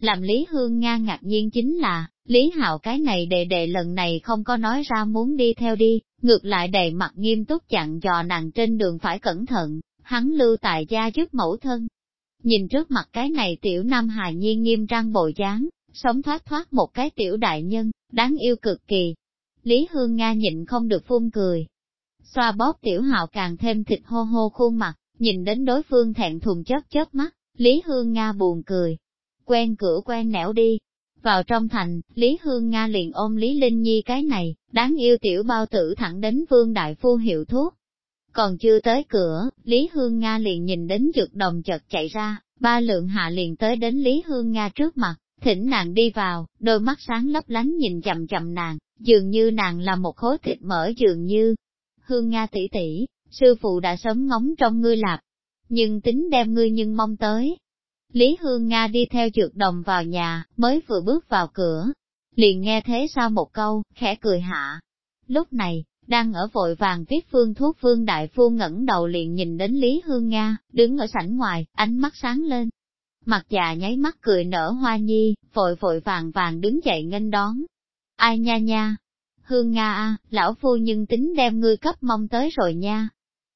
Làm Lý Hương Nga ngạc nhiên chính là, Lý Hạo cái này đệ đệ lần này không có nói ra muốn đi theo đi, ngược lại đầy mặt nghiêm túc chặn dò nàng trên đường phải cẩn thận, hắn lưu tại gia giúp mẫu thân. Nhìn trước mặt cái này tiểu nam hài nhiên nghiêm trang bồi dáng, sống thoát thoát một cái tiểu đại nhân, đáng yêu cực kỳ. Lý Hương Nga nhịn không được phun cười. Xoa bóp tiểu hạo càng thêm thịt hô hô khuôn mặt, nhìn đến đối phương thẹn thùng chớp chớp mắt, Lý Hương Nga buồn cười. Quen cửa quen nẻo đi. Vào trong thành, Lý Hương Nga liền ôm Lý Linh Nhi cái này, đáng yêu tiểu bao tử thẳng đến vương đại phu hiệu thuốc. Còn chưa tới cửa, Lý Hương Nga liền nhìn đến dược đồng chợt chạy ra, ba lượng hạ liền tới đến Lý Hương Nga trước mặt, thỉnh nàng đi vào, đôi mắt sáng lấp lánh nhìn chậm chậm nàng, dường như nàng là một khối thịt mỡ dường như. Hương Nga tỷ tỷ, sư phụ đã sớm ngóng trong ngươi lạp, nhưng tính đem ngươi nhưng mong tới. Lý Hương Nga đi theo dược đồng vào nhà, mới vừa bước vào cửa, liền nghe thế sao một câu, khẽ cười hạ. Lúc này, đang ở vội vàng viết phương thuốc phương đại phu ngẩng đầu liền nhìn đến Lý Hương Nga, đứng ở sảnh ngoài, ánh mắt sáng lên. Mặt già nháy mắt cười nở hoa nhi, vội vội vàng vàng đứng dậy nghênh đón. Ai nha nha? Hương Nga a, lão phu nhưng tính đem ngươi cấp mong tới rồi nha.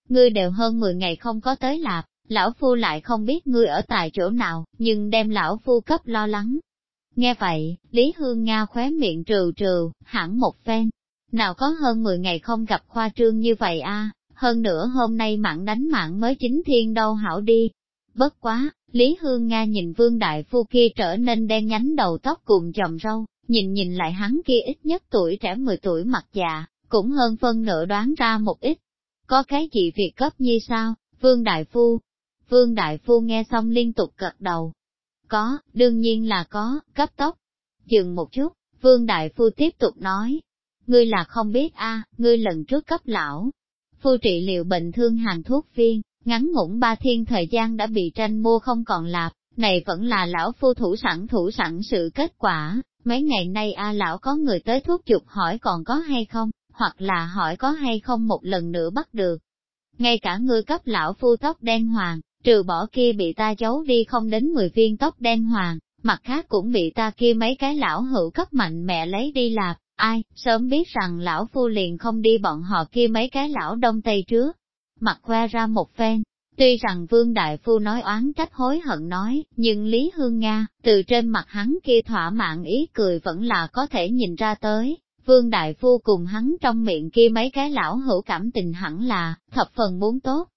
Ngươi đều hơn 10 ngày không có tới lạp, lão phu lại không biết ngươi ở tại chỗ nào, nhưng đem lão phu cấp lo lắng. Nghe vậy, Lý Hương Nga khóe miệng trừ trừ, hẳn một phen, nào có hơn 10 ngày không gặp khoa trương như vậy a hơn nữa hôm nay mặn đánh mặn mới chính thiên đâu hảo đi. Bất quá, Lý Hương Nga nhìn vương đại phu kia trở nên đen nhánh đầu tóc cùng chồng râu, nhìn nhìn lại hắn kia ít nhất tuổi trẻ 10 tuổi mặt già, cũng hơn phân nửa đoán ra một ít. Có cái gì việc cấp như sao, vương đại phu? Vương đại phu nghe xong liên tục cật đầu. Có, đương nhiên là có, cấp tốc. Dừng một chút, vương đại phu tiếp tục nói, ngươi là không biết a, ngươi lần trước cấp lão. Phu trị liệu bệnh thương hàng thuốc viên, ngắn ngủn ba thiên thời gian đã bị tranh mua không còn lạp, này vẫn là lão phu thủ sẵn thủ sẵn sự kết quả, mấy ngày nay a lão có người tới thuốc chụp hỏi còn có hay không, hoặc là hỏi có hay không một lần nữa bắt được. Ngay cả ngươi cấp lão phu tóc đen hoàng, trừ bỏ kia bị ta giấu đi không đến 10 viên tóc đen hoàng, mặt khác cũng bị ta kia mấy cái lão hữu cấp mạnh mẹ lấy đi lạp, Ai, sớm biết rằng lão phu liền không đi bọn họ kia mấy cái lão đông tây trước. Mặt khoe ra một phen, tuy rằng vương đại phu nói oán trách hối hận nói, nhưng Lý Hương Nga, từ trên mặt hắn kia thỏa mãn ý cười vẫn là có thể nhìn ra tới. Vương Đại Phu cùng hắn trong miệng kia mấy cái lão hữu cảm tình hẳn là, thập phần muốn tốt.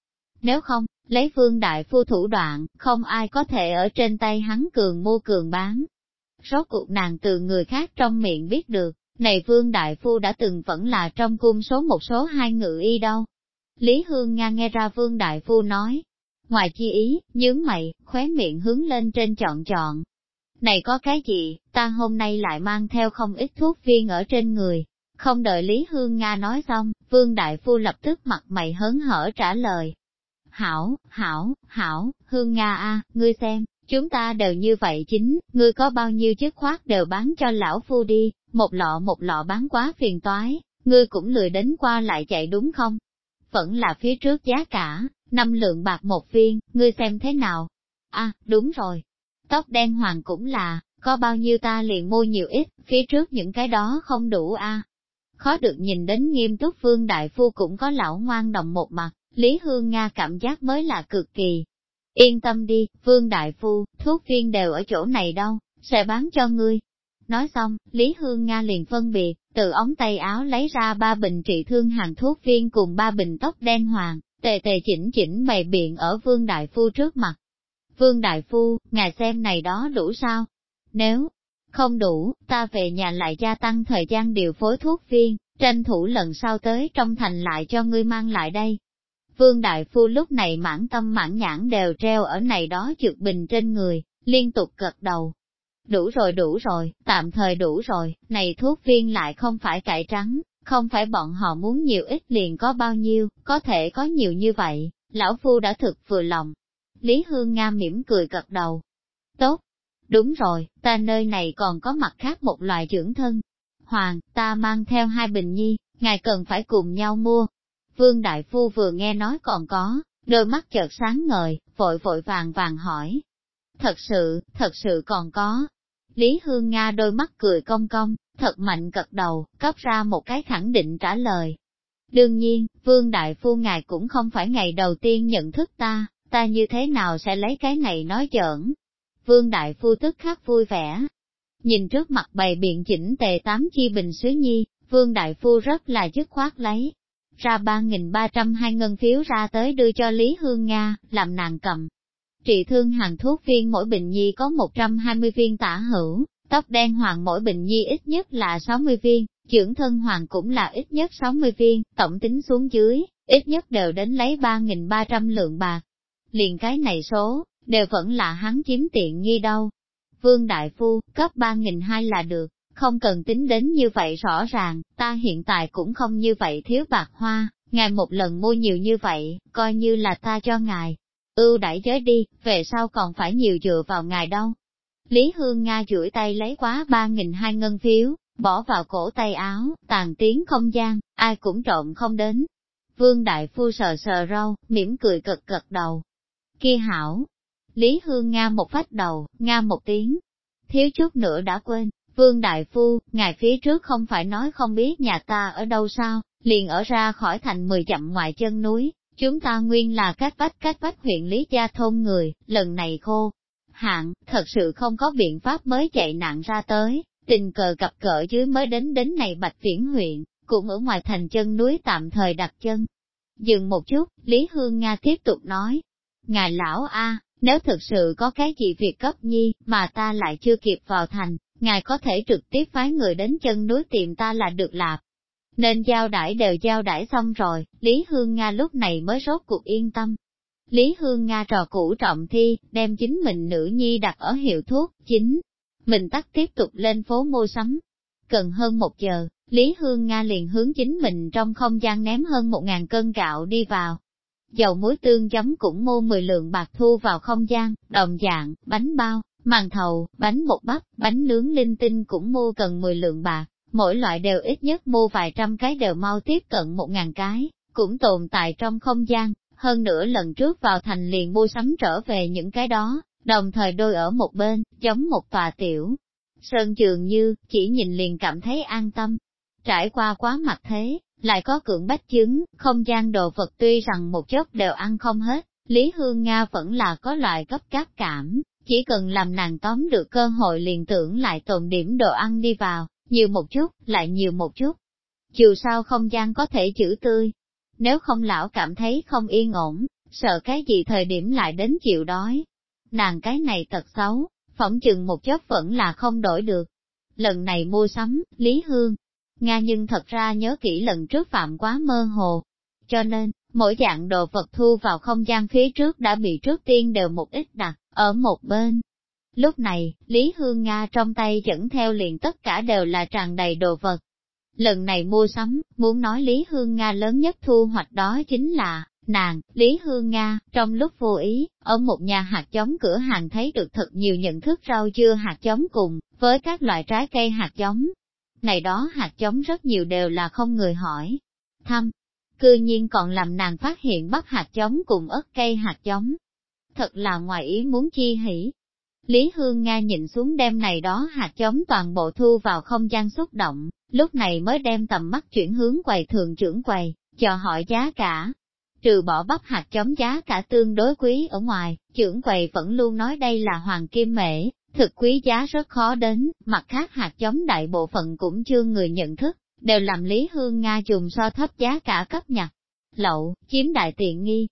Nếu không, lấy Vương Đại Phu thủ đoạn, không ai có thể ở trên tay hắn cường mua cường bán. Rốt cuộc nàng từ người khác trong miệng biết được, này Vương Đại Phu đã từng vẫn là trong cung số một số hai ngự y đâu. Lý Hương Nga nghe ra Vương Đại Phu nói, ngoài chi ý, nhướng mày, khóe miệng hướng lên trên chọn chọn. Này có cái gì, ta hôm nay lại mang theo không ít thuốc viên ở trên người. Không đợi Lý Hương Nga nói xong, Vương Đại Phu lập tức mặt mày hớn hở trả lời. Hảo, hảo, hảo, Hương Nga a, ngươi xem, chúng ta đều như vậy chính, ngươi có bao nhiêu chiếc khoát đều bán cho lão phu đi, một lọ một lọ bán quá phiền toái, ngươi cũng lười đến qua lại chạy đúng không? Vẫn là phía trước giá cả, năm lượng bạc một viên, ngươi xem thế nào? À, đúng rồi. Tóc đen hoàng cũng là, có bao nhiêu ta liền mua nhiều ít, phía trước những cái đó không đủ a. À. Khó được nhìn đến nghiêm túc vương đại phu cũng có lão ngoan đồng một mặt, Lý Hương Nga cảm giác mới là cực kỳ. Yên tâm đi, vương đại phu, thuốc viên đều ở chỗ này đâu, sẽ bán cho ngươi. Nói xong, Lý Hương Nga liền phân biệt, từ ống tay áo lấy ra ba bình trị thương hàng thuốc viên cùng ba bình tóc đen hoàng, tề tề chỉnh chỉnh bày biện ở Vương Đại Phu trước mặt. Vương Đại Phu, ngài xem này đó đủ sao? Nếu không đủ, ta về nhà lại gia tăng thời gian điều phối thuốc viên, tranh thủ lần sau tới trong thành lại cho ngươi mang lại đây. Vương Đại Phu lúc này mãn tâm mãn nhãn đều treo ở này đó trượt bình trên người, liên tục gật đầu, Đủ rồi đủ rồi, tạm thời đủ rồi, này thuốc viên lại không phải cải trắng, không phải bọn họ muốn nhiều ít liền có bao nhiêu, có thể có nhiều như vậy, lão phu đã thực vừa lòng. Lý Hương Nga mỉm cười gật đầu. Tốt, đúng rồi, ta nơi này còn có mặt khác một loài trưởng thân. Hoàng, ta mang theo hai bình nhi, ngài cần phải cùng nhau mua. Vương Đại Phu vừa nghe nói còn có, đôi mắt chợt sáng ngời, vội vội vàng vàng hỏi. Thật sự, thật sự còn có, Lý Hương Nga đôi mắt cười cong cong, thật mạnh cật đầu, cấp ra một cái khẳng định trả lời. Đương nhiên, Vương Đại Phu ngài cũng không phải ngày đầu tiên nhận thức ta, ta như thế nào sẽ lấy cái này nói giỡn. Vương Đại Phu tức khắc vui vẻ. Nhìn trước mặt bày biện chỉnh tề tám chi bình sứ nhi, Vương Đại Phu rất là dứt khoát lấy. Ra 3.302 ngân phiếu ra tới đưa cho Lý Hương Nga, làm nàng cầm. Trị thương hàng thuốc viên mỗi bình nhi có 120 viên tả hữu, tóc đen hoàng mỗi bình nhi ít nhất là 60 viên, trưởng thân hoàng cũng là ít nhất 60 viên, tổng tính xuống dưới, ít nhất đều đến lấy 3.300 lượng bạc. Liền cái này số, đều vẫn là hắn chiếm tiện nghi đâu. Vương Đại Phu, cấp 3.200 là được, không cần tính đến như vậy rõ ràng, ta hiện tại cũng không như vậy thiếu bạc hoa, ngài một lần mua nhiều như vậy, coi như là ta cho ngài. Ưu đãi giới đi, về sau còn phải nhiều dựa vào ngài đâu. Lý Hương Nga duỗi tay lấy quá ba nghìn hai ngân phiếu, bỏ vào cổ tay áo, tàn tiếng không gian, ai cũng trộm không đến. Vương Đại Phu sờ sờ râu, mỉm cười cực cực đầu. Kia hảo. Lý Hương Nga một phách đầu, Nga một tiếng. Thiếu chút nữa đã quên, Vương Đại Phu, ngài phía trước không phải nói không biết nhà ta ở đâu sao, liền ở ra khỏi thành mười chậm ngoài chân núi, chúng ta nguyên là các bách các bách huyện Lý Gia thôn người, lần này khô. Hạn, thật sự không có biện pháp mới chạy nạn ra tới, tình cờ gặp cỡ dưới mới đến đến này Bạch Viễn huyện, cũng ở ngoài thành chân núi tạm thời đặt chân. Dừng một chút, Lý Hương Nga tiếp tục nói, Ngài lão A, nếu thực sự có cái gì việc cấp nhi, mà ta lại chưa kịp vào thành, ngài có thể trực tiếp phái người đến chân núi tìm ta là được lạp. Nên giao đãi đều giao đãi xong rồi, Lý Hương Nga lúc này mới rốt cuộc yên tâm. Lý Hương Nga trò cũ trọng thi, đem chính mình nữ nhi đặt ở hiệu thuốc, chính. Mình tắt tiếp tục lên phố mua sắm. Cần hơn một giờ, Lý Hương Nga liền hướng chính mình trong không gian ném hơn một ngàn cân gạo đi vào. Dầu muối tương chấm cũng mua 10 lượng bạc thu vào không gian, đồng dạng, bánh bao, màn thầu, bánh bột bắp, bánh nướng linh tinh cũng mua cần 10 lượng bạc, mỗi loại đều ít nhất mua vài trăm cái đều mau tiếp cận một ngàn cái, cũng tồn tại trong không gian, hơn nữa lần trước vào thành liền mua sắm trở về những cái đó, đồng thời đôi ở một bên, giống một tòa tiểu. Sơn trường như, chỉ nhìn liền cảm thấy an tâm. Trải qua quá mặt thế, lại có cưỡng bách chứng, không gian đồ vật tuy rằng một chốc đều ăn không hết, Lý Hương Nga vẫn là có loại cấp cáp cảm, chỉ cần làm nàng tóm được cơ hội liền tưởng lại tồn điểm đồ ăn đi vào, nhiều một chút, lại nhiều một chút. Dù sao không gian có thể chữ tươi. Nếu không lão cảm thấy không yên ổn, sợ cái gì thời điểm lại đến chịu đói. Nàng cái này thật xấu, phỏng chừng một chốc vẫn là không đổi được. Lần này mua sắm, Lý Hương, Nga nhưng thật ra nhớ kỹ lần trước phạm quá mơ hồ. Cho nên, mỗi dạng đồ vật thu vào không gian phía trước đã bị trước tiên đều một ít đặt, ở một bên. Lúc này, Lý Hương Nga trong tay dẫn theo liền tất cả đều là tràn đầy đồ vật. Lần này mua sắm, muốn nói Lý Hương Nga lớn nhất thu hoạch đó chính là, nàng, Lý Hương Nga, trong lúc vô ý, ở một nhà hạt giống cửa hàng thấy được thật nhiều nhận thức rau dưa hạt giống cùng, với các loại trái cây hạt giống. Này đó hạt giống rất nhiều đều là không người hỏi. Thăm, cư nhiên còn làm nàng phát hiện bắt hạt giống cùng ớt cây hạt giống, thật là ngoài ý muốn chi hỉ. Lý Hương Nga nhìn xuống đem này đó hạt giống toàn bộ thu vào không gian xúc động, lúc này mới đem tầm mắt chuyển hướng quầy thường trưởng quầy, cho hỏi giá cả. Trừ bỏ bắp hạt giống giá cả tương đối quý ở ngoài, trưởng quầy vẫn luôn nói đây là hoàng kim mễ, thực quý giá rất khó đến, mặt khác hạt giống đại bộ phận cũng chưa người nhận thức, đều làm Lý Hương Nga dùng so thấp giá cả cấp nhặt. Lậu, chiếm đại tiện nghi,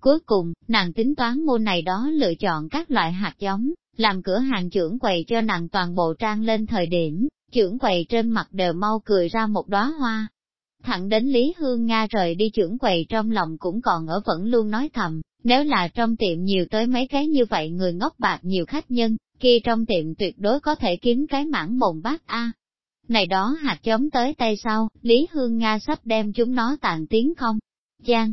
Cuối cùng, nàng tính toán mua này đó lựa chọn các loại hạt giống, làm cửa hàng trưởng quầy cho nàng toàn bộ trang lên thời điểm, trưởng quầy trên mặt đều mau cười ra một đóa hoa. Thẳng đến Lý Hương Nga rời đi trưởng quầy trong lòng cũng còn ở vẫn luôn nói thầm, nếu là trong tiệm nhiều tới mấy cái như vậy người ngốc bạc nhiều khách nhân, kia trong tiệm tuyệt đối có thể kiếm cái mảng bồn bát A. Này đó hạt giống tới tay sau, Lý Hương Nga sắp đem chúng nó tàn tiếng không? Giang,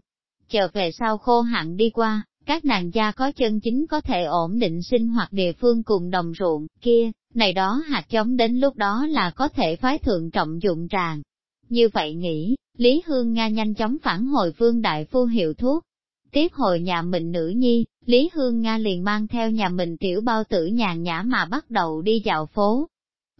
chờ về sau khô hạn đi qua, các nàng gia có chân chính có thể ổn định sinh hoạt địa phương cùng đồng ruộng, kia, này đó hạt giống đến lúc đó là có thể phái thượng trọng dụng tràng. Như vậy nghĩ, Lý Hương Nga nhanh chóng phản hồi vương đại phu hiệu thuốc. Tiếp hồi nhà mình nữ nhi, Lý Hương Nga liền mang theo nhà mình tiểu bao tử nhàn nhã mà bắt đầu đi dạo phố.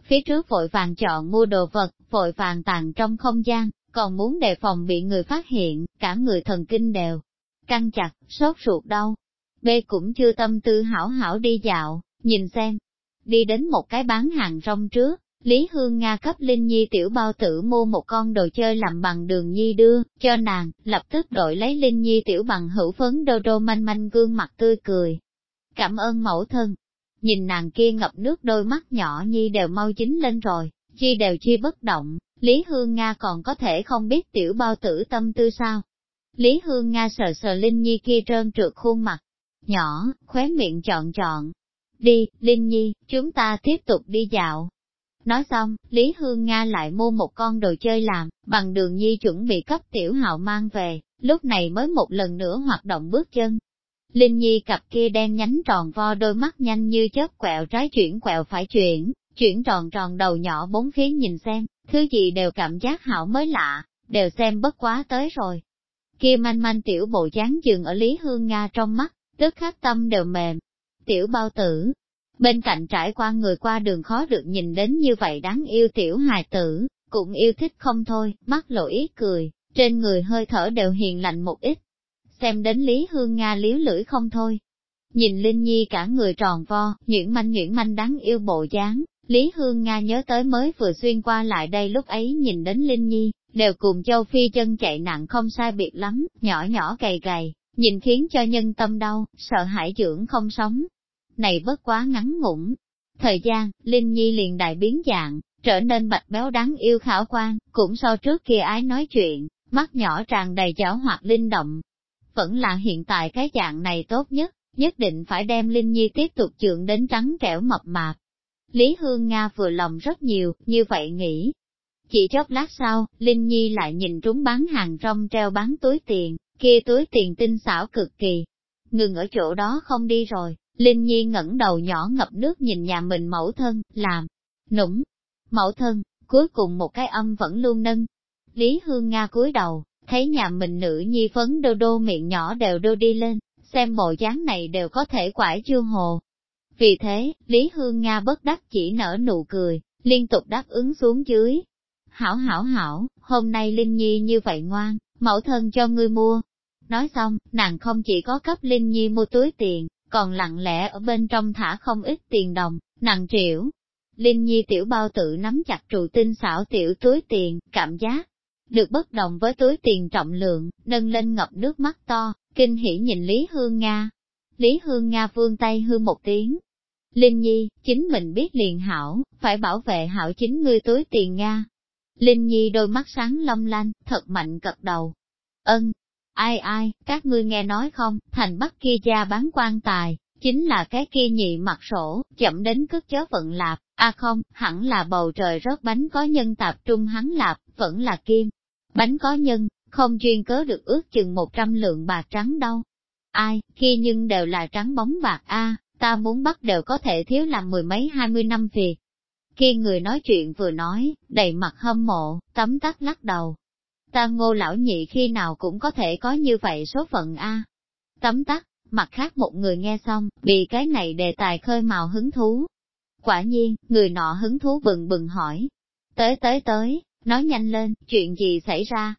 Phía trước vội vàng chọn mua đồ vật, vội vàng tàn trong không gian, còn muốn đề phòng bị người phát hiện, cả người thần kinh đều căng chặt, sốt ruột đau. B cũng chưa tâm tư hảo hảo đi dạo, nhìn xem. Đi đến một cái bán hàng rong trước, Lý Hương Nga cấp Linh Nhi tiểu bao tử mua một con đồ chơi làm bằng đường Nhi đưa, cho nàng, lập tức đội lấy Linh Nhi tiểu bằng hữu phấn đô đô manh manh gương mặt tươi cười. Cảm ơn mẫu thân. Nhìn nàng kia ngập nước đôi mắt nhỏ Nhi đều mau chính lên rồi, chi đều chi bất động, Lý Hương Nga còn có thể không biết tiểu bao tử tâm tư sao. Lý Hương Nga sờ sờ Linh Nhi kia trơn trượt khuôn mặt, nhỏ, khóe miệng chọn chọn. Đi, Linh Nhi, chúng ta tiếp tục đi dạo. Nói xong, Lý Hương Nga lại mua một con đồ chơi làm, bằng đường nhi chuẩn bị cấp tiểu hạo mang về, lúc này mới một lần nữa hoạt động bước chân. Linh Nhi cặp kia đen nhánh tròn vo đôi mắt nhanh như chớp quẹo trái chuyển quẹo phải chuyển, chuyển tròn tròn đầu nhỏ bốn phía nhìn xem, thứ gì đều cảm giác hảo mới lạ, đều xem bất quá tới rồi. Kia manh manh tiểu bộ dáng dừng ở Lý Hương Nga trong mắt, tức khắc tâm đều mềm. Tiểu bao tử, Bên cạnh trải qua người qua đường khó được nhìn đến như vậy đáng yêu tiểu hài tử, cũng yêu thích không thôi, mắt lộ ý cười, trên người hơi thở đều hiền lạnh một ít. Xem đến Lý Hương Nga liếu lưỡi không thôi. Nhìn Linh Nhi cả người tròn vo, nhuyễn manh nhuyễn manh đáng yêu bộ dáng, Lý Hương Nga nhớ tới mới vừa xuyên qua lại đây lúc ấy nhìn đến Linh Nhi, đều cùng Châu Phi chân chạy nặng không sai biệt lắm, nhỏ nhỏ gầy gầy, nhìn khiến cho nhân tâm đau, sợ hãi dưỡng không sống, này bất quá ngắn ngủn. Thời gian, Linh Nhi liền đại biến dạng, trở nên bạch béo đáng yêu khảo quan, cũng so trước kia ái nói chuyện, mắt nhỏ tràn đầy chảo hoặc linh động. Vẫn là hiện tại cái dạng này tốt nhất, nhất định phải đem Linh Nhi tiếp tục trưởng đến trắng trẻo mập mạp. Lý Hương Nga vừa lòng rất nhiều, như vậy nghĩ. Chỉ chốc lát sau, Linh Nhi lại nhìn trúng bán hàng rong treo bán túi tiền, kia túi tiền tinh xảo cực kỳ. Ngừng ở chỗ đó không đi rồi, Linh Nhi ngẩng đầu nhỏ ngập nước nhìn nhà mình mẫu thân, làm, nũng, mẫu thân, cuối cùng một cái âm vẫn luôn nâng. Lý Hương Nga cúi đầu, thấy nhà mình nữ nhi phấn đô đô miệng nhỏ đều đô đi lên, xem bộ dáng này đều có thể quải chưa hồ. Vì thế, Lý Hương Nga bất đắc chỉ nở nụ cười, liên tục đáp ứng xuống dưới. Hảo hảo hảo, hôm nay Linh Nhi như vậy ngoan, mẫu thân cho ngươi mua. Nói xong, nàng không chỉ có cấp Linh Nhi mua túi tiền, còn lặng lẽ ở bên trong thả không ít tiền đồng, nặng triệu. Linh Nhi tiểu bao tự nắm chặt trụ tinh xảo tiểu túi tiền, cảm giác được bất đồng với túi tiền trọng lượng, nâng lên ngập nước mắt to, kinh hỉ nhìn Lý Hương Nga. Lý Hương Nga vương tay hư một tiếng. Linh Nhi, chính mình biết liền hảo, phải bảo vệ hảo chính ngươi túi tiền Nga. Linh Nhi đôi mắt sáng long lanh, thật mạnh cật đầu. Ân, Ai ai, các ngươi nghe nói không, thành bắc kia gia bán quan tài, chính là cái kia nhị mặt sổ, chậm đến cất chớ vận lạp, a à không, hẳn là bầu trời rớt bánh có nhân tạp trung hắn lạp, vẫn là kim. Bánh có nhân, không chuyên cớ được ước chừng một trăm lượng bạc trắng đâu. Ai, khi nhưng đều là trắng bóng bạc a ta muốn bắt đều có thể thiếu làm mười mấy hai mươi năm việc. Khi người nói chuyện vừa nói, đầy mặt hâm mộ, tấm tắc lắc đầu, ta ngô lão nhị khi nào cũng có thể có như vậy số phận a. Tấm tắc, mặt khác một người nghe xong, bị cái này đề tài khơi màu hứng thú. Quả nhiên, người nọ hứng thú bừng bừng hỏi. Tới tới tới, nói nhanh lên, chuyện gì xảy ra?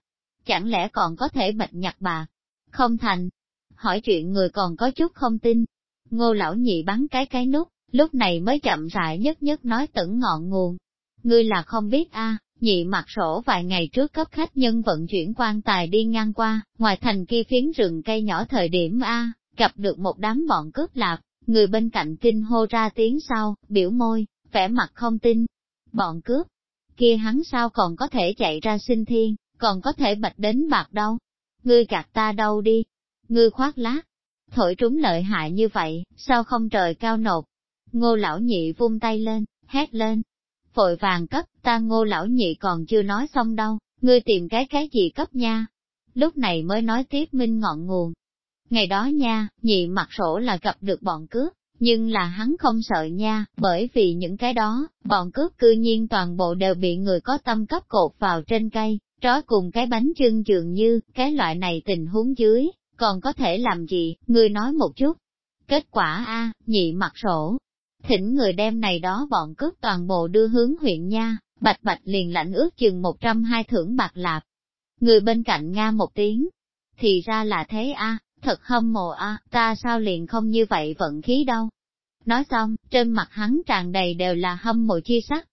Chẳng lẽ còn có thể bạch nhặt bạc? Không thành. Hỏi chuyện người còn có chút không tin. Ngô lão nhị bắn cái cái nút, lúc này mới chậm rãi nhất nhất nói tửng ngọn nguồn. Ngươi là không biết a nhị mặt sổ vài ngày trước cấp khách nhân vận chuyển quan tài đi ngang qua, ngoài thành kia phiến rừng cây nhỏ thời điểm A, gặp được một đám bọn cướp lạc, người bên cạnh kinh hô ra tiếng sau, biểu môi, vẻ mặt không tin. Bọn cướp, kia hắn sao còn có thể chạy ra sinh thiên, còn có thể bạch đến bạc đâu. Ngươi gạt ta đâu đi, ngươi khoác lác, thổi trúng lợi hại như vậy, sao không trời cao nộp. Ngô lão nhị vung tay lên, hét lên, vội vàng cấp, ta ngô lão nhị còn chưa nói xong đâu, ngươi tìm cái cái gì cấp nha. Lúc này mới nói tiếp minh ngọn nguồn. Ngày đó nha, nhị mặt sổ là gặp được bọn cướp, nhưng là hắn không sợ nha, bởi vì những cái đó, bọn cướp cư nhiên toàn bộ đều bị người có tâm cấp cột vào trên cây, trói cùng cái bánh chưng dường như, cái loại này tình huống dưới, còn có thể làm gì, ngươi nói một chút. Kết quả A, nhị mặt sổ. Thỉnh người đem này đó bọn cướp toàn bộ đưa hướng huyện nha, bạch bạch liền lãnh ước chừng 120 thưởng bạc lạp. Người bên cạnh Nga một tiếng. Thì ra là thế A, thật hâm mộ A, ta sao liền không như vậy vận khí đâu. Nói xong, trên mặt hắn tràn đầy đều là hâm mộ chi sắc.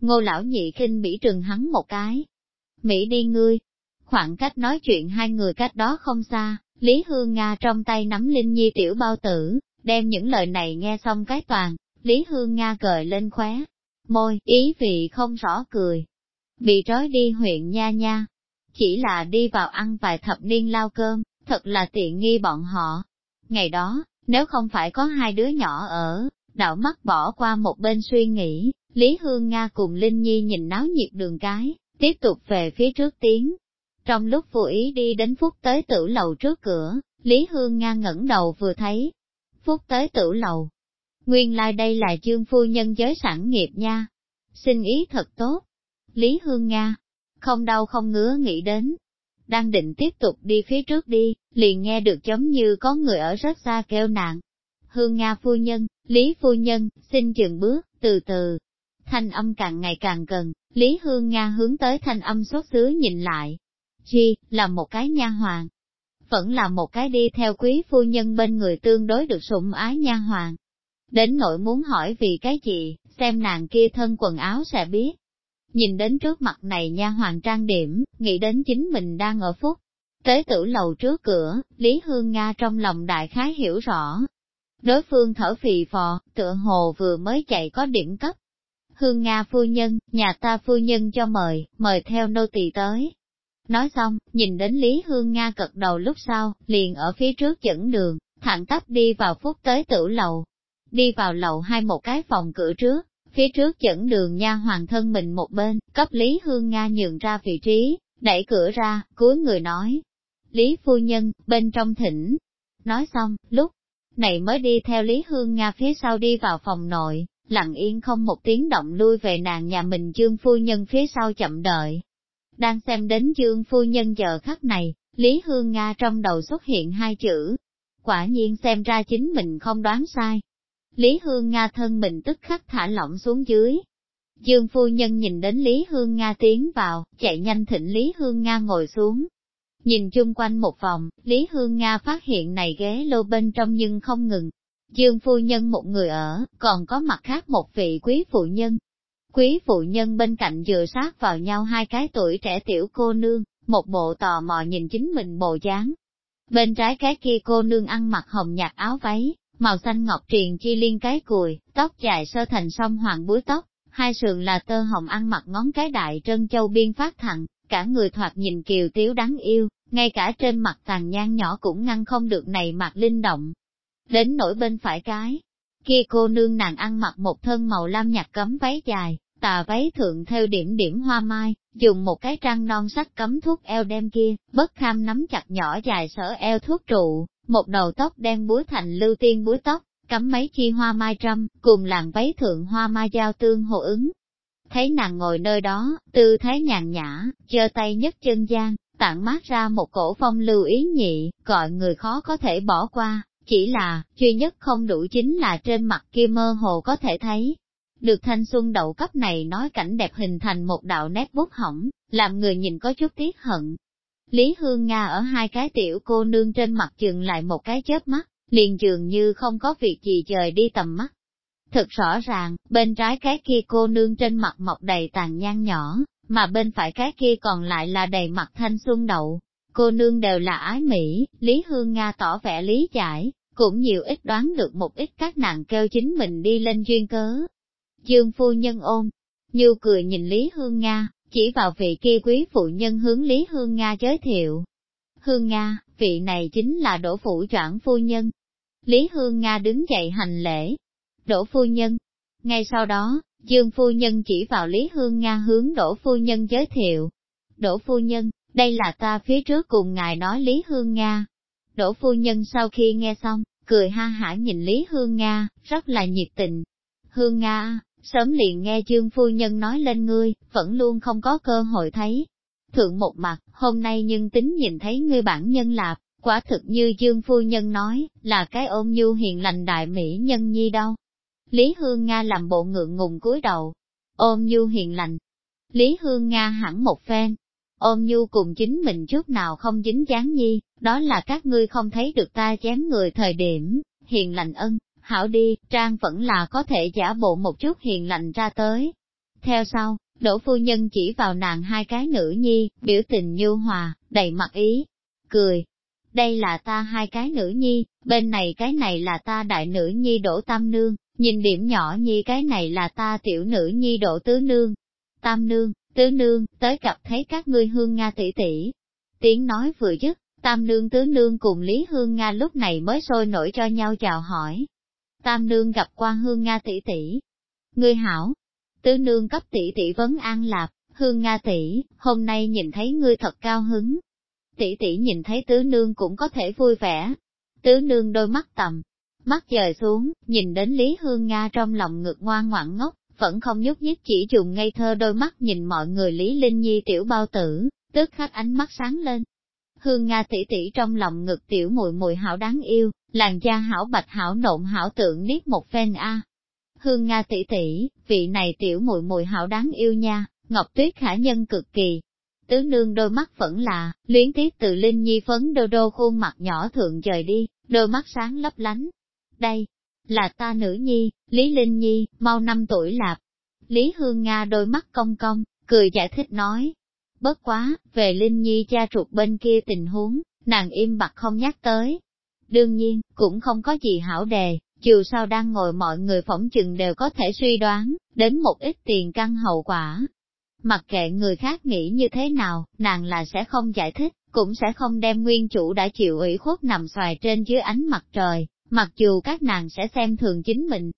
Ngô lão nhị kinh bỉ trừng hắn một cái. Mỹ đi ngươi. Khoảng cách nói chuyện hai người cách đó không xa, Lý Hương Nga trong tay nắm Linh Nhi tiểu bao tử, đem những lời này nghe xong cái toàn, Lý Hương Nga cười lên khóe, môi, ý vị không rõ cười. Bị trói đi huyện nha nha, chỉ là đi vào ăn vài thập niên lao cơm, thật là tiện nghi bọn họ. Ngày đó, nếu không phải có hai đứa nhỏ ở, đạo mắt bỏ qua một bên suy nghĩ, Lý Hương Nga cùng Linh Nhi nhìn náo nhiệt đường cái, tiếp tục về phía trước tiến. Trong lúc vô ý đi đến phút tới tử lầu trước cửa, Lý Hương Nga ngẩng đầu vừa thấy. Phút tới tử lầu. Nguyên lai like đây là chương phu nhân giới sản nghiệp nha. Xin ý thật tốt. Lý Hương Nga. Không đau không ngứa nghĩ đến. Đang định tiếp tục đi phía trước đi, liền nghe được giống như có người ở rất xa kêu nạn. Hương Nga phu nhân, Lý phu nhân, xin dừng bước, từ từ. Thanh âm càng ngày càng gần, Lý Hương Nga hướng tới thanh âm xuất xứ nhìn lại. Chi, là một cái nha hoàng. Vẫn là một cái đi theo quý phu nhân bên người tương đối được sủng ái nha hoàng. Đến nội muốn hỏi vì cái gì, xem nàng kia thân quần áo sẽ biết. Nhìn đến trước mặt này nha hoàng trang điểm, nghĩ đến chính mình đang ở phúc. Tới tử lầu trước cửa, Lý Hương Nga trong lòng đại khái hiểu rõ. Đối phương thở phì phò, tựa hồ vừa mới chạy có điểm cấp. Hương Nga phu nhân, nhà ta phu nhân cho mời, mời theo nô tỳ tới. Nói xong, nhìn đến Lý Hương Nga cật đầu lúc sau, liền ở phía trước dẫn đường, thẳng tắp đi vào phút tới tử lầu. Đi vào lầu hai một cái phòng cửa trước, phía trước dẫn đường nha hoàng thân mình một bên, cấp Lý Hương Nga nhường ra vị trí, đẩy cửa ra, cuối người nói. Lý phu nhân, bên trong thỉnh. Nói xong, lúc này mới đi theo Lý Hương Nga phía sau đi vào phòng nội, lặng yên không một tiếng động lui về nàng nhà mình Dương phu nhân phía sau chậm đợi. Đang xem đến Dương phu nhân giờ khắc này, Lý Hương Nga trong đầu xuất hiện hai chữ. Quả nhiên xem ra chính mình không đoán sai. Lý Hương Nga thân mình tức khắc thả lỏng xuống dưới. Dương phu nhân nhìn đến Lý Hương Nga tiến vào, chạy nhanh thỉnh Lý Hương Nga ngồi xuống. Nhìn chung quanh một vòng, Lý Hương Nga phát hiện này ghế lô bên trong nhưng không ngừng, Dương phu nhân một người ở, còn có mặt khác một vị quý phụ nhân. Quý phụ nhân bên cạnh dựa sát vào nhau hai cái tuổi trẻ tiểu cô nương, một bộ tò mò nhìn chính mình bộ dáng. Bên trái cái kia cô nương ăn mặc hồng nhạt áo váy, màu xanh ngọc triền chi liên cái cùi, tóc dài sơ thành song hoàng búi tóc, hai sườn là tơ hồng ăn mặc ngón cái đại trân châu biên phát thẳng, cả người thoạt nhìn kiều tiếu đáng yêu, ngay cả trên mặt tàn nhang nhỏ cũng ngăn không được này mặt linh động, Đến nỗi bên phải cái, kia cô nương nàng ăn mặc một thân màu lam nhạt cấm váy dài, tà váy thượng theo điểm điểm hoa mai, dùng một cái trăng non sắc cấm thuốc eo đem kia, bất kham nắm chặt nhỏ dài sở eo thuốc trụ, một đầu tóc đen búi thành lưu tiên búi tóc, cắm mấy chi hoa mai trăm, cùng làng váy thượng hoa mai giao tương hộ ứng. Thấy nàng ngồi nơi đó, tư thế nhàn nhã, giơ tay nhấc chân gian, tản mát ra một cổ phong lưu ý nhị, gọi người khó có thể bỏ qua. Chỉ là, duy nhất không đủ chính là trên mặt kia mơ hồ có thể thấy. Được thanh xuân đậu cấp này nói cảnh đẹp hình thành một đạo nét bút hỏng, làm người nhìn có chút tiếc hận. Lý Hương Nga ở hai cái tiểu cô nương trên mặt chừng lại một cái chớp mắt, liền dường như không có việc gì trời đi tầm mắt. Thực rõ ràng, bên trái cái kia cô nương trên mặt mọc đầy tàn nhang nhỏ, mà bên phải cái kia còn lại là đầy mặt thanh xuân đậu, Cô nương đều là ái Mỹ, Lý Hương Nga tỏ vẻ lý giải, cũng nhiều ít đoán được một ít các nàng kêu chính mình đi lên duyên cớ. Dương phu nhân ôm, như cười nhìn Lý Hương Nga, chỉ vào vị kia quý phụ nhân hướng Lý Hương Nga giới thiệu. Hương Nga, vị này chính là đỗ phủ trưởng phu nhân. Lý Hương Nga đứng dậy hành lễ. Đỗ phu nhân. Ngay sau đó, Dương phu nhân chỉ vào Lý Hương Nga hướng đỗ phu nhân giới thiệu. Đỗ phu nhân, đây là ta phía trước cùng ngài nói Lý Hương Nga. Đỗ phu nhân sau khi nghe xong, cười ha hả nhìn Lý Hương Nga, rất là nhiệt tình. Hương Nga, sớm liền nghe Dương phu nhân nói lên ngươi, vẫn luôn không có cơ hội thấy. Thượng một mặt, hôm nay nhưng tính nhìn thấy ngươi bản nhân lạp, Quả thực như Dương Phu Nhân nói, là cái ôm nhu hiền lành đại mỹ nhân nhi đâu. Lý Hương Nga làm bộ ngượng ngùng cúi đầu. Ôm nhu hiền lành. Lý Hương Nga hẳn một phen. Ôm nhu cùng chính mình chút nào không dính dáng nhi, đó là các ngươi không thấy được ta chém người thời điểm, hiền lành ân, hảo đi, trang vẫn là có thể giả bộ một chút hiền lành ra tới. Theo sau, Đỗ phu nhân chỉ vào nàng hai cái nữ nhi, biểu tình nhu hòa, đầy mặt ý, cười. Đây là ta hai cái nữ nhi, bên này cái này là ta đại nữ nhi Đỗ Tam Nương, nhìn điểm nhỏ nhi cái này là ta tiểu nữ nhi Đỗ Tứ Nương. Tam Nương, Tứ Nương, tới gặp thấy các ngươi hương Nga tỷ tỷ. Tiếng nói vừa dứt, Tam Nương Tứ Nương cùng Lý Hương Nga lúc này mới sôi nổi cho nhau chào hỏi. Tam Nương gặp qua hương Nga tỷ tỷ. Ngươi hảo, Tứ nương cấp tỷ tỷ vấn an lạp, hương Nga tỷ, hôm nay nhìn thấy ngươi thật cao hứng. Tỷ tỷ nhìn thấy tứ nương cũng có thể vui vẻ. Tứ nương đôi mắt tầm, mắt dời xuống, nhìn đến Lý Hương Nga trong lòng ngực ngoan ngoãn ngốc, vẫn không nhúc nhích chỉ dùng ngây thơ đôi mắt nhìn mọi người Lý Linh Nhi tiểu bao tử, tức khắc ánh mắt sáng lên. Hương Nga tỷ tỷ trong lòng ngực tiểu mùi mùi hảo đáng yêu, làn da hảo bạch hảo nộn hảo tượng niết một phen a. Hương Nga tỷ tỷ, vị này tiểu mùi mùi hảo đáng yêu nha, Ngọc Tuyết khả nhân cực kỳ. Tứ nương đôi mắt vẫn là, luyến tiếc từ Linh Nhi phấn đô đô khuôn mặt nhỏ thượng trời đi, đôi mắt sáng lấp lánh. Đây, là ta nữ nhi, Lý Linh Nhi, mau năm tuổi lạp. Lý Hương Nga đôi mắt cong cong, cười giải thích nói. Bất quá, về Linh Nhi cha trục bên kia tình huống, nàng im bặt không nhắc tới. Đương nhiên, cũng không có gì hảo đề, dù sao đang ngồi mọi người phỏng chừng đều có thể suy đoán, đến một ít tiền căn hậu quả. Mặc kệ người khác nghĩ như thế nào, nàng là sẽ không giải thích, cũng sẽ không đem nguyên chủ đã chịu ủy khuất nằm xoài trên dưới ánh mặt trời, mặc dù các nàng sẽ xem thường chính mình.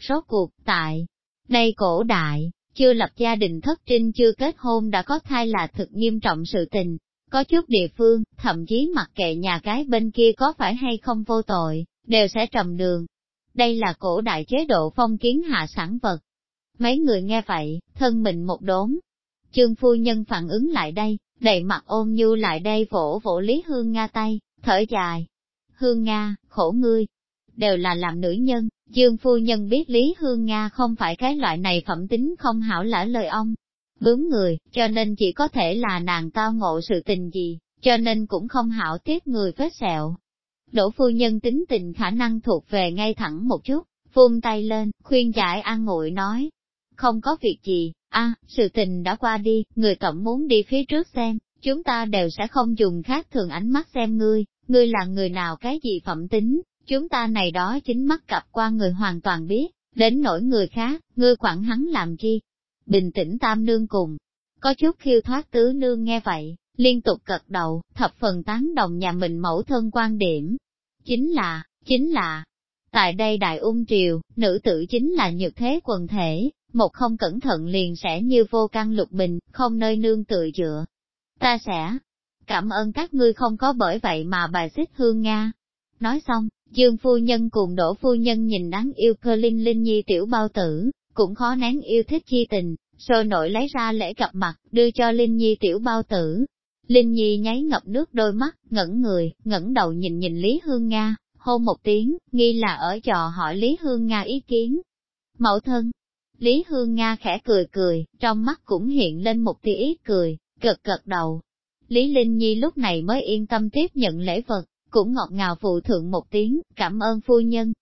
Số cuộc, tại đây cổ đại, chưa lập gia đình thất trinh chưa kết hôn đã có thai là thực nghiêm trọng sự tình. Có chút địa phương, thậm chí mặc kệ nhà gái bên kia có phải hay không vô tội, đều sẽ trầm đường, đây là cổ đại chế độ phong kiến hạ sản vật. Mấy người nghe vậy, thân mình một đốn. Trương phu nhân phản ứng lại đây, đầy mặt ôm nhu lại đây vỗ vỗ Lý Hương Nga tay, thở dài. Hương Nga, khổ ngươi, đều là làm nữ nhân, Dương phu nhân biết Lý Hương Nga không phải cái loại này phẩm tính không hảo lã lời ông. Bướm người, cho nên chỉ có thể là nàng tao ngộ sự tình gì, cho nên cũng không hảo tiếp người vết sẹo. Đỗ phu nhân tính tình khả năng thuộc về ngay thẳng một chút, vung tay lên, khuyên giải an ngụy nói. Không có việc gì, a sự tình đã qua đi, người tổng muốn đi phía trước xem, chúng ta đều sẽ không dùng khác thường ánh mắt xem ngươi, ngươi là người nào cái gì phẩm tính, chúng ta này đó chính mắt cặp qua người hoàn toàn biết, đến nỗi người khác, ngươi quản hắn làm chi. Bình tĩnh tam nương cùng, có chút khiêu thoát tứ nương nghe vậy, liên tục cật đầu, thập phần tán đồng nhà mình mẫu thân quan điểm. Chính là, chính là, tại đây đại ung triều, nữ tử chính là nhược thế quần thể, một không cẩn thận liền sẽ như vô căn lục bình, không nơi nương tự dựa. Ta sẽ, cảm ơn các ngươi không có bởi vậy mà bài xích hương Nga. Nói xong, Dương phu nhân cùng đỗ phu nhân nhìn đáng yêu cơ linh linh nhi tiểu bao tử, cũng khó nén yêu thích chi tình, sôi nổi lấy ra lễ gặp mặt, đưa cho Linh Nhi tiểu bao tử, Linh Nhi nháy ngập nước đôi mắt, ngẩn người, ngẩng đầu nhìn nhìn Lý Hương Nga, hôn một tiếng, nghi là ở trò hỏi Lý Hương Nga ý kiến. Mẫu thân, Lý Hương Nga khẽ cười cười, trong mắt cũng hiện lên một tia ý cười, gật gật đầu. Lý Linh Nhi lúc này mới yên tâm tiếp nhận lễ vật, cũng ngọt ngào phụ thượng một tiếng, cảm ơn phu nhân.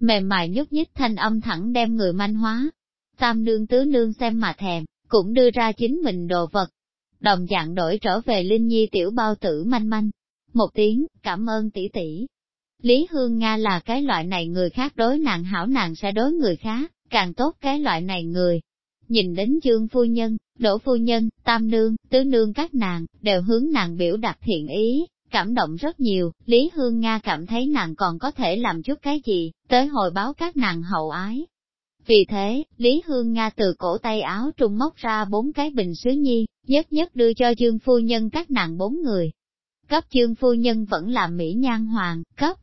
Mềm mại nhúc nhích thanh âm thẳng đem người manh hóa. Tam nương tứ nương xem mà thèm, cũng đưa ra chính mình đồ vật, đồng dạng đổi trở về Linh Nhi tiểu bao tử manh manh. Một tiếng, cảm ơn tỷ tỷ. Lý Hương Nga là cái loại này người khác đối nàng hảo nàng sẽ đối người khác, càng tốt cái loại này người. Nhìn đến Dương Phu Nhân, Đỗ Phu Nhân, Tam Nương, Tứ Nương các nàng, đều hướng nàng biểu đạt thiện ý, cảm động rất nhiều, Lý Hương Nga cảm thấy nàng còn có thể làm chút cái gì, tới hồi báo các nàng hậu ái. Vì thế, Lý Hương Nga từ cổ tay áo trung móc ra bốn cái bình sứ nhi, nhất nhất đưa cho Dương Phu Nhân các nàng bốn người. Cấp Dương Phu Nhân vẫn là Mỹ Nhan Hoàng, cấp.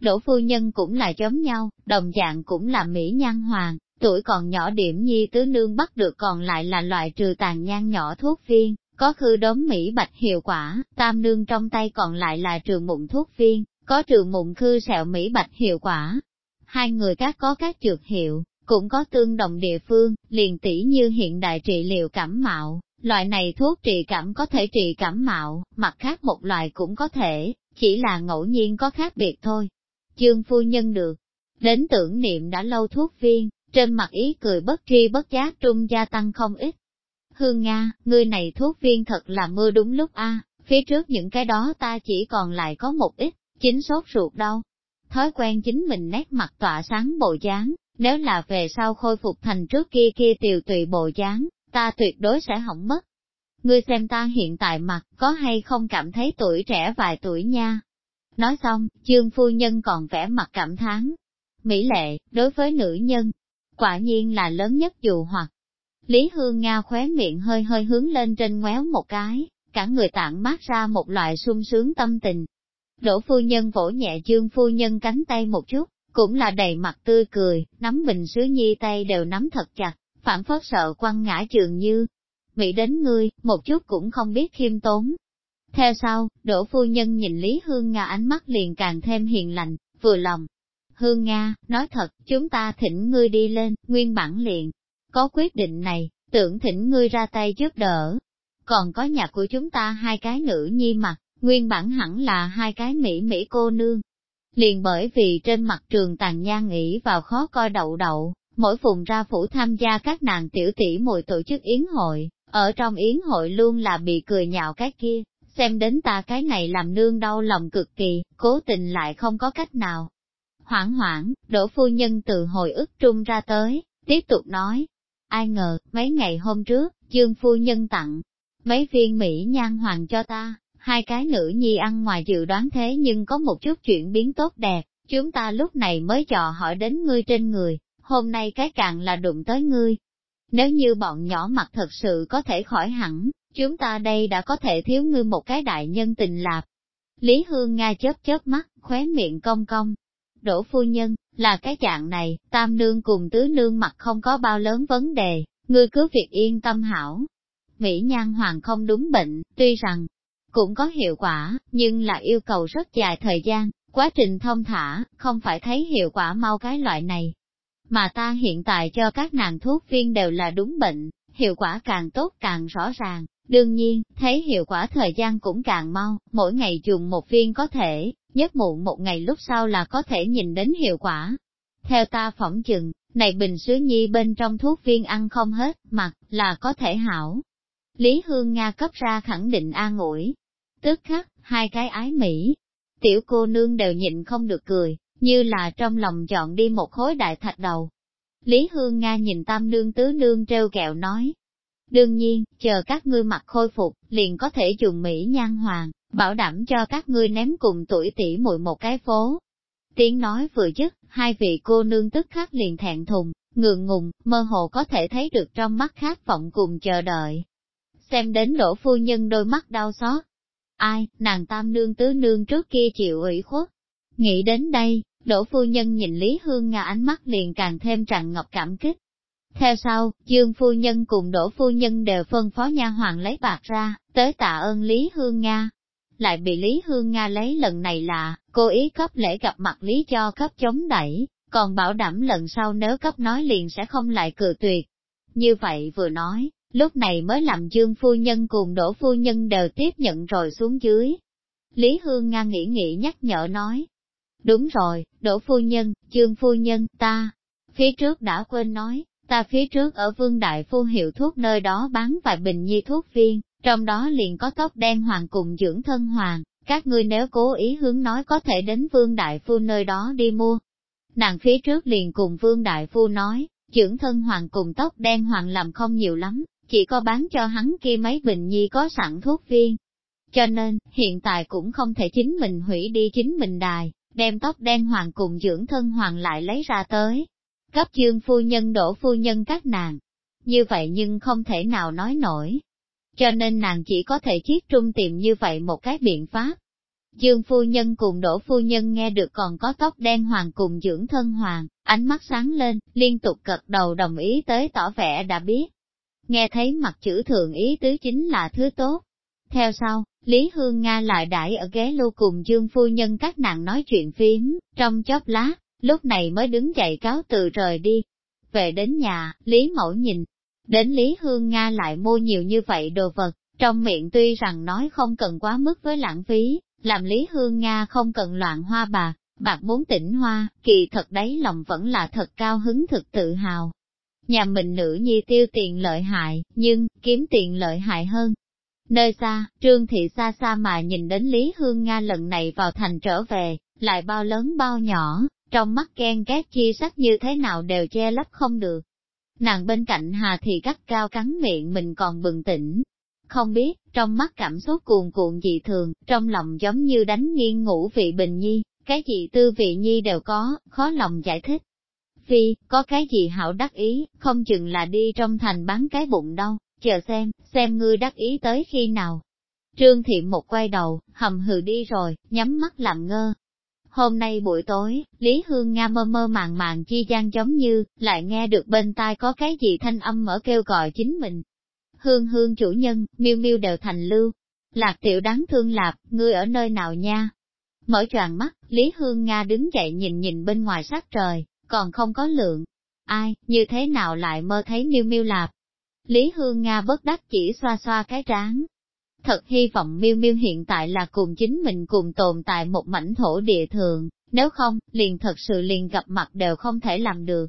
Đỗ Phu Nhân cũng là giống nhau, đồng dạng cũng là Mỹ Nhan Hoàng, tuổi còn nhỏ điểm nhi tứ nương bắt được còn lại là loại trừ tàn nhan nhỏ thuốc viên, có khư đốm Mỹ bạch hiệu quả, tam nương trong tay còn lại là trường mụn thuốc viên, có trường mụn khư sẹo Mỹ bạch hiệu quả. Hai người các có các trược hiệu, cũng có tương đồng địa phương, liền tỷ như hiện đại trị liệu cảm mạo, loại này thuốc trị cảm có thể trị cảm mạo, mặt khác một loại cũng có thể, chỉ là ngẫu nhiên có khác biệt thôi. Chương phu nhân được, đến tưởng niệm đã lâu thuốc viên, trên mặt ý cười bất tri bất giác trung gia tăng không ít. Hương Nga, ngươi này thuốc viên thật là mưa đúng lúc a phía trước những cái đó ta chỉ còn lại có một ít, chính sốt ruột đâu. Thói quen chính mình nét mặt tỏa sáng bộ dáng, nếu là về sau khôi phục thành trước kia kia tiều tùy bộ dáng, ta tuyệt đối sẽ hỏng mất. Ngươi xem ta hiện tại mặt có hay không cảm thấy tuổi trẻ vài tuổi nha. Nói xong, chương phu nhân còn vẽ mặt cảm thán. Mỹ lệ, đối với nữ nhân, quả nhiên là lớn nhất dù hoặc. Lý Hương Nga khóe miệng hơi hơi hướng lên trên ngoéo một cái, cả người tản mát ra một loại sung sướng tâm tình. Đỗ phu nhân vỗ nhẹ chương phu nhân cánh tay một chút, cũng là đầy mặt tươi cười, nắm bình sứ nhi tay đều nắm thật chặt, phản phất sợ quăng ngã trường như. Mỹ đến ngươi, một chút cũng không biết khiêm tốn. Theo sau, đỗ phu nhân nhìn Lý Hương Nga ánh mắt liền càng thêm hiền lành, vừa lòng. Hương Nga, nói thật, chúng ta thỉnh ngươi đi lên, nguyên bản liền. Có quyết định này, tưởng thỉnh ngươi ra tay giúp đỡ. Còn có nhà của chúng ta hai cái nữ nhi mặt, nguyên bản hẳn là hai cái mỹ mỹ cô nương, Liền bởi vì trên mặt trường tàn nha nghĩ vào khó coi đậu đậu, mỗi vùng ra phủ tham gia các nàng tiểu tỷ mùi tổ chức yến hội, ở trong yến hội luôn là bị cười nhạo cái kia, xem đến ta cái này làm nương đau lòng cực kỳ, cố tình lại không có cách nào. Hoảng hoảng, đỗ phu nhân từ hồi ức trung ra tới, tiếp tục nói, ai ngờ, mấy ngày hôm trước, dương phu nhân tặng, mấy viên Mỹ nhan hoàng cho ta, hai cái nữ nhi ăn ngoài dự đoán thế nhưng có một chút chuyển biến tốt đẹp, chúng ta lúc này mới trò hỏi đến ngươi trên người, hôm nay cái càng là đụng tới ngươi. Nếu như bọn nhỏ mặt thật sự có thể khỏi hẳn, chúng ta đây đã có thể thiếu ngươi một cái đại nhân tình lạp. Lý Hương Nga chớp chớp mắt, khóe miệng cong cong. Đỗ phu nhân, là cái dạng này, tam nương cùng tứ nương mặt không có bao lớn vấn đề, ngươi cứ việc yên tâm hảo. Mỹ Nhan Hoàng không đúng bệnh, tuy rằng, cũng có hiệu quả, nhưng là yêu cầu rất dài thời gian, quá trình thông thả, không phải thấy hiệu quả mau cái loại này. Mà ta hiện tại cho các nàng thuốc viên đều là đúng bệnh, hiệu quả càng tốt càng rõ ràng, đương nhiên, thấy hiệu quả thời gian cũng càng mau, mỗi ngày dùng một viên có thể, nhất muộn một ngày lúc sau là có thể nhìn đến hiệu quả. Theo ta phỏng chừng, này bình sứ nhi bên trong thuốc viên ăn không hết, mặt là có thể hảo. Lý Hương Nga cấp ra khẳng định an ủi, Tức khắc, hai cái ái Mỹ, tiểu cô nương đều nhịn không được cười, như là trong lòng chọn đi một khối đại thạch đầu. Lý Hương Nga nhìn tam nương tứ nương treo kẹo nói. Đương nhiên, chờ các ngươi mặt khôi phục, liền có thể dùng Mỹ nhan hoàng, bảo đảm cho các ngươi ném cùng tuổi tỷ muội một cái phố. Tiếng nói vừa dứt, hai vị cô nương tức khắc liền thẹn thùng, ngượng ngùng, mơ hồ có thể thấy được trong mắt khát vọng cùng chờ đợi. Xem đến đổ phu nhân đôi mắt đau xót, Ai, nàng tam nương tứ nương trước kia chịu ủy khuất. Nghĩ đến đây, đổ phu nhân nhìn Lý Hương Nga ánh mắt liền càng thêm tràn ngập cảm kích. Theo sau, Dương phu nhân cùng đỗ phu nhân đều phân phó nha hoàng lấy bạc ra, tới tạ ơn Lý Hương Nga. Lại bị Lý Hương Nga lấy lần này là, cô ý cấp lễ gặp mặt Lý cho cấp chống đẩy, còn bảo đảm lần sau nếu cấp nói liền sẽ không lại cự tuyệt. Như vậy vừa nói, lúc này mới làm Dương phu nhân cùng Đỗ phu nhân đều tiếp nhận rồi xuống dưới. Lý Hương Nga nghĩ nghĩ nhắc nhở nói. Đúng rồi, Đỗ phu nhân, Dương phu nhân, ta, phía trước đã quên nói, ta phía trước ở Vương Đại Phu hiệu thuốc nơi đó bán vài bình nhi thuốc viên, trong đó liền có tóc đen hoàng cùng dưỡng thân hoàng, các ngươi nếu cố ý hướng nói có thể đến Vương Đại Phu nơi đó đi mua. Nàng phía trước liền cùng Vương Đại Phu nói, dưỡng thân hoàng cùng tóc đen hoàng làm không nhiều lắm, chỉ có bán cho hắn kia mấy bình nhi có sẵn thuốc viên. Cho nên, hiện tại cũng không thể chính mình hủy đi chính mình đài, đem tóc đen hoàng cùng dưỡng thân hoàng lại lấy ra tới. Cấp chương phu nhân đổ phu nhân các nàng. Như vậy nhưng không thể nào nói nổi. Cho nên nàng chỉ có thể chiết trung tìm như vậy một cái biện pháp. Dương phu nhân cùng đổ phu nhân nghe được còn có tóc đen hoàng cùng dưỡng thân hoàng, ánh mắt sáng lên, liên tục cật đầu đồng ý tới tỏ vẻ đã biết. nghe thấy mặt chữ thường ý tứ chính là thứ tốt. Theo sau, Lý Hương Nga lại đãi ở ghế lưu cùng Dương Phu Nhân các nàng nói chuyện phím, trong chóp lá, lúc này mới đứng dậy cáo từ rời đi. Về đến nhà, Lý Mẫu nhìn, đến Lý Hương Nga lại mua nhiều như vậy đồ vật, trong miệng tuy rằng nói không cần quá mức với lãng phí, làm Lý Hương Nga không cần loạn hoa bạc, bạc muốn tỉnh hoa, kỳ thật đấy lòng vẫn là thật cao hứng thực tự hào. Nhà mình nữ nhi tiêu tiền lợi hại, nhưng, kiếm tiền lợi hại hơn. Nơi xa, Trương Thị xa xa mà nhìn đến Lý Hương Nga lần này vào thành trở về, lại bao lớn bao nhỏ, trong mắt ghen ghét chi sắc như thế nào đều che lấp không được. Nàng bên cạnh Hà thì gắt cao cắn miệng mình còn bừng tỉnh. Không biết, trong mắt cảm xúc cuồn cuộn dị thường, trong lòng giống như đánh nghiêng ngủ vị bình nhi, cái gì tư vị nhi đều có, khó lòng giải thích. Phi, có cái gì hảo đắc ý, không chừng là đi trong thành bán cái bụng đâu, chờ xem, xem ngươi đắc ý tới khi nào. Trương Thiệm một quay đầu, hầm hừ đi rồi, nhắm mắt làm ngơ, Hôm nay buổi tối, Lý Hương Nga mơ mơ màng màng chi gian giống như, lại nghe được bên tai có cái gì thanh âm mở kêu gọi chính mình. Hương hương chủ nhân, miêu miêu đều thành lưu. Lạc tiểu đáng thương lạc, ngươi ở nơi nào nha? Mở choàng mắt, Lý Hương Nga đứng dậy nhìn nhìn bên ngoài sắc trời, còn không có lượng. Ai, như thế nào lại mơ thấy miêu miêu lạp? Lý Hương Nga bất đắc chỉ xoa xoa cái trán, Thật hy vọng miêu miêu hiện tại là cùng chính mình cùng tồn tại một mảnh thổ địa thường, nếu không, liền thật sự liền gặp mặt đều không thể làm được.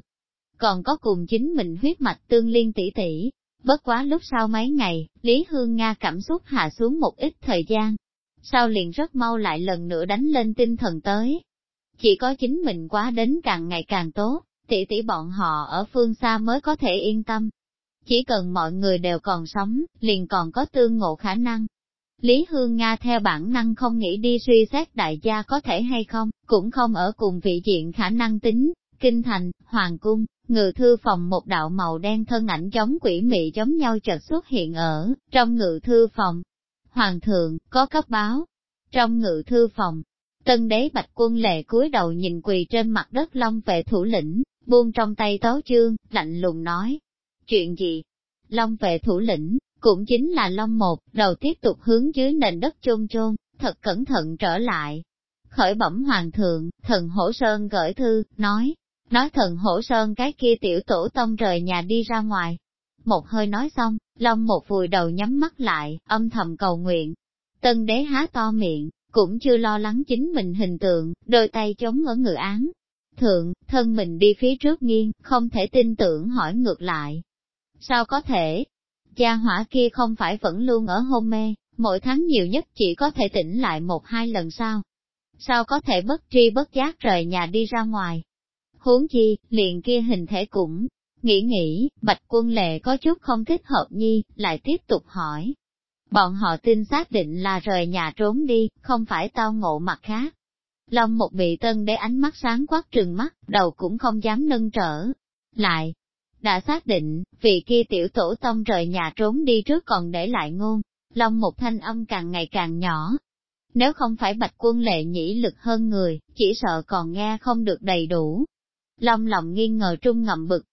Còn có cùng chính mình huyết mạch tương liên tỷ tỷ. Bất quá lúc sau mấy ngày, Lý Hương Nga cảm xúc hạ xuống một ít thời gian. Sau liền rất mau lại lần nữa đánh lên tinh thần tới. Chỉ có chính mình quá đến càng ngày càng tốt, tỷ tỷ bọn họ ở phương xa mới có thể yên tâm. Chỉ cần mọi người đều còn sống, liền còn có tương ngộ khả năng. Lý Hương Nga theo bản năng không nghĩ đi suy xét đại gia có thể hay không, cũng không ở cùng vị diện khả năng tính, kinh thành, hoàng cung, ngự thư phòng một đạo màu đen thân ảnh giống quỷ mị giống nhau chợt xuất hiện ở, trong ngự thư phòng. Hoàng thượng, có cấp báo. Trong ngự thư phòng, tân đế bạch quân lệ cúi đầu nhìn quỳ trên mặt đất long vệ thủ lĩnh, buông trong tay tấu chương, lạnh lùng nói, Chuyện gì? Long vệ thủ lĩnh, cũng chính là Long một, đầu tiếp tục hướng dưới nền đất chôn chôn, thật cẩn thận trở lại. Khởi bẩm hoàng thượng, thần hổ sơn gửi thư, nói, nói thần hổ sơn cái kia tiểu tổ tông rời nhà đi ra ngoài. Một hơi nói xong, Long một vùi đầu nhắm mắt lại, âm thầm cầu nguyện. Tân đế há to miệng, cũng chưa lo lắng chính mình hình tượng, đôi tay chống ở ngự án. Thượng, thân mình đi phía trước nghiêng, không thể tin tưởng hỏi ngược lại, Sao có thể? gia hỏa kia không phải vẫn luôn ở hôn mê, mỗi tháng nhiều nhất chỉ có thể tỉnh lại một hai lần sao? Sao có thể bất tri bất giác rời nhà đi ra ngoài? Huống chi, liền kia hình thể cũng, nghĩ nghĩ, bạch quân lệ có chút không thích hợp nhi, lại tiếp tục hỏi. Bọn họ tin xác định là rời nhà trốn đi, không phải tao ngộ mặt khác. Long một bị tân để ánh mắt sáng quát trừng mắt, đầu cũng không dám nâng trở. Lại, đã xác định, vì kia tiểu tổ tông rời nhà trốn đi trước còn để lại ngôn, long một thanh âm càng ngày càng nhỏ. Nếu không phải bạch quân lệ nhĩ lực hơn người, chỉ sợ còn nghe không được đầy đủ. Long lòng nghi ngờ trung ngậm bực.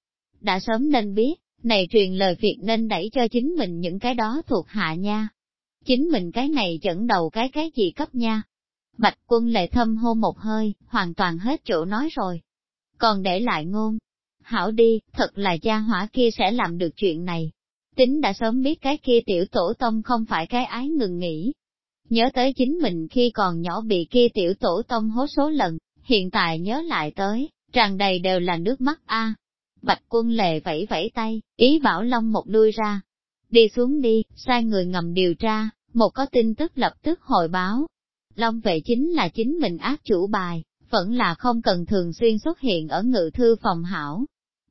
Đã sớm nên biết, này truyền lời việc nên đẩy cho chính mình những cái đó thuộc hạ nha. Chính mình cái này dẫn đầu cái cái gì cấp nha. Bạch quân lệ thâm hô một hơi, hoàn toàn hết chỗ nói rồi. Còn để lại ngôn, hảo đi, thật là gia hỏa kia sẽ làm được chuyện này. Tính đã sớm biết cái kia tiểu tổ tông không phải cái ái ngừng nghỉ. Nhớ tới chính mình khi còn nhỏ bị kia tiểu tổ tông hố số lần, hiện tại nhớ lại tới, tràn đầy đều là nước mắt a. Bạch quân lệ vẫy vẫy tay, ý bảo Long một lui ra. Đi xuống đi, sai người ngầm điều tra, một có tin tức lập tức hồi báo. Long vệ chính là chính mình ác chủ bài, vẫn là không cần thường xuyên xuất hiện ở ngự thư phòng hảo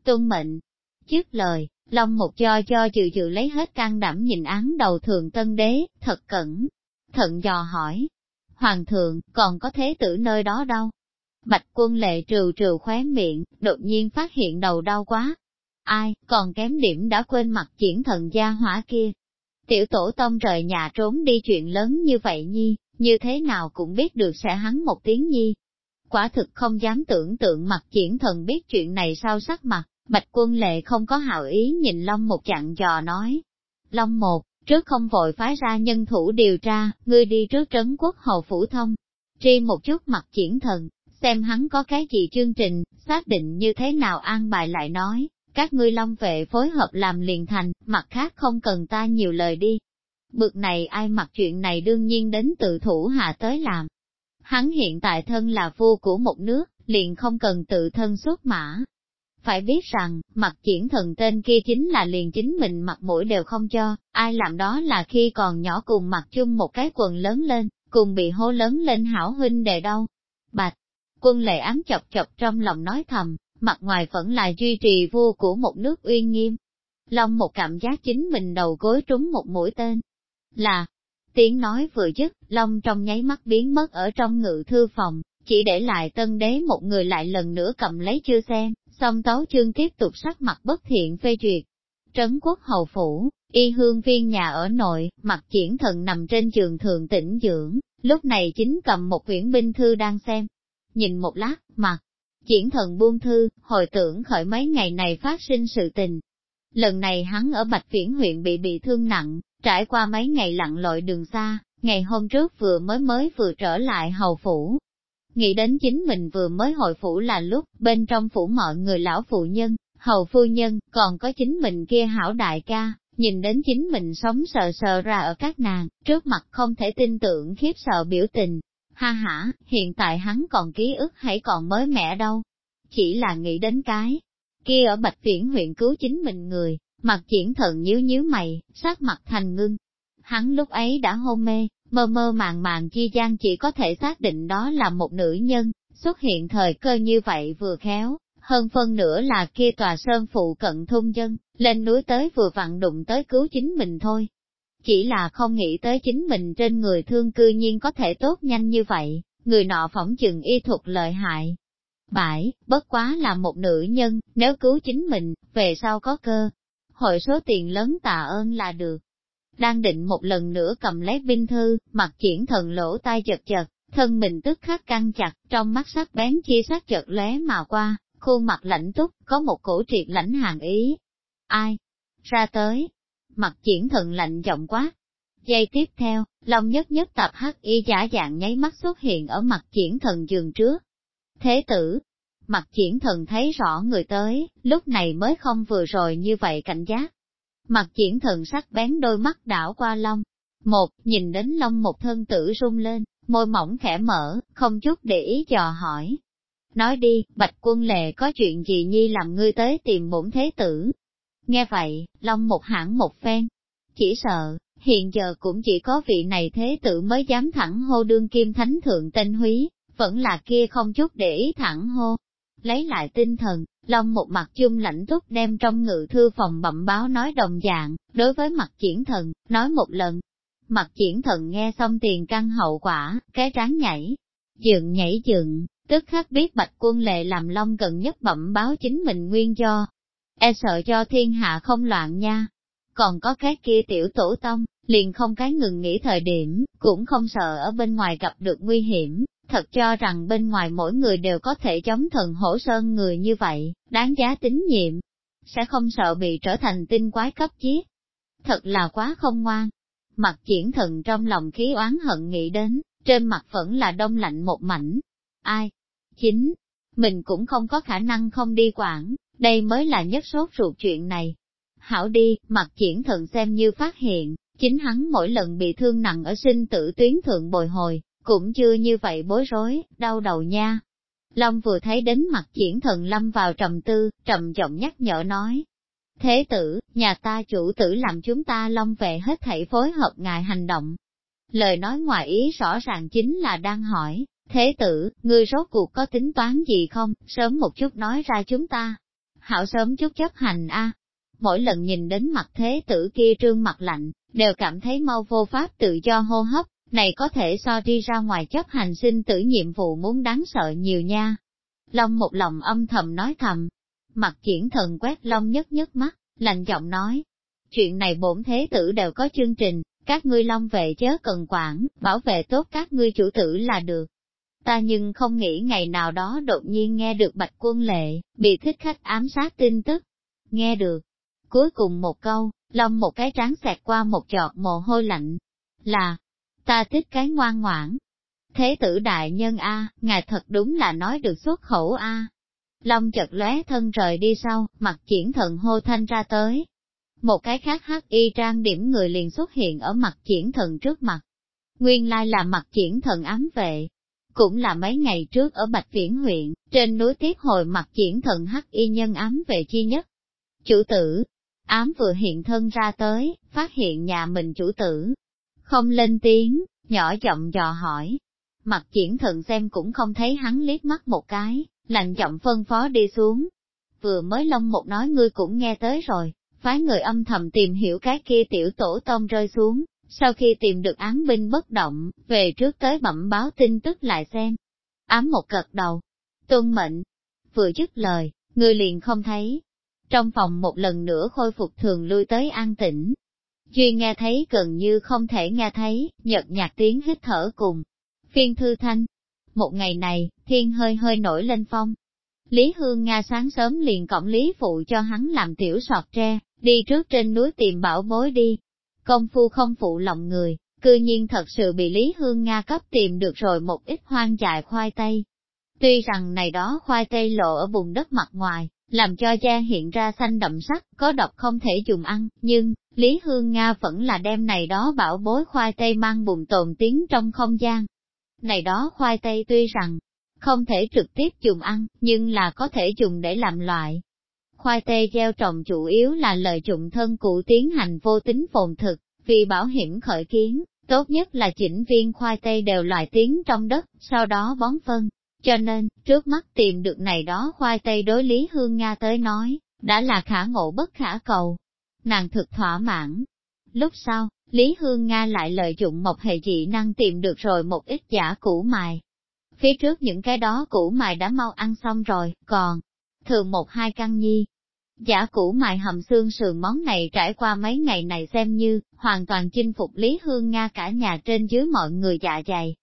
tuân mệnh. Trước lời, Long một cho cho dự dự lấy hết can đảm nhìn án đầu thường tân đế, thật cẩn, thận dò hỏi. Hoàng thượng, còn có thế tử nơi đó đâu? Bạch quân lệ trừ trừ khóe miệng, đột nhiên phát hiện đầu đau quá. Ai, còn kém điểm đã quên mặt triển thần gia hỏa kia. Tiểu tổ tông rời nhà trốn đi chuyện lớn như vậy nhi, như thế nào cũng biết được sẽ hắn một tiếng nhi. Quả thực không dám tưởng tượng mặt triển thần biết chuyện này sao sắc mặt, Bạch quân lệ không có hảo ý nhìn Long một chặn dò nói. Long một, trước không vội phái ra nhân thủ điều tra, ngươi đi trước trấn quốc hầu phủ thông. Tri một chút mặt triển thần, xem hắn có cái gì chương trình, xác định như thế nào an bài lại nói, các ngươi long vệ phối hợp làm liền thành, mặt khác không cần ta nhiều lời đi. Bực này ai mặc chuyện này đương nhiên đến tự thủ hạ tới làm. Hắn hiện tại thân là vua của một nước, liền không cần tự thân xuất mã. Phải biết rằng, mặt triển thần tên kia chính là liền chính mình mặt mũi đều không cho, ai làm đó là khi còn nhỏ cùng mặc chung một cái quần lớn lên, cùng bị hô lớn lên hảo huynh đề đâu. Bạch, quân lệ ám chọc chọc trong lòng nói thầm, mặt ngoài vẫn là duy trì vua của một nước uy nghiêm. Long một cảm giác chính mình đầu gối trúng một mũi tên. Là, tiếng nói vừa dứt, Long trong nháy mắt biến mất ở trong ngự thư phòng, chỉ để lại tân đế một người lại lần nữa cầm lấy chưa xem, song tấu chương tiếp tục sắc mặt bất thiện phê duyệt. Trấn quốc hầu phủ, y hương viên nhà ở nội, mặt triển thần nằm trên giường thường tĩnh dưỡng, lúc này chính cầm một quyển binh thư đang xem. Nhìn một lát, mặt, Triển thần buông thư, hồi tưởng khởi mấy ngày này phát sinh sự tình. Lần này hắn ở Bạch Viễn huyện bị bị thương nặng, trải qua mấy ngày lặn lội đường xa, ngày hôm trước vừa mới mới vừa trở lại hầu phủ. Nghĩ đến chính mình vừa mới hồi phủ là lúc bên trong phủ mọi người lão phụ nhân, hầu phu nhân, còn có chính mình kia hảo đại ca, nhìn đến chính mình sống sờ sờ ra ở các nàng, trước mặt không thể tin tưởng khiếp sợ biểu tình, Ha ha, hiện tại hắn còn ký ức hãy còn mới mẻ đâu. Chỉ là nghĩ đến cái. Kia ở Bạch Viễn huyện cứu chính mình người, mặt triển thần nhíu nhíu mày, sát mặt thành ngưng. Hắn lúc ấy đã hôn mê, mơ mơ màng màng chi gian chỉ có thể xác định đó là một nữ nhân, xuất hiện thời cơ như vậy vừa khéo, hơn phân nữa là kia tòa sơn phụ cận thôn dân, lên núi tới vừa vặn đụng tới cứu chính mình thôi chỉ là không nghĩ tới chính mình trên người thương cư nhiên có thể tốt nhanh như vậy, người nọ phỏng chừng y thuật lợi hại. Bãi, bất quá là một nữ nhân, nếu cứu chính mình, về sau có cơ, hội số tiền lớn tạ ơn là được. Đang định một lần nữa cầm lấy binh thư, mặt triển thần lỗ tai chật chật, thân mình tức khắc căng chặt, trong mắt sắc bén chia sắc chợt lóe mà qua, khuôn mặt lãnh túc, có một cổ triệt lãnh hàng ý. Ai? Ra tới, mặt triển thần lạnh giọng quá. Giây tiếp theo, Long nhất nhất tập hắc y giả dạng nháy mắt xuất hiện ở mặt triển thần giường trước. Thế tử, mặt triển thần thấy rõ người tới, lúc này mới không vừa rồi như vậy cảnh giác. Mặt triển thần sắc bén đôi mắt đảo qua Long. Một, nhìn đến Long một thân tử rung lên, môi mỏng khẽ mở, không chút để ý dò hỏi. Nói đi, bạch quân lệ có chuyện gì nhi làm ngươi tới tìm bổn thế tử, Nghe vậy, Long một hãng một phen. Chỉ sợ, hiện giờ cũng chỉ có vị này thế tử mới dám thẳng hô đương kim thánh thượng tên húy, vẫn là kia không chút để ý thẳng hô. Lấy lại tinh thần, Long một mặt chung lãnh túc đem trong ngự thư phòng bẩm báo nói đồng dạng, đối với mặt triển thần, nói một lần. Mặt triển thần nghe xong tiền căn hậu quả, cái tráng nhảy, dựng nhảy dựng, tức khắc biết bạch quân lệ làm Long gần nhất bẩm báo chính mình nguyên do, e sợ cho thiên hạ không loạn nha. Còn có cái kia tiểu tổ tông, liền không cái ngừng nghỉ thời điểm, cũng không sợ ở bên ngoài gặp được nguy hiểm, thật cho rằng bên ngoài mỗi người đều có thể chống thần hổ sơn người như vậy, đáng giá tín nhiệm, sẽ không sợ bị trở thành tinh quái cấp chiết. Thật là quá không ngoan. Mặt triển thần trong lòng khí oán hận nghĩ đến, trên mặt vẫn là đông lạnh một mảnh. Ai? Chính, mình cũng không có khả năng không đi quản, đây mới là nhất sốt ruột chuyện này. Hảo đi, mặt triển thần xem như phát hiện, chính hắn mỗi lần bị thương nặng ở sinh tử tuyến thượng bồi hồi, cũng chưa như vậy bối rối, đau đầu nha. Long vừa thấy đến mặt triển thần lâm vào trầm tư, trầm giọng nhắc nhở nói. Thế tử, nhà ta chủ tử làm chúng ta long về hết thảy phối hợp ngài hành động. Lời nói ngoài ý rõ ràng chính là đang hỏi, thế tử, ngươi rốt cuộc có tính toán gì không, sớm một chút nói ra chúng ta hảo sớm chút chấp hành a. Mỗi lần nhìn đến mặt thế tử kia trương mặt lạnh, đều cảm thấy mau vô pháp tự do hô hấp, này có thể so đi ra ngoài chấp hành sinh tử nhiệm vụ muốn đáng sợ nhiều nha. Long một lòng âm thầm nói thầm, mặt triển thần quét long nhất nhất mắt, lạnh giọng nói. Chuyện này bổn thế tử đều có chương trình, các ngươi long vệ chớ cần quản, bảo vệ tốt các ngươi chủ tử là được. Ta nhưng không nghĩ ngày nào đó đột nhiên nghe được bạch quân lệ, bị thích khách ám sát tin tức. Nghe được. Cuối cùng một câu, long một cái trán xẹt qua một giọt mồ hôi lạnh. Là, ta thích cái ngoan ngoãn. Thế tử đại nhân A, ngài thật đúng là nói được xuất khẩu A. Long chật lóe thân rời đi sau, mặt triển thần hô thanh ra tới. Một cái khác hắc y trang điểm người liền xuất hiện ở mặt triển thần trước mặt. Nguyên lai là mặt triển thần ám vệ. Cũng là mấy ngày trước ở Bạch Viễn huyện, trên núi tiếp hồi mặt triển thần hắc y nhân ám vệ chi nhất. Chủ tử, ám vừa hiện thân ra tới, phát hiện nhà mình chủ tử. Không lên tiếng, nhỏ giọng dò hỏi. Mặt triển thần xem cũng không thấy hắn liếc mắt một cái, lạnh giọng phân phó đi xuống. Vừa mới lông một nói ngươi cũng nghe tới rồi, phái người âm thầm tìm hiểu cái kia tiểu tổ tông rơi xuống, sau khi tìm được án binh bất động, về trước tới bẩm báo tin tức lại xem. Ám một cật đầu, tuân mệnh, vừa dứt lời, người liền không thấy. Trong phòng một lần nữa khôi phục thường lui tới an tĩnh. Duy nghe thấy gần như không thể nghe thấy, nhợt nhạt tiếng hít thở cùng. Phiên thư thanh. Một ngày này, thiên hơi hơi nổi lên phong. Lý Hương Nga sáng sớm liền cổng Lý Phụ cho hắn làm tiểu sọt tre, đi trước trên núi tìm bảo bối đi. Công phu không phụ lòng người, cư nhiên thật sự bị Lý Hương Nga cấp tìm được rồi một ít hoang dại khoai tây. Tuy rằng này đó khoai tây lộ ở vùng đất mặt ngoài, làm cho da hiện ra xanh đậm sắc, có độc không thể dùng ăn, nhưng, Lý Hương Nga vẫn là đem này đó bảo bối khoai tây mang bùn tồn tiếng trong không gian. Này đó khoai tây tuy rằng, không thể trực tiếp dùng ăn, nhưng là có thể dùng để làm loại, khoai tây gieo trồng chủ yếu là lợi dụng thân cụ tiến hành vô tính phồn thực, vì bảo hiểm khởi kiến, tốt nhất là chỉnh viên khoai tây đều loại tiếng trong đất, sau đó bón phân. Cho nên, trước mắt tìm được này đó khoai tây đối lý hương Nga tới nói, đã là khả ngộ bất khả cầu. Nàng thực thỏa mãn. Lúc sau, Lý Hương Nga lại lợi dụng một hệ dị năng tìm được rồi một ít giả củ mài. Phía trước những cái đó củ mài đã mau ăn xong rồi, còn thường một hai căn nhi, Giả củ mài hầm xương sườn món này trải qua mấy ngày này xem như, hoàn toàn chinh phục Lý Hương Nga cả nhà trên dưới mọi người dạ dày.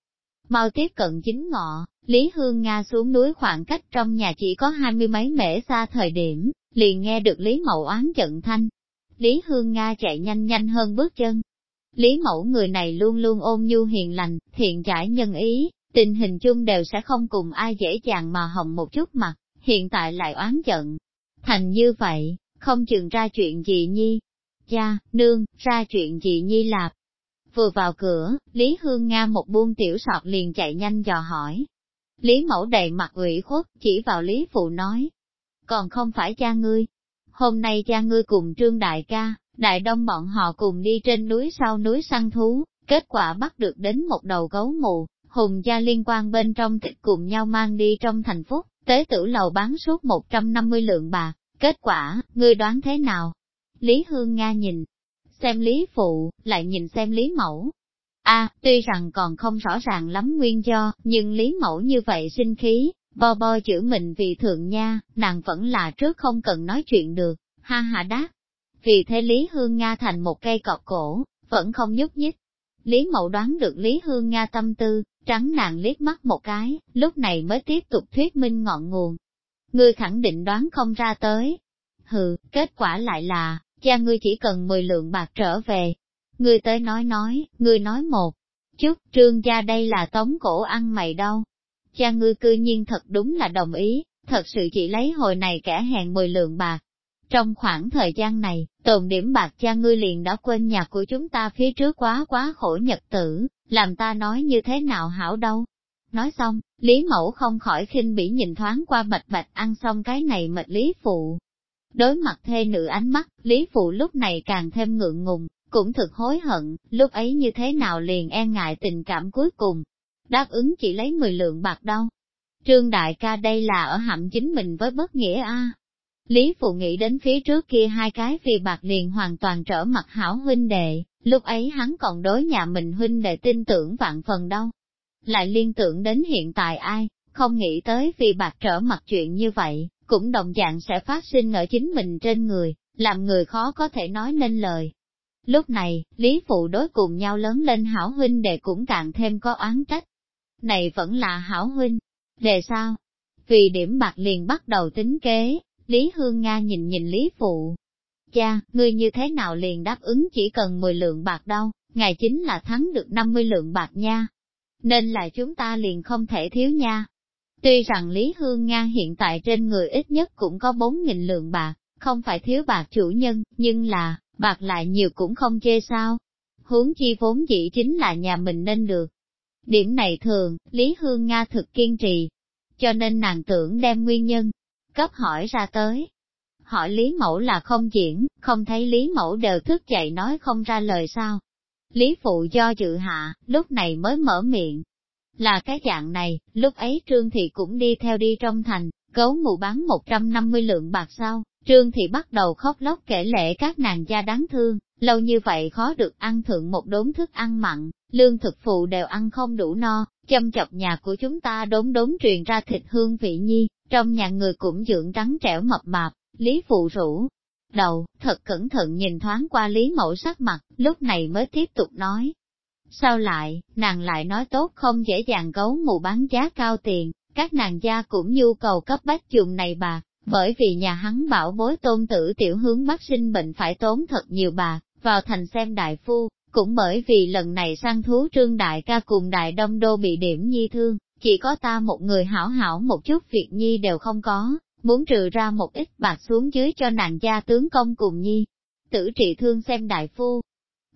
Mau tiếp cận chính ngọ, Lý Hương Nga xuống núi khoảng cách trong nhà chỉ có hai mươi mấy mễ xa thời điểm, liền nghe được Lý Mậu oán giận thanh. Lý Hương Nga chạy nhanh nhanh hơn bước chân. Lý Mẫu người này luôn luôn ôm nhu hiền lành, thiện giải nhân ý, tình hình chung đều sẽ không cùng ai dễ dàng mà hồng một chút mặt, hiện tại lại oán giận, Thành như vậy, không chừng ra chuyện gì nhi. Cha, nương, ra chuyện gì nhi lạp. Vừa vào cửa, Lý Hương Nga một buông tiểu sọt liền chạy nhanh dò hỏi. Lý mẫu đầy mặt ủy khuất, chỉ vào Lý Phụ nói. Còn không phải cha ngươi. Hôm nay cha ngươi cùng Trương Đại ca, Đại Đông bọn họ cùng đi trên núi sau núi săn thú, kết quả bắt được đến một đầu gấu mù, hùng gia liên quan bên trong thịt cùng nhau mang đi trong thành phúc, Tế tử lầu bán suốt 150 lượng bạc, kết quả, ngươi đoán thế nào? Lý Hương Nga nhìn, xem Lý Phụ, lại nhìn xem Lý Mẫu. a tuy rằng còn không rõ ràng lắm nguyên do, nhưng Lý Mẫu như vậy sinh khí, bo bo chữ mình vì thượng nha, nàng vẫn là trước không cần nói chuyện được, ha ha đáp. Vì thế Lý Hương Nga thành một cây cọc cổ, vẫn không nhúc nhích. Lý Mậu đoán được Lý Hương Nga tâm tư, trắng nàng liếc mắt một cái, lúc này mới tiếp tục thuyết minh ngọn nguồn. Ngươi khẳng định đoán không ra tới. Hừ, kết quả lại là, cha ngươi chỉ cần 10 lượng bạc trở về. Ngươi tới nói nói, ngươi nói một chút, trương gia đây là tống cổ ăn mày đâu. Cha ngươi cư nhiên thật đúng là đồng ý, thật sự chỉ lấy hồi này kẻ hẹn 10 lượng bạc. Trong khoảng thời gian này, tồn điểm bạc cha ngươi liền đã quên nhà của chúng ta phía trước quá quá khổ nhật tử, làm ta nói như thế nào hảo đâu. Nói xong, Lý Mẫu không khỏi khinh bỉ nhìn thoáng qua bạch bạch ăn xong cái này mệt Lý Phụ. Đối mặt thê nữ ánh mắt, Lý Phụ lúc này càng thêm ngượng ngùng, cũng thực hối hận, lúc ấy như thế nào liền e ngại tình cảm cuối cùng. Đáp ứng chỉ lấy 10 lượng bạc đâu. Trương Đại ca đây là ở hạm chính mình với bất nghĩa a. Lý Phụ nghĩ đến phía trước kia hai cái vì bạc liền hoàn toàn trở mặt hảo huynh đệ, lúc ấy hắn còn đối nhà mình huynh đệ tin tưởng vạn phần đâu. Lại liên tưởng đến hiện tại ai, không nghĩ tới vì bạc trở mặt chuyện như vậy, cũng đồng dạng sẽ phát sinh ở chính mình trên người, làm người khó có thể nói nên lời. Lúc này, Lý Phụ đối cùng nhau lớn lên hảo huynh đệ cũng càng thêm có oán trách. Này vẫn là hảo huynh. Đề sao? Vì điểm bạc liền bắt đầu tính kế, Lý Hương Nga nhìn nhìn Lý Phụ. Cha, ngươi như thế nào liền đáp ứng chỉ cần 10 lượng bạc đâu, ngài chính là thắng được 50 lượng bạc nha. Nên là chúng ta liền không thể thiếu nha. Tuy rằng Lý Hương Nga hiện tại trên người ít nhất cũng có 4.000 lượng bạc, không phải thiếu bạc chủ nhân, nhưng là, bạc lại nhiều cũng không chê sao. hướng chi vốn dĩ chính là nhà mình nên được. Điểm này thường, Lý Hương Nga thực kiên trì, cho nên nàng tưởng đem nguyên nhân, cấp hỏi ra tới. Hỏi Lý Mẫu là không diễn, không thấy Lý Mẫu đều thức dậy nói không ra lời sao. Lý Phụ do dự hạ, lúc này mới mở miệng. Là cái dạng này, lúc ấy Trương Thị cũng đi theo đi trong thành, gấu mụ bán 150 lượng bạc sau, Trương Thị bắt đầu khóc lóc kể lệ các nàng gia đáng thương, lâu như vậy khó được ăn thượng một đốn thức ăn mặn, lương thực phụ đều ăn không đủ no, châm chọc nhà của chúng ta đốn đốn truyền ra thịt hương vị nhi, trong nhà người cũng dưỡng trắng trẻo mập mạp, Lý Phụ rủ. Đầu, thật cẩn thận nhìn thoáng qua Lý Mẫu sắc mặt, lúc này mới tiếp tục nói. Sao lại, nàng lại nói tốt không dễ dàng gấu mù bán giá cao tiền, các nàng gia cũng nhu cầu cấp bách dùng này bạc, bởi vì nhà hắn bảo bối tôn tử tiểu hướng bác sinh bệnh phải tốn thật nhiều bạc, vào thành xem đại phu, cũng bởi vì lần này sang thú trương đại ca cùng đại đông đô bị điểm nhi thương, chỉ có ta một người hảo hảo một chút việc nhi đều không có, muốn trừ ra một ít bạc xuống dưới cho nàng gia tướng công cùng nhi. Tử trị thương xem đại phu.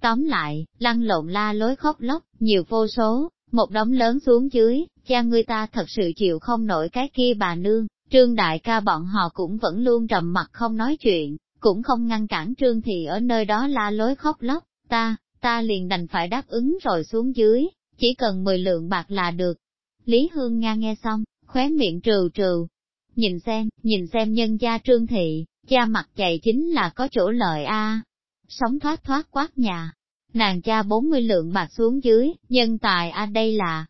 Tóm lại, lăn lộn la lối khóc lóc, nhiều vô số, một đống lớn xuống dưới, cha người ta thật sự chịu không nổi cái kia bà nương, trương đại ca bọn họ cũng vẫn luôn trầm mặt không nói chuyện, cũng không ngăn cản trương thì ở nơi đó la lối khóc lóc, ta, ta liền đành phải đáp ứng rồi xuống dưới, chỉ cần 10 lượng bạc là được. Lý Hương Nga nghe xong, khóe miệng trừ trừ. Nhìn xem, nhìn xem nhân gia trương thị, cha mặt chạy chính là có chỗ lợi a. Sống thoát thoát quát nhà. Nàng cha 40 lượng bạc xuống dưới, nhân tài a đây là.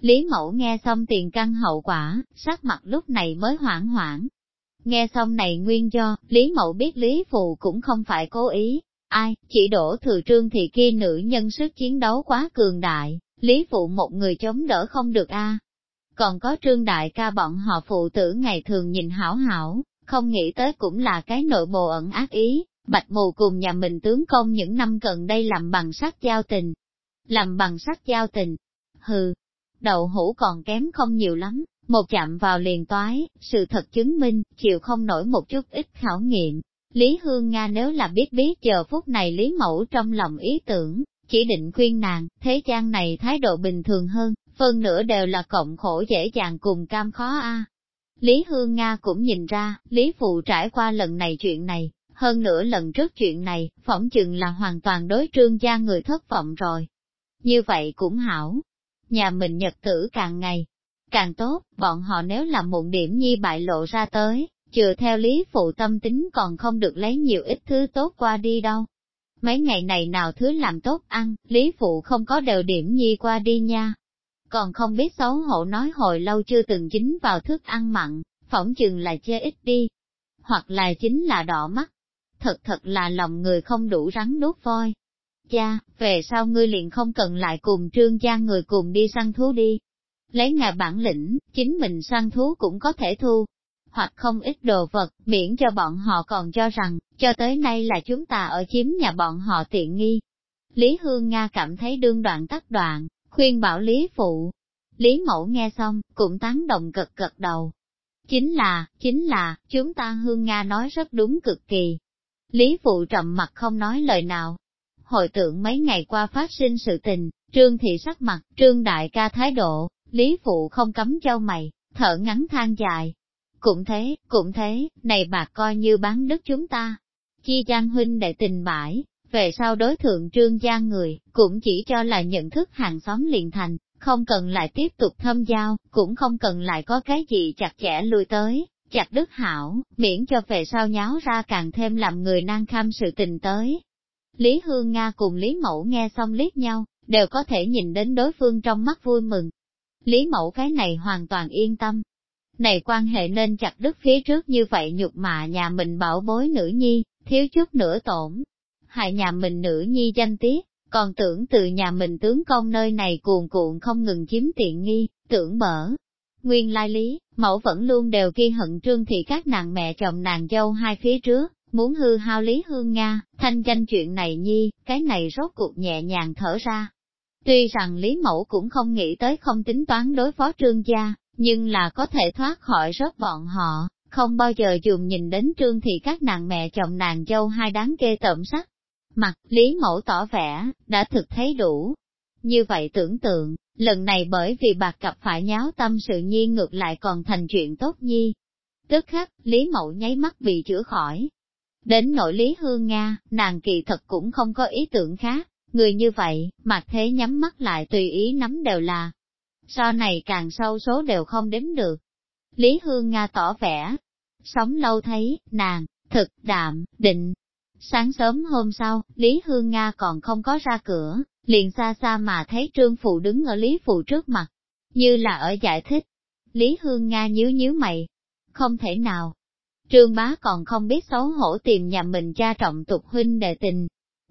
Lý mẫu nghe xong tiền căn hậu quả, sắc mặt lúc này mới hoảng hoảng. Nghe xong này nguyên do, Lý mẫu biết Lý Phù cũng không phải cố ý, Ai, chỉ đổ thừa trương thì kia nữ nhân sức chiến đấu quá cường đại, lý phụ một người chống đỡ không được a. Còn có trương đại ca bọn họ phụ tử ngày thường nhìn hảo hảo, không nghĩ tới cũng là cái nội bộ ẩn ác ý, bạch mù cùng nhà mình tướng công những năm gần đây làm bằng sắt giao tình. Làm bằng sắt giao tình, hừ, đậu hũ còn kém không nhiều lắm, một chạm vào liền toái, sự thật chứng minh, chịu không nổi một chút ít khảo nghiệm, Lý Hương Nga nếu là biết biết giờ phút này Lý Mẫu trong lòng ý tưởng, chỉ định khuyên nàng, thế gian này thái độ bình thường hơn, phân nửa đều là cộng khổ dễ dàng cùng cam khó a. Lý Hương Nga cũng nhìn ra, Lý Phụ trải qua lần này chuyện này, hơn nữa lần trước chuyện này, phỏng chừng là hoàn toàn đối trương gia người thất vọng rồi. Như vậy cũng hảo. Nhà mình nhật tử càng ngày, càng tốt, bọn họ nếu là muộn điểm nhi bại lộ ra tới, chừa theo lý phụ tâm tính còn không được lấy nhiều ít thứ tốt qua đi đâu. Mấy ngày này nào thứ làm tốt ăn, lý phụ không có đều điểm nhi qua đi nha. Còn không biết xấu hổ nói hồi lâu chưa từng dính vào thức ăn mặn, phỏng chừng là chê ít đi. Hoặc là chính là đỏ mắt. Thật thật là lòng người không đủ rắn đốt voi. Cha, về sau ngươi liền không cần lại cùng trương gia người cùng đi săn thú đi. Lấy ngài bản lĩnh, chính mình săn thú cũng có thể thu, hoặc không ít đồ vật, miễn cho bọn họ còn cho rằng, cho tới nay là chúng ta ở chiếm nhà bọn họ tiện nghi. Lý Hương Nga cảm thấy đương đoạn tắt đoạn, khuyên bảo Lý Phụ. Lý Mẫu nghe xong, cũng tán đồng gật gật đầu. Chính là, chính là, chúng ta Hương Nga nói rất đúng cực kỳ. Lý Phụ trầm mặt không nói lời nào. Hồi tưởng mấy ngày qua phát sinh sự tình, Trương Thị sắc mặt, Trương Đại ca thái độ, Lý Phụ không cấm châu mày, thở ngắn than dài, cũng thế, cũng thế, này bà coi như bán đất chúng ta. Chi Giang huynh đệ tình bãi, về sau đối thượng trương gia người, cũng chỉ cho là nhận thức hàng xóm liền thành, không cần lại tiếp tục thâm giao, cũng không cần lại có cái gì chặt chẽ lui tới, chặt đức hảo, miễn cho về sau nháo ra càng thêm làm người nan kham sự tình tới. Lý Hương Nga cùng Lý Mẫu nghe xong liếc nhau, đều có thể nhìn đến đối phương trong mắt vui mừng. Lý Mẫu cái này hoàn toàn yên tâm, này quan hệ nên chặt đứt phía trước như vậy nhục mạ nhà mình bảo bối nữ nhi, thiếu chút nữa tổn. Hại nhà mình nữ nhi danh tiết, còn tưởng từ nhà mình tướng công nơi này cuồn cuộn không ngừng chiếm tiện nghi, tưởng bở. Nguyên lai lý, mẫu vẫn luôn đều ghi hận trương thị các nàng mẹ chồng nàng dâu hai phía trước, muốn hư hao lý hương Nga, thanh danh chuyện này nhi, cái này rốt cuộc nhẹ nhàng thở ra. Tuy rằng Lý Mẫu cũng không nghĩ tới không tính toán đối phó trương gia, nhưng là có thể thoát khỏi rớt bọn họ, không bao giờ dùng nhìn đến trương thị các nàng mẹ chồng nàng dâu hai đáng ghê tởm sắc. Mặt, Lý Mẫu tỏ vẻ, đã thực thấy đủ. Như vậy tưởng tượng, lần này bởi vì bạc cặp phải nháo tâm sự nhi ngược lại còn thành chuyện tốt nhi. Tức khắc, Lý mậu nháy mắt bị chữa khỏi. Đến nội Lý Hương Nga, nàng kỳ thật cũng không có ý tưởng khác, người như vậy, mặt thế nhắm mắt lại tùy ý nắm đều là. So này càng sâu số đều không đếm được. Lý Hương Nga tỏ vẻ, sống lâu thấy, nàng, thực, đạm, định. Sáng sớm hôm sau, Lý Hương Nga còn không có ra cửa, liền xa xa mà thấy Trương Phụ đứng ở Lý Phụ trước mặt, như là ở giải thích. Lý Hương Nga nhíu nhíu mày. Không thể nào. Trương bá còn không biết xấu hổ tìm nhà mình cha trọng tục huynh đệ tình.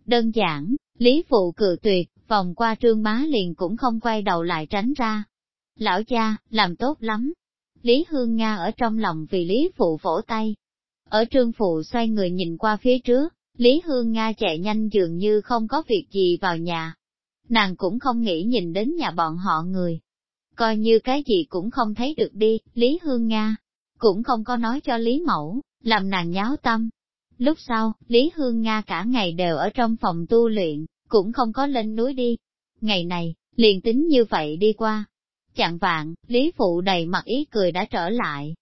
Đơn giản, Lý Phụ cự tuyệt, vòng qua trương bá liền cũng không quay đầu lại tránh ra. Lão cha, làm tốt lắm, Lý Hương Nga ở trong lòng vì Lý Phụ vỗ tay. Ở trương phụ xoay người nhìn qua phía trước, Lý Hương Nga chạy nhanh dường như không có việc gì vào nhà. Nàng cũng không nghĩ nhìn đến nhà bọn họ người. Coi như cái gì cũng không thấy được đi, Lý Hương Nga. Cũng không có nói cho Lý Mẫu, làm nàng nháo tâm. Lúc sau, Lý Hương Nga cả ngày đều ở trong phòng tu luyện, cũng không có lên núi đi. Ngày này, liền tính như vậy đi qua, Chẳng vạn, Lý Phụ đầy mặt ý cười đã trở lại.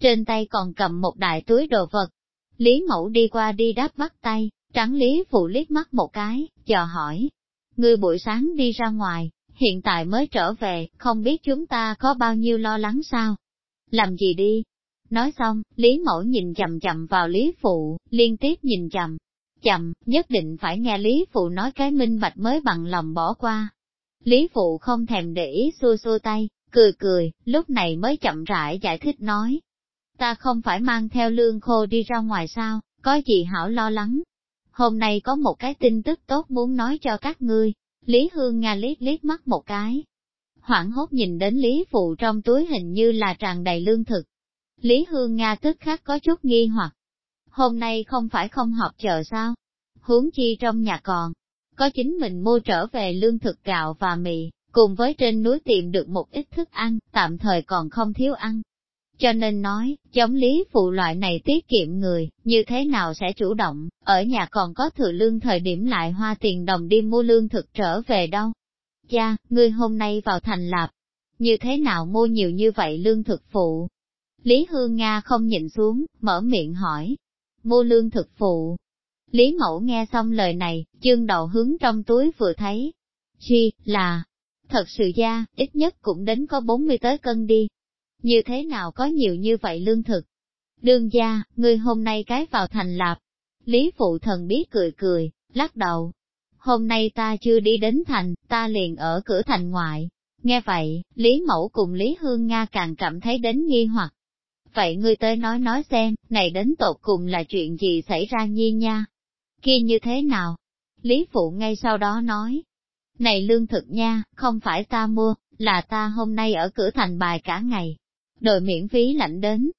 Trên tay còn cầm một đại túi đồ vật. Lý Mẫu đi qua đi đáp bắt tay, trắng Lý Phụ liếc mắt một cái, chờ hỏi. Ngươi buổi sáng đi ra ngoài, hiện tại mới trở về, không biết chúng ta có bao nhiêu lo lắng sao? Làm gì đi? Nói xong, Lý Mẫu nhìn chậm chậm vào Lý Phụ, liên tiếp nhìn chậm, Chậm, nhất định phải nghe Lý Phụ nói cái minh bạch mới bằng lòng bỏ qua. Lý Phụ không thèm để ý xua xua tay, cười cười, lúc này mới chậm rãi giải thích nói. Ta không phải mang theo lương khô đi ra ngoài sao, có gì hảo lo lắng. Hôm nay có một cái tin tức tốt muốn nói cho các ngươi. Lý Hương Nga liếc liếc mắt một cái. Hoảng hốt nhìn đến Lý Phụ trong túi hình như là tràn đầy lương thực. Lý Hương Nga tức khắc có chút nghi hoặc. Hôm nay không phải không họp chợ sao? Huống chi trong nhà còn, có chính mình mua trở về lương thực gạo và mì, cùng với trên núi tìm được một ít thức ăn, tạm thời còn không thiếu ăn. Cho nên nói, chống lý phụ loại này tiết kiệm người, như thế nào sẽ chủ động, ở nhà còn có thừa lương thời điểm lại hoa tiền đồng đi mua lương thực trở về đâu. Cha, ngươi hôm nay vào thành lạp, như thế nào mua nhiều như vậy lương thực phụ? Lý Hương Nga không nhìn xuống, mở miệng hỏi. Mua lương thực phụ, Lý mẫu nghe xong lời này, chương đầu hướng trong túi vừa thấy. Chi, là, thật sự ra, ít nhất cũng đến có 40 tới cân đi. Như thế nào có nhiều như vậy lương thực? Đương gia, ngươi hôm nay cái vào thành lạp. Lý phụ thần biết cười cười, lắc đầu. Hôm nay ta chưa đi đến thành, ta liền ở cửa thành ngoại. Nghe vậy, Lý Mẫu cùng Lý Hương Nga càng cảm thấy đến nghi hoặc. Vậy ngươi tới nói nói xem, này đến tột cùng là chuyện gì xảy ra nhi nha? kia như thế nào? Lý Phụ ngay sau đó nói, này lương thực nha, không phải ta mua, là ta hôm nay ở cửa thành bài cả ngày, đội miễn phí lạnh đến.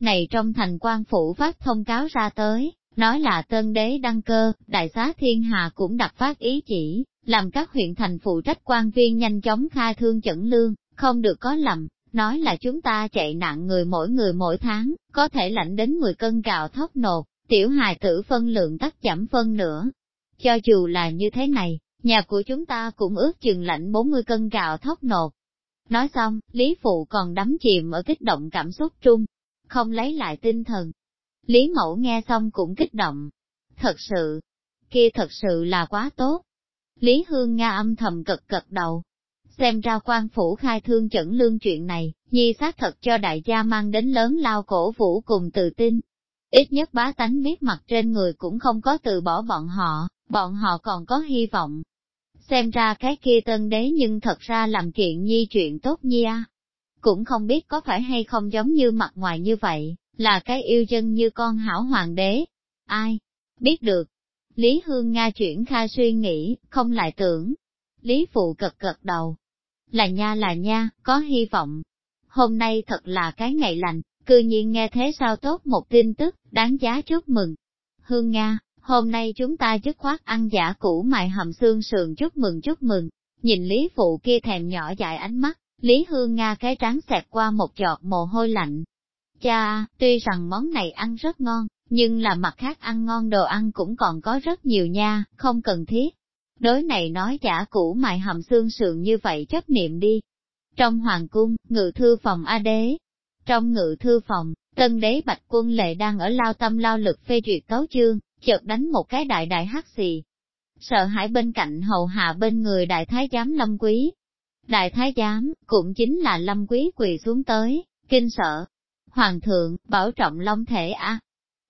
Này trong thành quan phủ phát thông cáo ra tới, nói là tân đế đăng cơ, đại xá thiên hà cũng đặt phát ý chỉ, làm các huyện thành phụ trách quan viên nhanh chóng khai thương chẩn lương, không được có lầm, nói là chúng ta chạy nạn người mỗi người mỗi tháng, có thể lãnh đến 10 cân gạo thóc nột, tiểu hài tử phân lượng tắt giảm phân nữa. Cho dù là như thế này, nhà của chúng ta cũng ước chừng lạnh 40 cân gạo thóc nột. Nói xong, Lý Phụ còn đắm chìm ở kích động cảm xúc trung, không lấy lại tinh thần. Lý Mẫu nghe xong cũng kích động. Thật sự, kia thật sự là quá tốt. Lý Hương Nga âm thầm cực cật đầu. Xem ra quan phủ khai thương chẩn lương chuyện này, nhi xác thật cho đại gia mang đến lớn lao cổ vũ cùng tự tin, Ít nhất bá tánh biết mặt trên người cũng không có từ bỏ bọn họ, bọn họ còn có hy vọng. Xem ra cái kia tân đế nhưng thật ra làm kiện nhi chuyện tốt nhi a. Cũng không biết có phải hay không giống như mặt ngoài như vậy, là cái yêu dân như con hảo hoàng đế. Ai? Biết được. Lý Hương Nga chuyển kha suy nghĩ, không lại tưởng. Lý Phụ cật cật đầu. Là nha là nha, có hy vọng. Hôm nay thật là cái ngày lành, cư nhiên nghe thế sao tốt một tin tức, đáng giá chúc mừng. Hương Nga, hôm nay chúng ta dứt khoát ăn giả củ mài hầm xương sườn chúc mừng chúc mừng. Nhìn Lý Phụ kia thèm nhỏ dại ánh mắt, Lý Hương Nga cái trán xẹt qua một giọt mồ hôi lạnh. Cha, tuy rằng món này ăn rất ngon, nhưng là mặt khác ăn ngon đồ ăn cũng còn có rất nhiều nha, không cần thiết. Đối này nói giả cũ mài hầm xương sườn như vậy chấp niệm đi. Trong hoàng cung, ngự thư phòng A đế. Trong ngự thư phòng, tân đế bạch quân lệ đang ở lao tâm lao lực phê duyệt tấu chương, chợt đánh một cái đại đại hát xì. Sợ hãi bên cạnh hầu hạ bên người đại thái giám lâm quý. Đại thái giám, cũng chính là lâm quý quỳ xuống tới, kinh sợ. Hoàng thượng, bảo trọng long thể à. a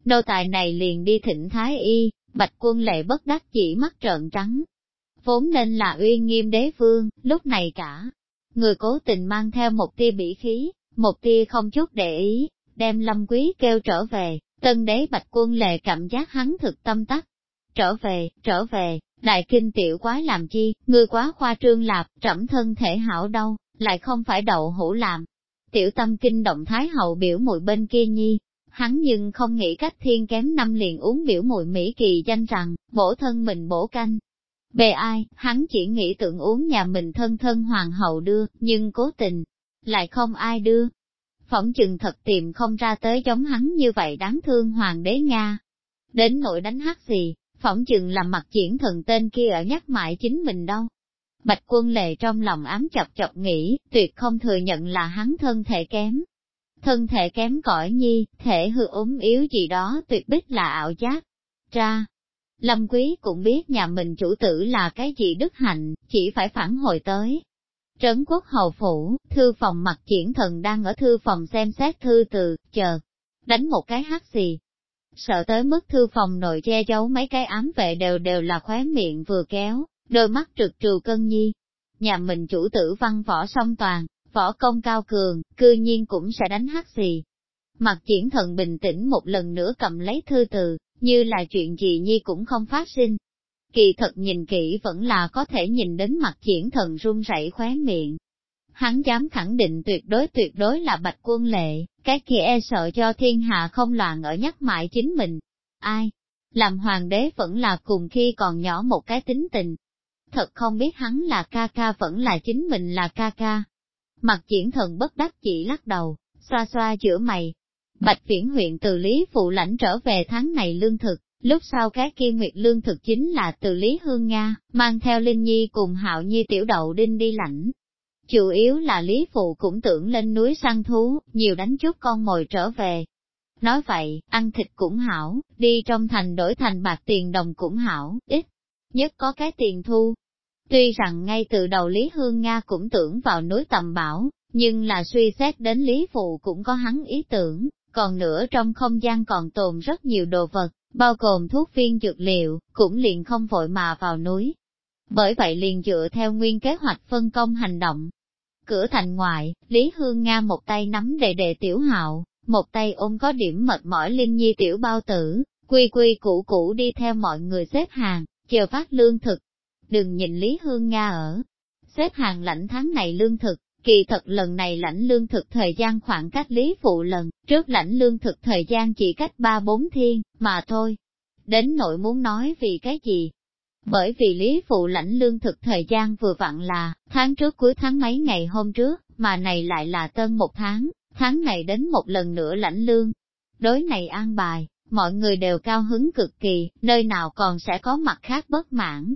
Nô tài này liền đi thỉnh thái y, bạch quân lệ bất đắc chỉ mắt trợn trắng. Vốn nên là uy nghiêm đế vương, lúc này cả. Người cố tình mang theo một tia bỉ khí, một tia không chút để ý, đem lâm quý kêu trở về, tân đế bạch quân lệ cảm giác hắn thực tâm tắc. Trở về, trở về, đại kinh tiểu quái làm chi, ngươi quá khoa trương lạp, trẫm thân thể hảo đâu, lại không phải đậu hũ làm. Tiểu tâm kinh động thái hậu biểu mùi bên kia nhi, hắn nhưng không nghĩ cách thiên kém năm liền uống biểu mùi Mỹ kỳ danh rằng, bổ thân mình bổ canh. Bề ai, hắn chỉ nghĩ tưởng uống nhà mình thân thân hoàng hậu đưa, nhưng cố tình, lại không ai đưa. Phỏng chừng thật tìm không ra tới giống hắn như vậy đáng thương hoàng đế Nga. Đến nỗi đánh hát gì, phỏng chừng làm mặt diễn thần tên kia ở nhắc mãi chính mình đâu. Bạch quân lệ trong lòng ám chọc chọc nghĩ, tuyệt không thừa nhận là hắn thân thể kém, thân thể kém cỏi nhi, thể hư ốm yếu gì đó tuyệt bích là ảo giác. Ra, Lâm Quý cũng biết nhà mình chủ tử là cái gì đức hạnh, chỉ phải phản hồi tới. Trấn quốc hầu phủ, thư phòng mặt triển thần đang ở thư phòng xem xét thư từ, chờ, đánh một cái hát gì. Sợ tới mức thư phòng nội che giấu mấy cái ám vệ đều đều là khóe miệng vừa kéo, đôi mắt trực trù cân nhi. Nhà mình chủ tử văn võ song toàn, võ công cao cường, cư nhiên cũng sẽ đánh hát gì. Mặt triển thần bình tĩnh một lần nữa cầm lấy thư từ, như là chuyện gì nhi cũng không phát sinh. Kỳ thật nhìn kỹ vẫn là có thể nhìn đến mặt triển thần run rẩy khóe miệng. Hắn dám khẳng định tuyệt đối tuyệt đối là bạch quân lệ, cái kia e sợ cho thiên hạ không loạn ở nhắc mãi chính mình. Ai? Làm hoàng đế vẫn là cùng khi còn nhỏ một cái tính tình. Thật không biết hắn là ca ca vẫn là chính mình là ca ca. Mặt triển thần bất đắc chỉ lắc đầu, xoa xoa giữa mày. Bạch viễn huyện từ Lý Phụ lãnh trở về tháng này lương thực, lúc sau cái kia nguyệt lương thực chính là từ Lý Hương Nga, mang theo Linh Nhi cùng Hạo Nhi tiểu đậu đinh đi lãnh. Chủ yếu là Lý Phụ cũng tưởng lên núi săn thú, nhiều đánh chút con mồi trở về. Nói vậy, ăn thịt cũng hảo, đi trong thành đổi thành bạc tiền đồng cũng hảo, ít, nhất có cái tiền thu, Tuy rằng ngay từ đầu Lý Hương Nga cũng tưởng vào núi tầm bảo, nhưng là suy xét đến Lý Phụ cũng có hắn ý tưởng, còn nữa trong không gian còn tồn rất nhiều đồ vật, bao gồm thuốc viên dược liệu, cũng liền không vội mà vào núi. Bởi vậy liền dựa theo nguyên kế hoạch phân công hành động. Cửa thành ngoại, Lý Hương Nga một tay nắm đệ đệ tiểu hạo, một tay ôm có điểm mệt mỏi linh nhi tiểu bao tử, quy quy củ củ đi theo mọi người xếp hàng, chờ phát lương thực, đừng nhìn Lý Hương Nga ở. Xếp hàng lãnh tháng này lương thực, kỳ thật lần này lãnh lương thực thời gian khoảng cách Lý Phụ lần, trước lãnh lương thực thời gian chỉ cách 3-4 thiên, mà thôi. Đến nội muốn nói vì cái gì? Bởi vì Lý Phụ lãnh lương thực thời gian vừa vặn là, tháng trước cuối tháng mấy ngày hôm trước, mà này lại là tân một tháng, tháng này đến một lần nữa lãnh lương. Đối này an bài, mọi người đều cao hứng cực kỳ, nơi nào còn sẽ có mặt khác bất mãn,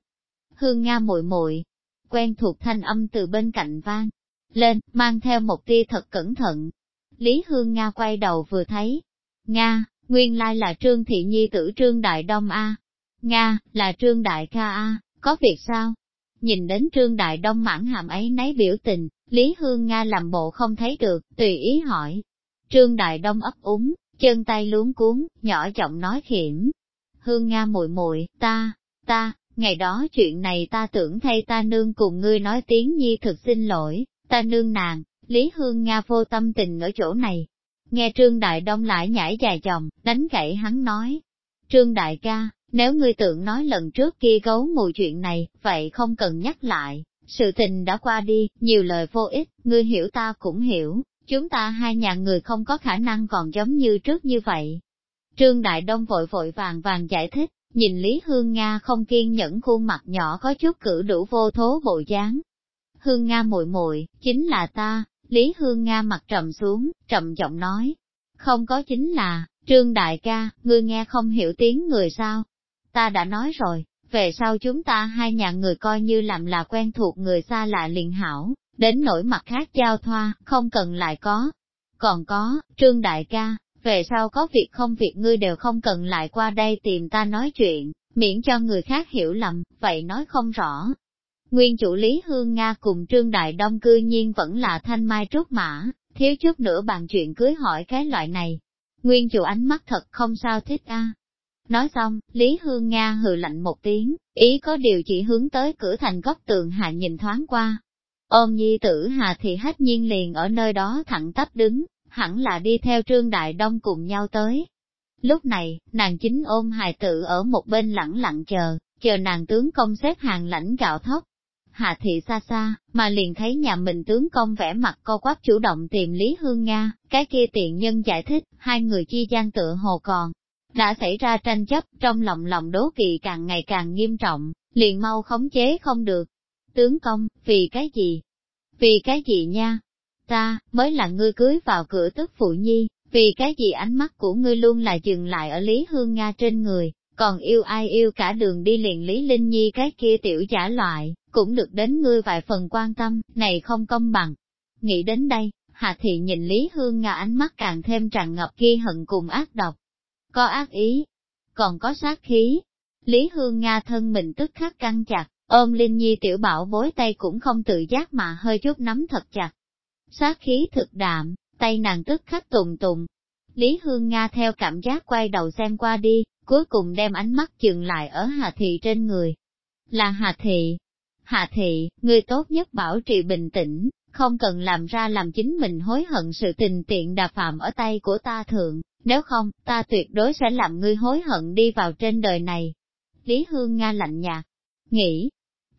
hương Nga muội muội quen thuộc thanh âm từ bên cạnh vang lên, mang theo một tia thật cẩn thận. Lý Hương Nga quay đầu vừa thấy, Nga, nguyên lai là Trương Thị Nhi tử Trương Đại Đông A. Nga, là Trương Đại Ca A, có việc sao? Nhìn đến Trương Đại Đông mãn hàm ấy nấy biểu tình, Lý Hương Nga làm bộ không thấy được, tùy ý hỏi. Trương Đại Đông ấp úng, chân tay luống cuốn, nhỏ giọng nói khiểm. Hương Nga muội muội, ta, ta, ngày đó chuyện này ta tưởng thay ta nương cùng ngươi nói tiếng nhi thực xin lỗi, ta nương nàng, Lý Hương Nga vô tâm tình ở chỗ này. Nghe Trương Đại Đông lại nhảy dài dòng, đánh gãy hắn nói. Trương Đại ca, Nếu ngươi tưởng nói lần trước kia gấu mùi chuyện này, vậy không cần nhắc lại, sự tình đã qua đi, nhiều lời vô ích, ngươi hiểu ta cũng hiểu, chúng ta hai nhà người không có khả năng còn giống như trước như vậy. Trương Đại Đông vội vội vàng vàng giải thích, nhìn Lý Hương Nga không kiên nhẫn khuôn mặt nhỏ có chút cử đủ vô thố bộ dáng. Hương Nga muội muội chính là ta, Lý Hương Nga mặt trầm xuống, trầm giọng nói. Không có chính là, Trương Đại ca, ngươi nghe không hiểu tiếng người sao? Ta đã nói rồi, về sau chúng ta hai nhà người coi như làm là quen thuộc người xa lạ liền hảo, đến nỗi mặt khác giao thoa, không cần lại có. Còn có, Trương Đại ca, về sau có việc không việc ngươi đều không cần lại qua đây tìm ta nói chuyện, miễn cho người khác hiểu lầm, vậy nói không rõ. Nguyên chủ Lý Hương Nga cùng Trương Đại Đông cư nhiên vẫn là thanh mai trúc mã, thiếu chút nữa bàn chuyện cưới hỏi cái loại này. Nguyên chủ ánh mắt thật không sao thích a. Nói xong, Lý Hương Nga hừ lạnh một tiếng, ý có điều chỉ hướng tới cửa thành góc tường hạ nhìn thoáng qua. Ôm nhi tử Hà thì hết nhiên liền ở nơi đó thẳng tắp đứng, hẳn là đi theo Trương Đại Đông cùng nhau tới. Lúc này, nàng chính ôm hài tử ở một bên lẳng lặng chờ, chờ nàng tướng công xếp hàng lãnh gạo thóc. Hạ thị xa xa, mà liền thấy nhà mình tướng công vẽ mặt co quắp chủ động tìm Lý Hương Nga, cái kia tiện nhân giải thích, hai người chi gian tựa hồ còn. Đã xảy ra tranh chấp, trong lòng lòng đố kỵ càng ngày càng nghiêm trọng, liền mau khống chế không được. Tướng công, vì cái gì? Vì cái gì nha? ta, mới là ngươi cưới vào cửa tức phụ nhi, vì cái gì ánh mắt của ngươi luôn là dừng lại ở Lý Hương Nga trên người, còn yêu ai yêu cả đường đi liền Lý Linh Nhi cái kia tiểu giả loại, cũng được đến ngươi vài phần quan tâm, này không công bằng. Nghĩ đến đây, Hạ Thị nhìn Lý Hương Nga ánh mắt càng thêm tràn ngập ghi hận cùng ác độc. Có ác ý, còn có sát khí. Lý Hương Nga thân mình tức khắc căng chặt, ôm Linh Nhi tiểu bảo bối tay cũng không tự giác mà hơi chút nắm thật chặt sát khí thực đạm, tay nàng tức khắc tùng tùng. Lý Hương Nga theo cảm giác quay đầu xem qua đi, cuối cùng đem ánh mắt dừng lại ở Hà Thị trên người. Là Hà Thị. Hạ Thị, người tốt nhất bảo trì bình tĩnh, không cần làm ra làm chính mình hối hận sự tình tiện đà phạm ở tay của ta thượng, nếu không, ta tuyệt đối sẽ làm ngươi hối hận đi vào trên đời này. Lý Hương Nga lạnh nhạt, nghĩ,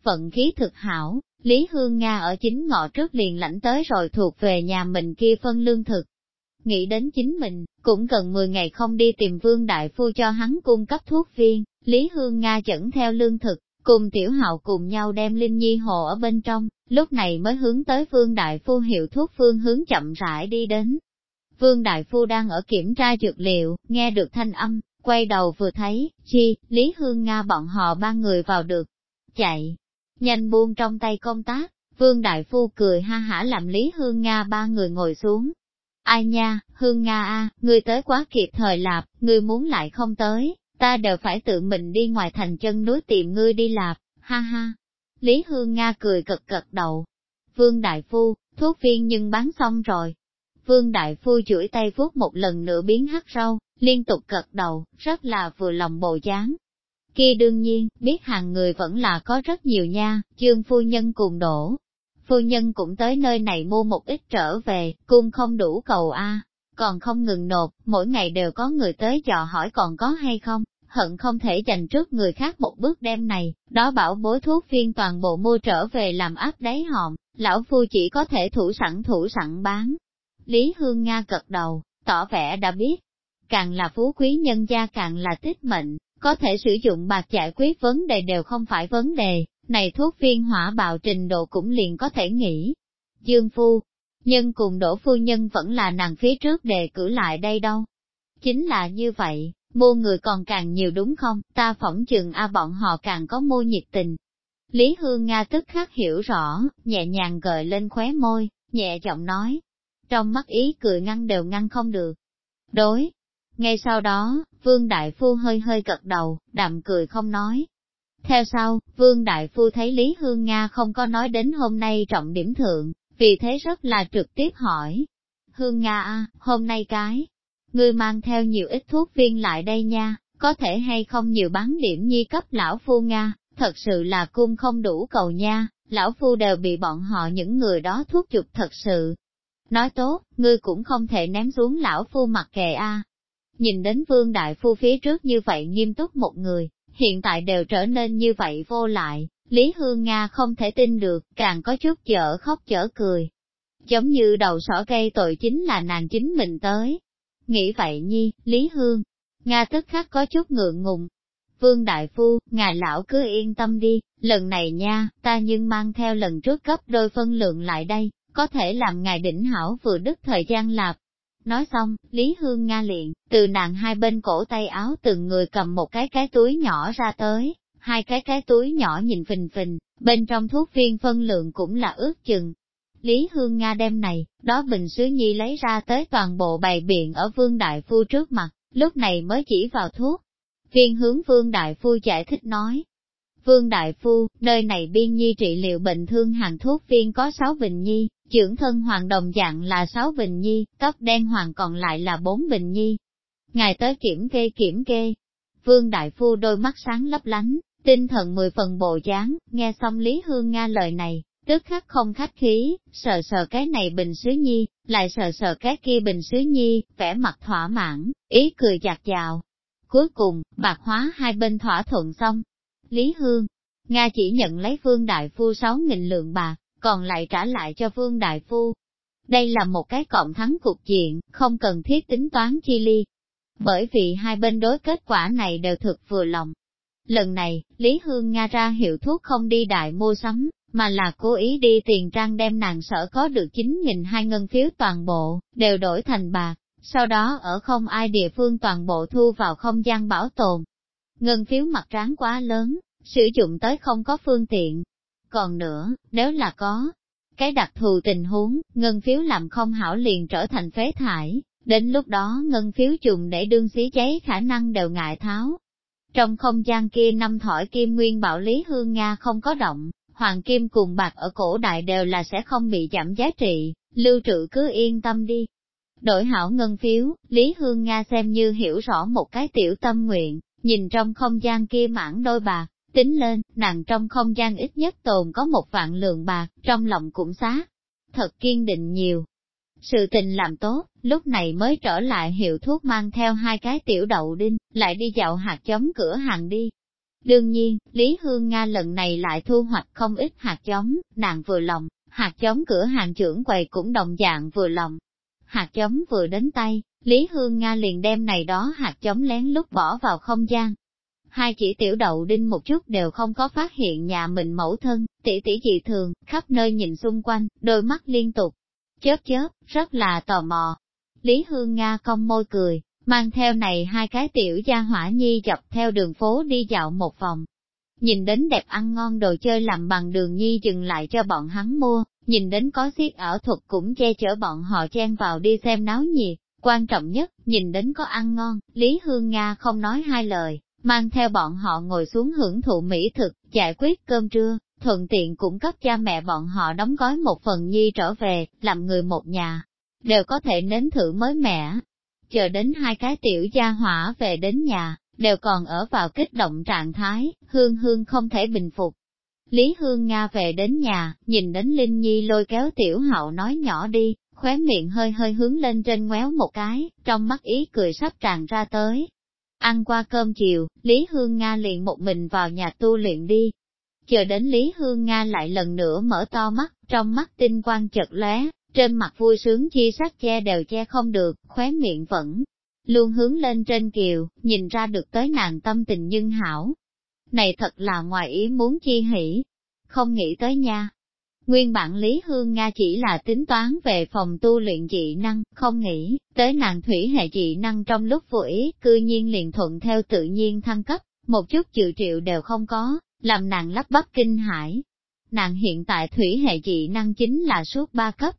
vận khí thực hảo, Lý Hương Nga ở chính ngọ trước liền lãnh tới rồi thuộc về nhà mình kia phân lương thực. Nghĩ đến chính mình, cũng gần 10 ngày không đi tìm Vương Đại Phu cho hắn cung cấp thuốc viên, Lý Hương Nga dẫn theo lương thực, cùng Tiểu Hạo cùng nhau đem Linh Nhi hồ ở bên trong, lúc này mới hướng tới Vương Đại Phu hiệu thuốc phương hướng chậm rãi đi đến. Vương Đại Phu đang ở kiểm tra dược liệu, nghe được thanh âm, quay đầu vừa thấy, chi, Lý Hương Nga bọn họ ba người vào được. Chạy, nhanh buông trong tay công tác, Vương Đại Phu cười ha hả làm Lý Hương Nga ba người ngồi xuống. Ai nha, Hương Nga a, ngươi tới quá kịp thời lạp, ngươi muốn lại không tới, ta đều phải tự mình đi ngoài thành chân núi tìm ngươi đi lạp, ha ha. Lý Hương Nga cười cật cật đầu. Vương Đại Phu, thuốc viên nhưng bán xong rồi. Vương Đại Phu chuỗi tay vuốt một lần nữa biến hắt râu, liên tục cật đầu, rất là vừa lòng bộ dáng, Kia đương nhiên, biết hàng người vẫn là có rất nhiều nha, chương phu nhân cùng đổ. Phu nhân cũng tới nơi này mua một ít trở về, cung không đủ cầu a còn không ngừng nộp, mỗi ngày đều có người tới dò hỏi còn có hay không, hận không thể dành trước người khác một bước đem này, đó bảo bối thuốc phiên toàn bộ mua trở về làm áp đáy hòm, lão phu chỉ có thể thủ sẵn thủ sẵn bán. Lý Hương Nga cật đầu, tỏ vẻ đã biết, càng là phú quý nhân gia càng là tích mệnh, có thể sử dụng bạc giải quyết vấn đề đều không phải vấn đề, này thuốc phiên hỏa bạo trình độ cũng liền có thể nghĩ. Dương Phu, nhân cùng đổ phu nhân vẫn là nàng phía trước đề cử lại đây đâu. Chính là như vậy, mua người còn càng nhiều đúng không, ta phỏng chừng a bọn họ càng có mua nhiệt tình. Lý Hương Nga tức khắc hiểu rõ, nhẹ nhàng gợi lên khóe môi, nhẹ giọng nói. Trong mắt ý cười ngăn đều ngăn không được. Đối, ngay sau đó, Vương Đại Phu hơi hơi cật đầu, đạm cười không nói. Theo sau, Vương Đại Phu thấy Lý Hương Nga không có nói đến hôm nay trọng điểm thượng, vì thế rất là trực tiếp hỏi. Hương Nga a, hôm nay cái, ngươi mang theo nhiều ít thuốc viên lại đây nha, có thể hay không nhiều bán điểm nhi cấp lão phu Nga, thật sự là cung không đủ cầu nha, lão phu đều bị bọn họ những người đó thuốc chụp thật sự. Nói tốt, ngươi cũng không thể ném xuống lão phu mặc kệ a, Nhìn đến vương đại phu phía trước như vậy nghiêm túc một người, hiện tại đều trở nên như vậy vô lại, Lý Hương Nga không thể tin được, càng có chút chở khóc chở cười. Giống như đầu sỏ gây tội chính là nàng chính mình tới. Nghĩ vậy nhi, Lý Hương, Nga tức khắc có chút ngượng ngùng. Vương Đại Phu, ngài lão cứ yên tâm đi, lần này nha, ta nhưng mang theo lần trước cấp đôi phân lượng lại đây, có thể làm ngài đỉnh hảo vừa đứt thời gian lạp. Nói xong, Lý Hương Nga liền, từ nàng hai bên cổ tay áo từng người cầm một cái cái túi nhỏ ra tới, hai cái cái túi nhỏ nhìn phình phình, bên trong thuốc viên phân lượng cũng là ước chừng. Lý Hương Nga đem này, đó bình sứ nhi lấy ra tới toàn bộ bày biện ở Vương Đại Phu trước mặt, lúc này mới chỉ vào thuốc. Viên hướng Vương Đại Phu giải thích nói. Vương Đại Phu, nơi này biên nhi trị liệu bệnh thương hàng thuốc viên có 6 bình nhi, trưởng thân hoàng đồng dạng là 6 bình nhi, tóc đen hoàng còn lại là 4 bình nhi. Ngài tới kiểm kê kiểm kê. Vương Đại Phu đôi mắt sáng lấp lánh, tinh thần mười phần bộ dáng, nghe xong Lý Hương Nga lời này, tức khắc không khách khí, sờ sờ cái này bình sứ nhi, lại sờ sờ cái kia bình sứ nhi, vẻ mặt thỏa mãn, ý cười chặt dào. Cuối cùng, bạc hóa hai bên thỏa thuận xong. Lý Hương, Nga chỉ nhận lấy Vương Đại Phu 6.000 lượng bạc, còn lại trả lại cho Vương Đại Phu. Đây là một cái cộng thắng cục diện, không cần thiết tính toán chi ly. Bởi vì hai bên đối kết quả này đều thực vừa lòng. Lần này, Lý Hương Nga ra hiệu thuốc không đi đại mua sắm, mà là cố ý đi tiền trang đem nàng sở có được 9.000 hai ngân phiếu toàn bộ, đều đổi thành bạc, sau đó ở không ai địa phương toàn bộ thu vào không gian bảo tồn. Ngân phiếu mặt tráng quá lớn, sử dụng tới không có phương tiện. Còn nữa, nếu là có cái đặc thù tình huống, ngân phiếu làm không hảo liền trở thành phế thải, đến lúc đó ngân phiếu dùng để đương xí cháy khả năng đều ngại tháo. Trong không gian kia năm thỏi kim nguyên bảo Lý Hương Nga không có động, hoàng kim cùng bạc ở cổ đại đều là sẽ không bị giảm giá trị, lưu trữ cứ yên tâm đi. Đổi hảo ngân phiếu, Lý Hương Nga xem như hiểu rõ một cái tiểu tâm nguyện, nhìn trong không gian kia mảng đôi bạc, tính lên, nàng trong không gian ít nhất tồn có một vạn lượng bạc, trong lòng cũng xá. Thật kiên định nhiều. Sự tình làm tốt, lúc này mới trở lại hiệu thuốc mang theo hai cái tiểu đậu đinh, lại đi dạo hạt chống cửa hàng đi. Đương nhiên, Lý Hương Nga lần này lại thu hoạch không ít hạt giống, nàng vừa lòng, hạt giống cửa hàng trưởng quầy cũng đồng dạng vừa lòng. Hạt giống vừa đến tay, Lý Hương Nga liền đem này đó hạt giống lén lút bỏ vào không gian. Hai chỉ tiểu đậu đinh một chút đều không có phát hiện nhà mình mẫu thân, tỷ tỷ dị thường, khắp nơi nhìn xung quanh, đôi mắt liên tục, chớp chớp, rất là tò mò. Lý Hương Nga cong môi cười, mang theo này hai cái tiểu gia hỏa nhi dọc theo đường phố đi dạo một vòng. Nhìn đến đẹp ăn ngon đồ chơi làm bằng đường nhi dừng lại cho bọn hắn mua, nhìn đến có xiết ở thuật cũng che chở bọn họ chen vào đi xem náo nhiệt. Quan trọng nhất, nhìn đến có ăn ngon, Lý Hương Nga không nói hai lời, mang theo bọn họ ngồi xuống hưởng thụ mỹ thực, giải quyết cơm trưa, thuận tiện cũng cấp cha mẹ bọn họ đóng gói một phần nhi trở về, làm người một nhà, đều có thể nếm thử mới mẻ, chờ đến hai cái tiểu gia hỏa về đến nhà, đều còn ở vào kích động trạng thái, hương hương không thể bình phục. Lý Hương Nga về đến nhà, nhìn đến Linh Nhi lôi kéo tiểu hậu nói nhỏ đi, khóe miệng hơi hơi hướng lên trên ngoéo một cái, trong mắt ý cười sắp tràn ra tới. Ăn qua cơm chiều, Lý Hương Nga liền một mình vào nhà tu luyện đi. Chờ đến Lý Hương Nga lại lần nữa mở to mắt, trong mắt tinh quang chật lóe, trên mặt vui sướng chi sắc che đều che không được, khóe miệng vẫn luôn hướng lên trên kiều, nhìn ra được tới nàng tâm tình nhân hảo. Này thật là ngoài ý muốn chi hỉ, không nghĩ tới nha. Nguyên bản Lý Hương Nga chỉ là tính toán về phòng tu luyện dị năng, không nghĩ, tới nàng thủy hệ dị năng trong lúc vô ý, cư nhiên liền thuận theo tự nhiên thăng cấp, một chút chịu triệu đều không có, làm nàng lắp bắp kinh hãi Nàng hiện tại thủy hệ dị năng chính là suốt ba cấp,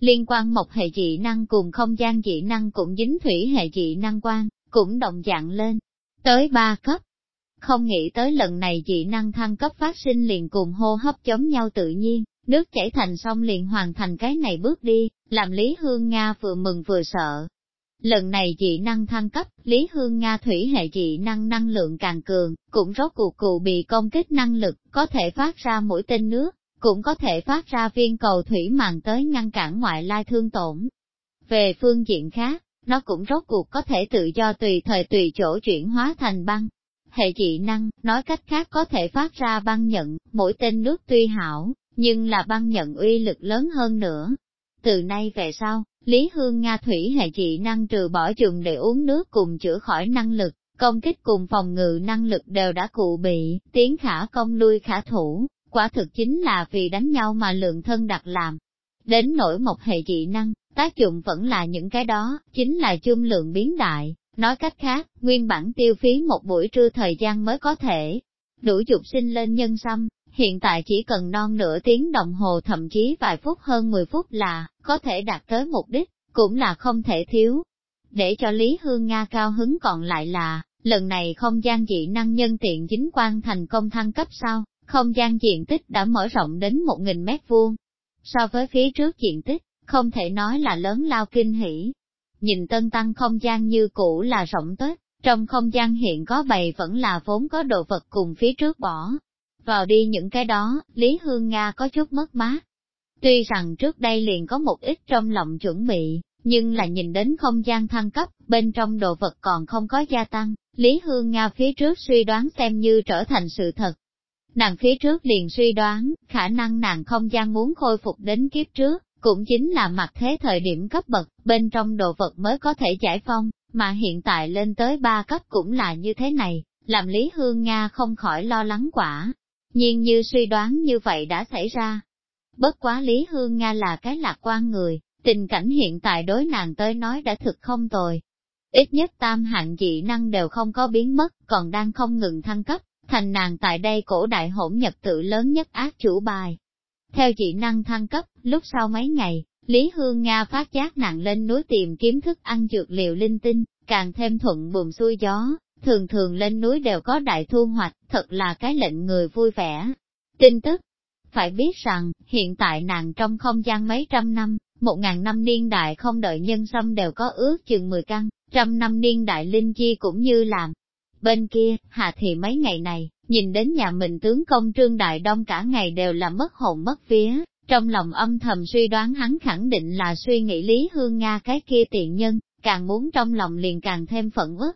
Liên quan một hệ dị năng cùng không gian dị năng cũng dính thủy hệ dị năng quan, cũng đồng dạng lên, tới ba cấp. Không nghĩ tới lần này dị năng thăng cấp phát sinh liền cùng hô hấp chống nhau tự nhiên, nước chảy thành sông liền hoàn thành cái này bước đi, làm Lý Hương Nga vừa mừng vừa sợ. Lần này dị năng thăng cấp, Lý Hương Nga thủy hệ dị năng năng lượng càng cường, cũng rốt cuộc cụ bị công kích năng lực, có thể phát ra mũi tên nước, cũng có thể phát ra viên cầu thủy màng tới ngăn cản ngoại lai thương tổn. Về phương diện khác, nó cũng rốt cuộc có thể tự do tùy thời tùy chỗ chuyển hóa thành băng. hệ dị năng, nói cách khác có thể phát ra băng nhận, mỗi tên nước tuy hảo, nhưng là băng nhận uy lực lớn hơn nữa. Từ nay về sau, Lý Hương Nga thủy hệ dị năng trừ bỏ dùng để uống nước cùng chữa khỏi năng lực, công kích cùng phòng ngự năng lực đều đã cụ bị, tiến khả công lui khả thủ, quả thực chính là vì đánh nhau mà lượng thân đặt làm. Đến nỗi một hệ dị năng, tác dụng vẫn là những cái đó, chính là chung lượng biến đại, nói cách khác, nguyên bản tiêu phí một buổi trưa thời gian mới có thể đủ dục sinh lên nhân xăm, hiện tại chỉ cần non nửa tiếng đồng hồ thậm chí vài phút hơn 10 phút là, có thể đạt tới mục đích, cũng là không thể thiếu. Để cho Lý Hương Nga cao hứng còn lại là, lần này không gian dị năng nhân tiện chính quan thành công thăng cấp sau, không gian diện tích đã mở rộng đến 1.000 mét vuông. So với phía trước diện tích, không thể nói là lớn lao kinh hỉ. Nhìn tân tăng không gian như cũ là rộng tết, trong không gian hiện có bầy vẫn là vốn có đồ vật cùng phía trước bỏ. Vào đi những cái đó, Lý Hương Nga có chút mất mát. Tuy rằng trước đây liền có một ít trong lòng chuẩn bị, nhưng là nhìn đến không gian thăng cấp, bên trong đồ vật còn không có gia tăng, Lý Hương Nga phía trước suy đoán xem như trở thành sự thật. Nàng phía trước liền suy đoán, khả năng nàng không gian muốn khôi phục đến kiếp trước, cũng chính là mặt thế thời điểm cấp bậc, bên trong đồ vật mới có thể giải phong, mà hiện tại lên tới ba cấp cũng là như thế này, làm Lý Hương Nga không khỏi lo lắng quả. Nhưng như suy đoán như vậy đã xảy ra. Bất quá Lý Hương Nga là cái lạc quan người, tình cảnh hiện tại đối nàng tới nói đã thực không tồi. Ít nhất tam hạng dị năng đều không có biến mất, còn đang không ngừng thăng cấp, thành nàng tại đây cổ đại hỗn nhật tự lớn nhất ác chủ bài. Theo dị năng thăng cấp, lúc sau mấy ngày, Lý Hương Nga phát giác nàng lên núi tìm kiếm thức ăn dược liệu linh tinh, càng thêm thuận buồm xuôi gió, thường thường lên núi đều có đại thu hoạch, thật là cái lệnh người vui vẻ. Tin tức Phải biết rằng, hiện tại nàng trong không gian mấy trăm năm, một ngàn năm niên đại không đợi nhân sâm đều có ước chừng 10 căn, trăm năm niên đại linh chi cũng như làm. Bên kia, Hà Thị mấy ngày này, nhìn đến nhà mình tướng công Trương Đại Đông cả ngày đều là mất hồn mất vía, trong lòng âm thầm suy đoán hắn khẳng định là suy nghĩ Lý Hương Nga cái kia tiện nhân, càng muốn trong lòng liền càng thêm phẫn uất.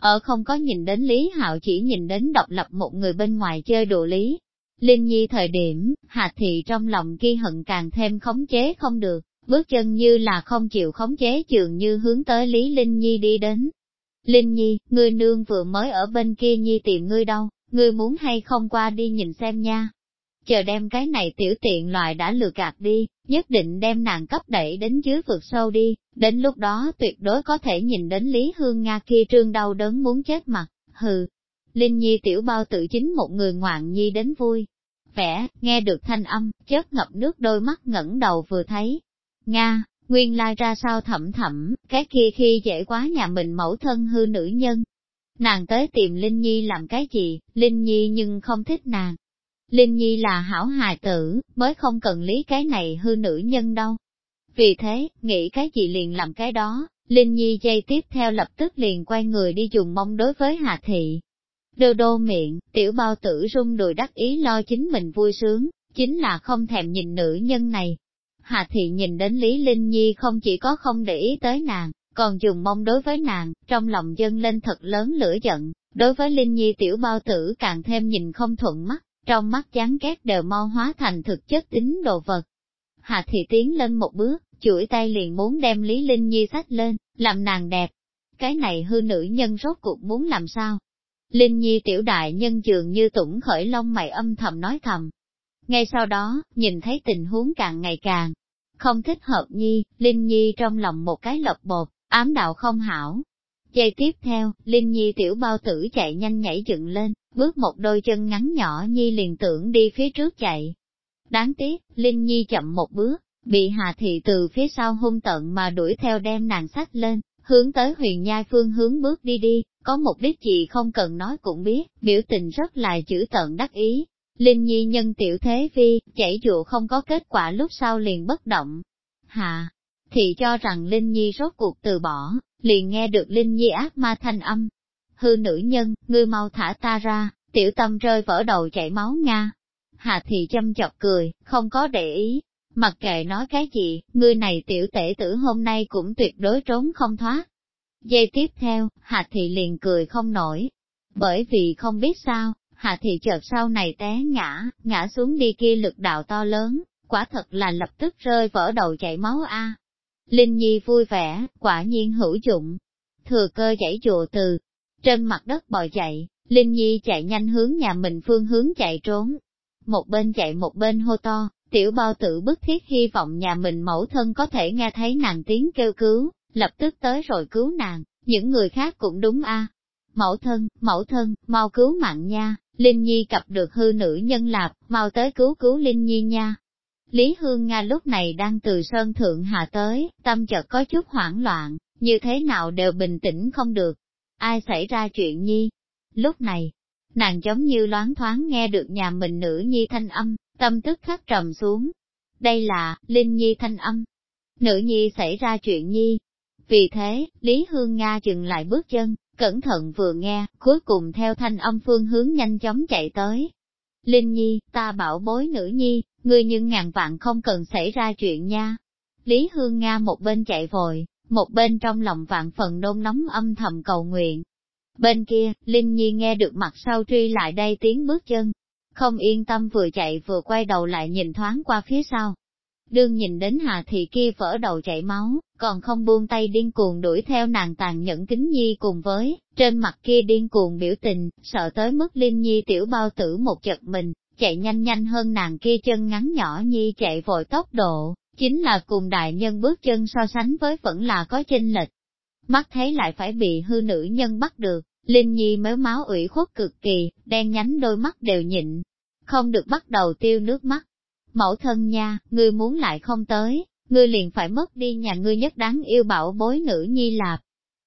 Ở không có nhìn đến Lý Hạo chỉ nhìn đến độc lập một người bên ngoài chơi đùa Lý. Linh Nhi thời điểm, Hà Thị trong lòng ghi hận càng thêm khống chế không được, bước chân như là không chịu khống chế trường như hướng tới Lý Linh Nhi đi đến. Linh Nhi, ngươi nương vừa mới ở bên kia Nhi tìm ngươi đâu, ngươi muốn hay không qua đi nhìn xem nha. Chờ đem cái này tiểu tiện loại đã lừa gạt đi, nhất định đem nàng cấp đẩy đến dưới vực sâu đi, đến lúc đó tuyệt đối có thể nhìn đến Lý Hương Nga kia trương đau đớn muốn chết mặt, hừ. Linh Nhi tiểu bao tự chính một người ngoạn nhi đến vui. Vẻ, nghe được thanh âm, chớp ngập nước đôi mắt ngẩng đầu vừa thấy. Nga, nguyên lai ra sao thẩm thẩm, cái kia khi dễ quá nhà mình mẫu thân hư nữ nhân. Nàng tới tìm Linh Nhi làm cái gì, Linh Nhi nhưng không thích nàng. Linh Nhi là hảo hài tử, mới không cần lý cái này hư nữ nhân đâu. Vì thế, nghĩ cái gì liền làm cái đó, Linh Nhi dây tiếp theo lập tức liền quay người đi dùng mong đối với Hà Thị. Đô đô miệng, tiểu bao tử rung đùi đắc ý lo chính mình vui sướng, chính là không thèm nhìn nữ nhân này. Hà Thị nhìn đến Lý Linh Nhi không chỉ có không để ý tới nàng, còn dùng mong đối với nàng, trong lòng dâng lên thật lớn lửa giận, đối với Linh Nhi tiểu bao tử càng thêm nhìn không thuận mắt, trong mắt chán ghét đều mau hóa thành thực chất tính đồ vật. Hà Thị tiến lên một bước, chuỗi tay liền muốn đem Lý Linh Nhi sách lên, làm nàng đẹp. Cái này hư nữ nhân rốt cuộc muốn làm sao? Linh Nhi tiểu đại nhân dường như tủng khởi lông mày âm thầm nói thầm. Ngay sau đó, nhìn thấy tình huống càng ngày càng không thích hợp Nhi, Linh Nhi trong lòng một cái lọc bột, ám đạo không hảo. Giây tiếp theo, Linh Nhi tiểu bao tử chạy nhanh nhảy dựng lên, bước một đôi chân ngắn nhỏ Nhi liền tưởng đi phía trước chạy. Đáng tiếc, Linh Nhi chậm một bước, bị Hà Thị từ phía sau hung tận mà đuổi theo đem nàng sách lên, hướng tới huyền nhai phương hướng bước đi đi, có mục đích gì không cần nói cũng biết, biểu tình rất là chữ tận đắc ý. Linh Nhi nhân tiểu thế vi, chảy dụ không có kết quả lúc sau liền bất động. Hà, thì cho rằng Linh Nhi rốt cuộc từ bỏ, liền nghe được Linh Nhi ác ma thanh âm. Hư nữ nhân, ngươi mau thả ta ra, tiểu tâm rơi vỡ đầu chảy máu Nga. Hà thì châm chọc cười, không có để ý. Mặc kệ nói cái gì, ngươi này tiểu tể tử hôm nay cũng tuyệt đối trốn không thoát. Giây tiếp theo, Hà thị liền cười không nổi. Bởi vì không biết sao, Hạ thị chợt sau này té ngã, ngã xuống đi kia lực đạo to lớn, quả thật là lập tức rơi vỡ đầu chảy máu a. Linh Nhi vui vẻ, quả nhiên hữu dụng. Thừa cơ chảy chùa từ trên mặt đất bò chạy, Linh Nhi chạy nhanh hướng nhà mình phương hướng chạy trốn. Một bên chạy một bên hô to, tiểu bao tử bức thiết hy vọng nhà mình mẫu thân có thể nghe thấy nàng tiếng kêu cứu, lập tức tới rồi cứu nàng, những người khác cũng đúng a. Mẫu thân, mẫu thân, mau cứu mạng nha, Linh Nhi cặp được hư nữ nhân lạp, mau tới cứu cứu Linh Nhi nha. Lý Hương Nga lúc này đang từ Sơn Thượng Hạ tới, tâm chợt có chút hoảng loạn, như thế nào đều bình tĩnh không được. Ai xảy ra chuyện nhi? Lúc này, nàng giống như loáng thoáng nghe được nhà mình nữ nhi thanh âm, tâm tức khắc trầm xuống. Đây là, Linh Nhi thanh âm. Nữ nhi xảy ra chuyện nhi. Vì thế, Lý Hương Nga dừng lại bước chân, cẩn thận vừa nghe, cuối cùng theo thanh âm phương hướng nhanh chóng chạy tới. Linh Nhi, ta bảo bối nữ nhi, ngươi nhưng ngàn vạn không cần xảy ra chuyện nha. Lý Hương Nga một bên chạy vội, một bên trong lòng vạn phần nôn nóng âm thầm cầu nguyện. Bên kia, Linh Nhi nghe được mặt sau truy lại đây tiếng bước chân, không yên tâm vừa chạy vừa quay đầu lại nhìn thoáng qua phía sau. Đương nhìn đến Hà Thị kia vỡ đầu chảy máu, còn không buông tay điên cuồng đuổi theo nàng tàn nhẫn kính nhi cùng với, trên mặt kia điên cuồng biểu tình, sợ tới mức Linh Nhi tiểu bao tử một chật mình, chạy nhanh nhanh hơn nàng kia chân ngắn nhỏ nhi chạy vội tốc độ, chính là cùng đại nhân bước chân so sánh với vẫn là có chênh lệch. Mắt thấy lại phải bị hư nữ nhân bắt được, Linh Nhi mới máu ủy khuất cực kỳ, đen nhánh đôi mắt đều nhịn, không được bắt đầu tiêu nước mắt. Mẫu thân nha, ngươi muốn lại không tới, ngươi liền phải mất đi nhà ngươi nhất đáng yêu bảo bối nữ nhi lạp.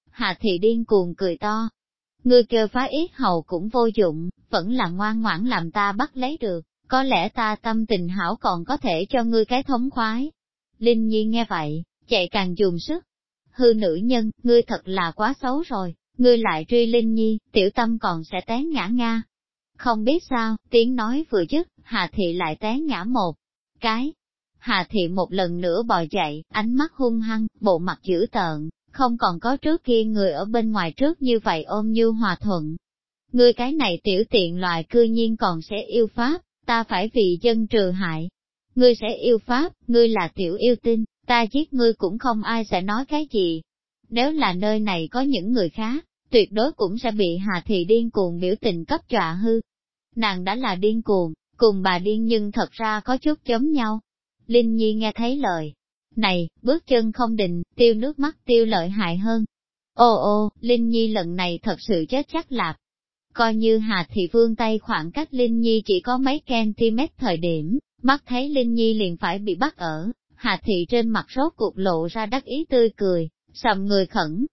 Hà thị điên cuồng cười to. Ngươi kêu phá ít hầu cũng vô dụng, vẫn là ngoan ngoãn làm ta bắt lấy được, có lẽ ta tâm tình hảo còn có thể cho ngươi cái thống khoái. Linh Nhi nghe vậy, chạy càng dùng sức. Hư nữ nhân, ngươi thật là quá xấu rồi, ngươi lại truy Linh Nhi, tiểu tâm còn sẽ té ngã nga. Không biết sao, tiếng nói vừa dứt, Hà Thị lại té ngã một cái. Hà Thị một lần nữa bò dậy, ánh mắt hung hăng, bộ mặt dữ tợn, không còn có trước kia người ở bên ngoài trước như vậy ôm như hòa thuận. người cái này tiểu tiện loại cư nhiên còn sẽ yêu Pháp, ta phải vì dân trừ hại. Ngươi sẽ yêu Pháp, ngươi là tiểu yêu tinh, ta giết ngươi cũng không ai sẽ nói cái gì. Nếu là nơi này có những người khác, tuyệt đối cũng sẽ bị Hà Thị điên cuồng biểu tình cấp trọa hư. Nàng đã là điên cuồng, cùng bà điên nhưng thật ra có chút giống nhau. Linh Nhi nghe thấy lời, này, bước chân không định, tiêu nước mắt tiêu lợi hại hơn. Ô ô, Linh Nhi lần này thật sự chết chắc lạp. Coi như Hà Thị Vương tay khoảng cách Linh Nhi chỉ có mấy cm thời điểm, mắt thấy Linh Nhi liền phải bị bắt ở, Hà Thị trên mặt rốt cuộc lộ ra đắc ý tươi cười, sầm người khẩn,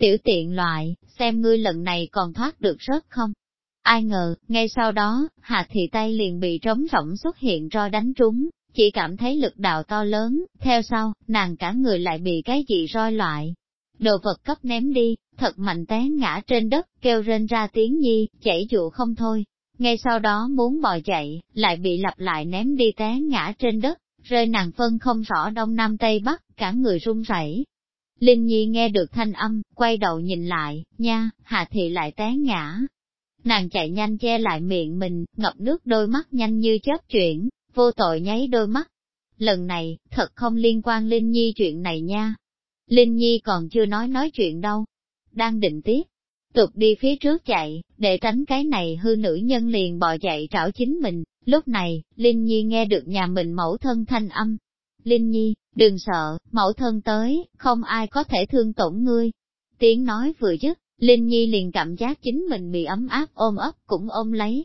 Tiểu tiện loại, xem ngươi lần này còn thoát được rớt không? Ai ngờ, ngay sau đó, Hà Thị tay liền bị trống rỗng xuất hiện roi đánh trúng, chỉ cảm thấy lực đạo to lớn, theo sau, nàng cả người lại bị cái gì roi loại. Đồ vật cấp ném đi, thật mạnh té ngã trên đất, kêu rên ra tiếng nhi, chảy dụ không thôi. Ngay sau đó muốn bò chạy, lại bị lặp lại ném đi té ngã trên đất, rơi nàng phân không rõ đông nam tây bắc, cả người run rẩy, Linh Nhi nghe được thanh âm, quay đầu nhìn lại, nha, Hà Thị lại té ngã. Nàng chạy nhanh che lại miệng mình, ngập nước đôi mắt nhanh như chớp chuyển, vô tội nháy đôi mắt. Lần này, thật không liên quan Linh Nhi chuyện này nha. Linh Nhi còn chưa nói nói chuyện đâu. Đang định tiếp, tục đi phía trước chạy, để tránh cái này hư nữ nhân liền bò chạy trảo chính mình. Lúc này, Linh Nhi nghe được nhà mình mẫu thân thanh âm, Linh Nhi, đừng sợ, mẫu thân tới, không ai có thể thương tổn ngươi. Tiếng nói vừa dứt, Linh Nhi liền cảm giác chính mình bị ấm áp ôm ấp cũng ôm lấy.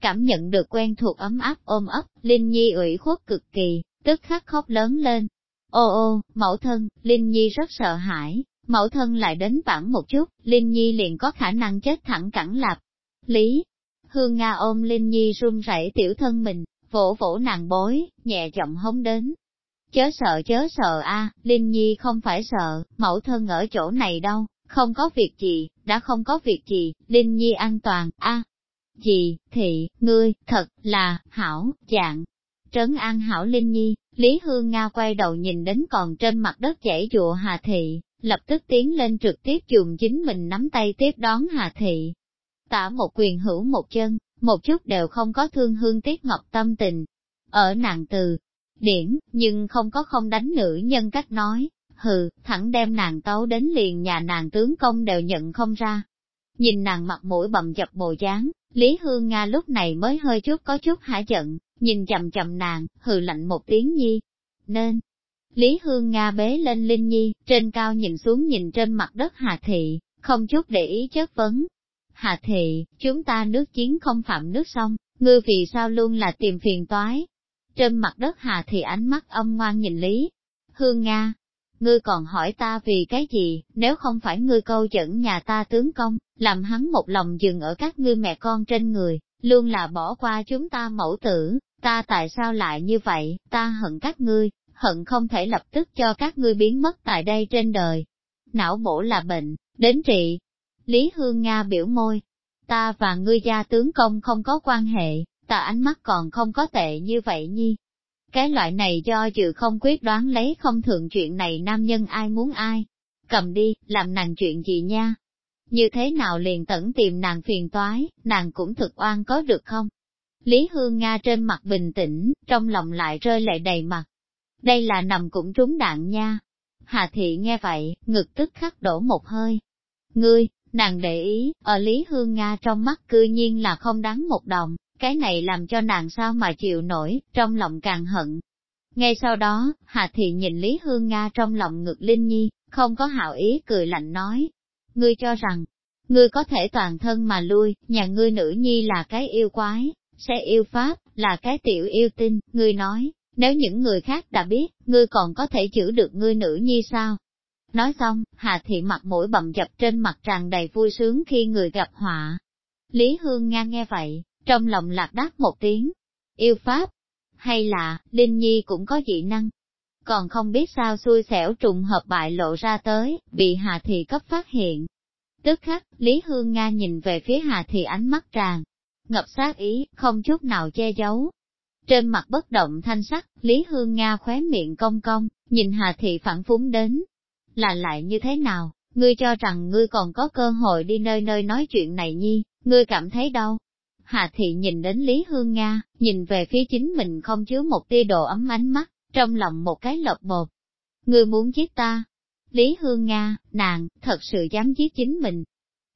Cảm nhận được quen thuộc ấm áp ôm ấp, Linh Nhi ủy khuất cực kỳ, tức khắc khóc lớn lên. Ô ô, mẫu thân, Linh Nhi rất sợ hãi, mẫu thân lại đến vãn một chút, Linh Nhi liền có khả năng chết thẳng cẳng lạp. Lý, Hương Nga ôm Linh Nhi run rẩy tiểu thân mình, vỗ vỗ nàng bối, nhẹ giọng hống đến, Chớ sợ chớ sợ a, Linh Nhi không phải sợ, mẫu thân ở chỗ này đâu, không có việc gì, đã không có việc gì, Linh Nhi an toàn, a. À, gì, thị, ngươi, thật, là, hảo, dạng. Trấn an hảo Linh Nhi, Lý Hương Nga quay đầu nhìn đến còn trên mặt đất chảy chùa Hà Thị, lập tức tiến lên trực tiếp dùng chính mình nắm tay tiếp đón Hà Thị. Tả một quyền hữu một chân, một chút đều không có thương hương tiếc ngọc tâm tình. Ở nàng từ, điển, nhưng không có không đánh nữ nhân cách nói, hừ, thẳng đem nàng tấu đến liền nhà nàng tướng công đều nhận không ra. Nhìn nàng mặt mũi bầm dập bồ dáng, Lý Hương Nga lúc này mới hơi chút có chút hả giận, nhìn chầm chầm nàng, hừ lạnh một tiếng nhi. Nên, Lý Hương Nga bế lên Linh Nhi, trên cao nhìn xuống nhìn trên mặt đất Hà Thị, không chút để ý chất vấn. Hà Thị, chúng ta nước chiến không phạm nước sông, ngươi vì sao luôn là tìm phiền toái. Trên mặt đất Hà thì ánh mắt âm ngoan nhìn Lý. Hương Nga, ngươi còn hỏi ta vì cái gì, nếu không phải ngươi câu dẫn nhà ta tướng công, làm hắn một lòng dừng ở các ngươi mẹ con trên người, luôn là bỏ qua chúng ta mẫu tử, ta tại sao lại như vậy, ta hận các ngươi, hận không thể lập tức cho các ngươi biến mất tại đây trên đời. Não bổ là bệnh, đến trị. Lý Hương Nga biểu môi, ta và ngươi gia tướng công không có quan hệ, ta ánh mắt còn không có tệ như vậy nhi, cái loại này do dự không quyết đoán lấy không thượng chuyện này nam nhân ai muốn ai. Cầm đi, làm nàng chuyện gì nha? Như thế nào liền tẩn tìm nàng phiền toái, nàng cũng thực oan có được không? Lý Hương Nga trên mặt bình tĩnh, trong lòng lại rơi lệ đầy mặt. Đây là nằm cũng trúng đạn nha. Hà thị nghe vậy, ngực tức khắc đổ một hơi. Ngươi, nàng để ý, ở Lý Hương Nga trong mắt cư nhiên là không đáng một đồng, cái này làm cho nàng sao mà chịu nổi, trong lòng càng hận. Ngay sau đó, Hà Thị nhìn Lý Hương Nga trong lòng ngực Linh Nhi, không có hảo ý cười lạnh nói. Ngươi cho rằng, ngươi có thể toàn thân mà lui, nhà ngươi nữ nhi là cái yêu quái, sẽ yêu pháp, là cái tiểu yêu tinh, ngươi nói, nếu những người khác đã biết, ngươi còn có thể giữ được ngươi nữ nhi sao? Nói xong, Hà Thị mặt mũi bầm dập trên mặt tràn đầy vui sướng khi người gặp họa. Lý Hương Nga nghe vậy, trong lòng lạc đáp một tiếng, yêu pháp, hay là, Linh Nhi cũng có dị năng. Còn không biết sao xui xẻo trùng hợp bại lộ ra tới, bị Hà Thị cấp phát hiện. Tức khắc, Lý Hương Nga nhìn về phía Hà Thị ánh mắt tràn, ngập sát ý, không chút nào che giấu. Trên mặt bất động thanh sắc, Lý Hương Nga khóe miệng cong cong, nhìn Hà Thị phản phúng đến. Là lại như thế nào, ngươi cho rằng ngươi còn có cơ hội đi nơi nơi nói chuyện này nhi, ngươi cảm thấy đâu? Hà Thị nhìn đến Lý Hương Nga, nhìn về phía chính mình không chứa một tia đồ ấm ánh mắt, trong lòng một cái lột bột. Ngươi muốn giết ta? Lý Hương Nga, nàng, thật sự dám giết chính mình.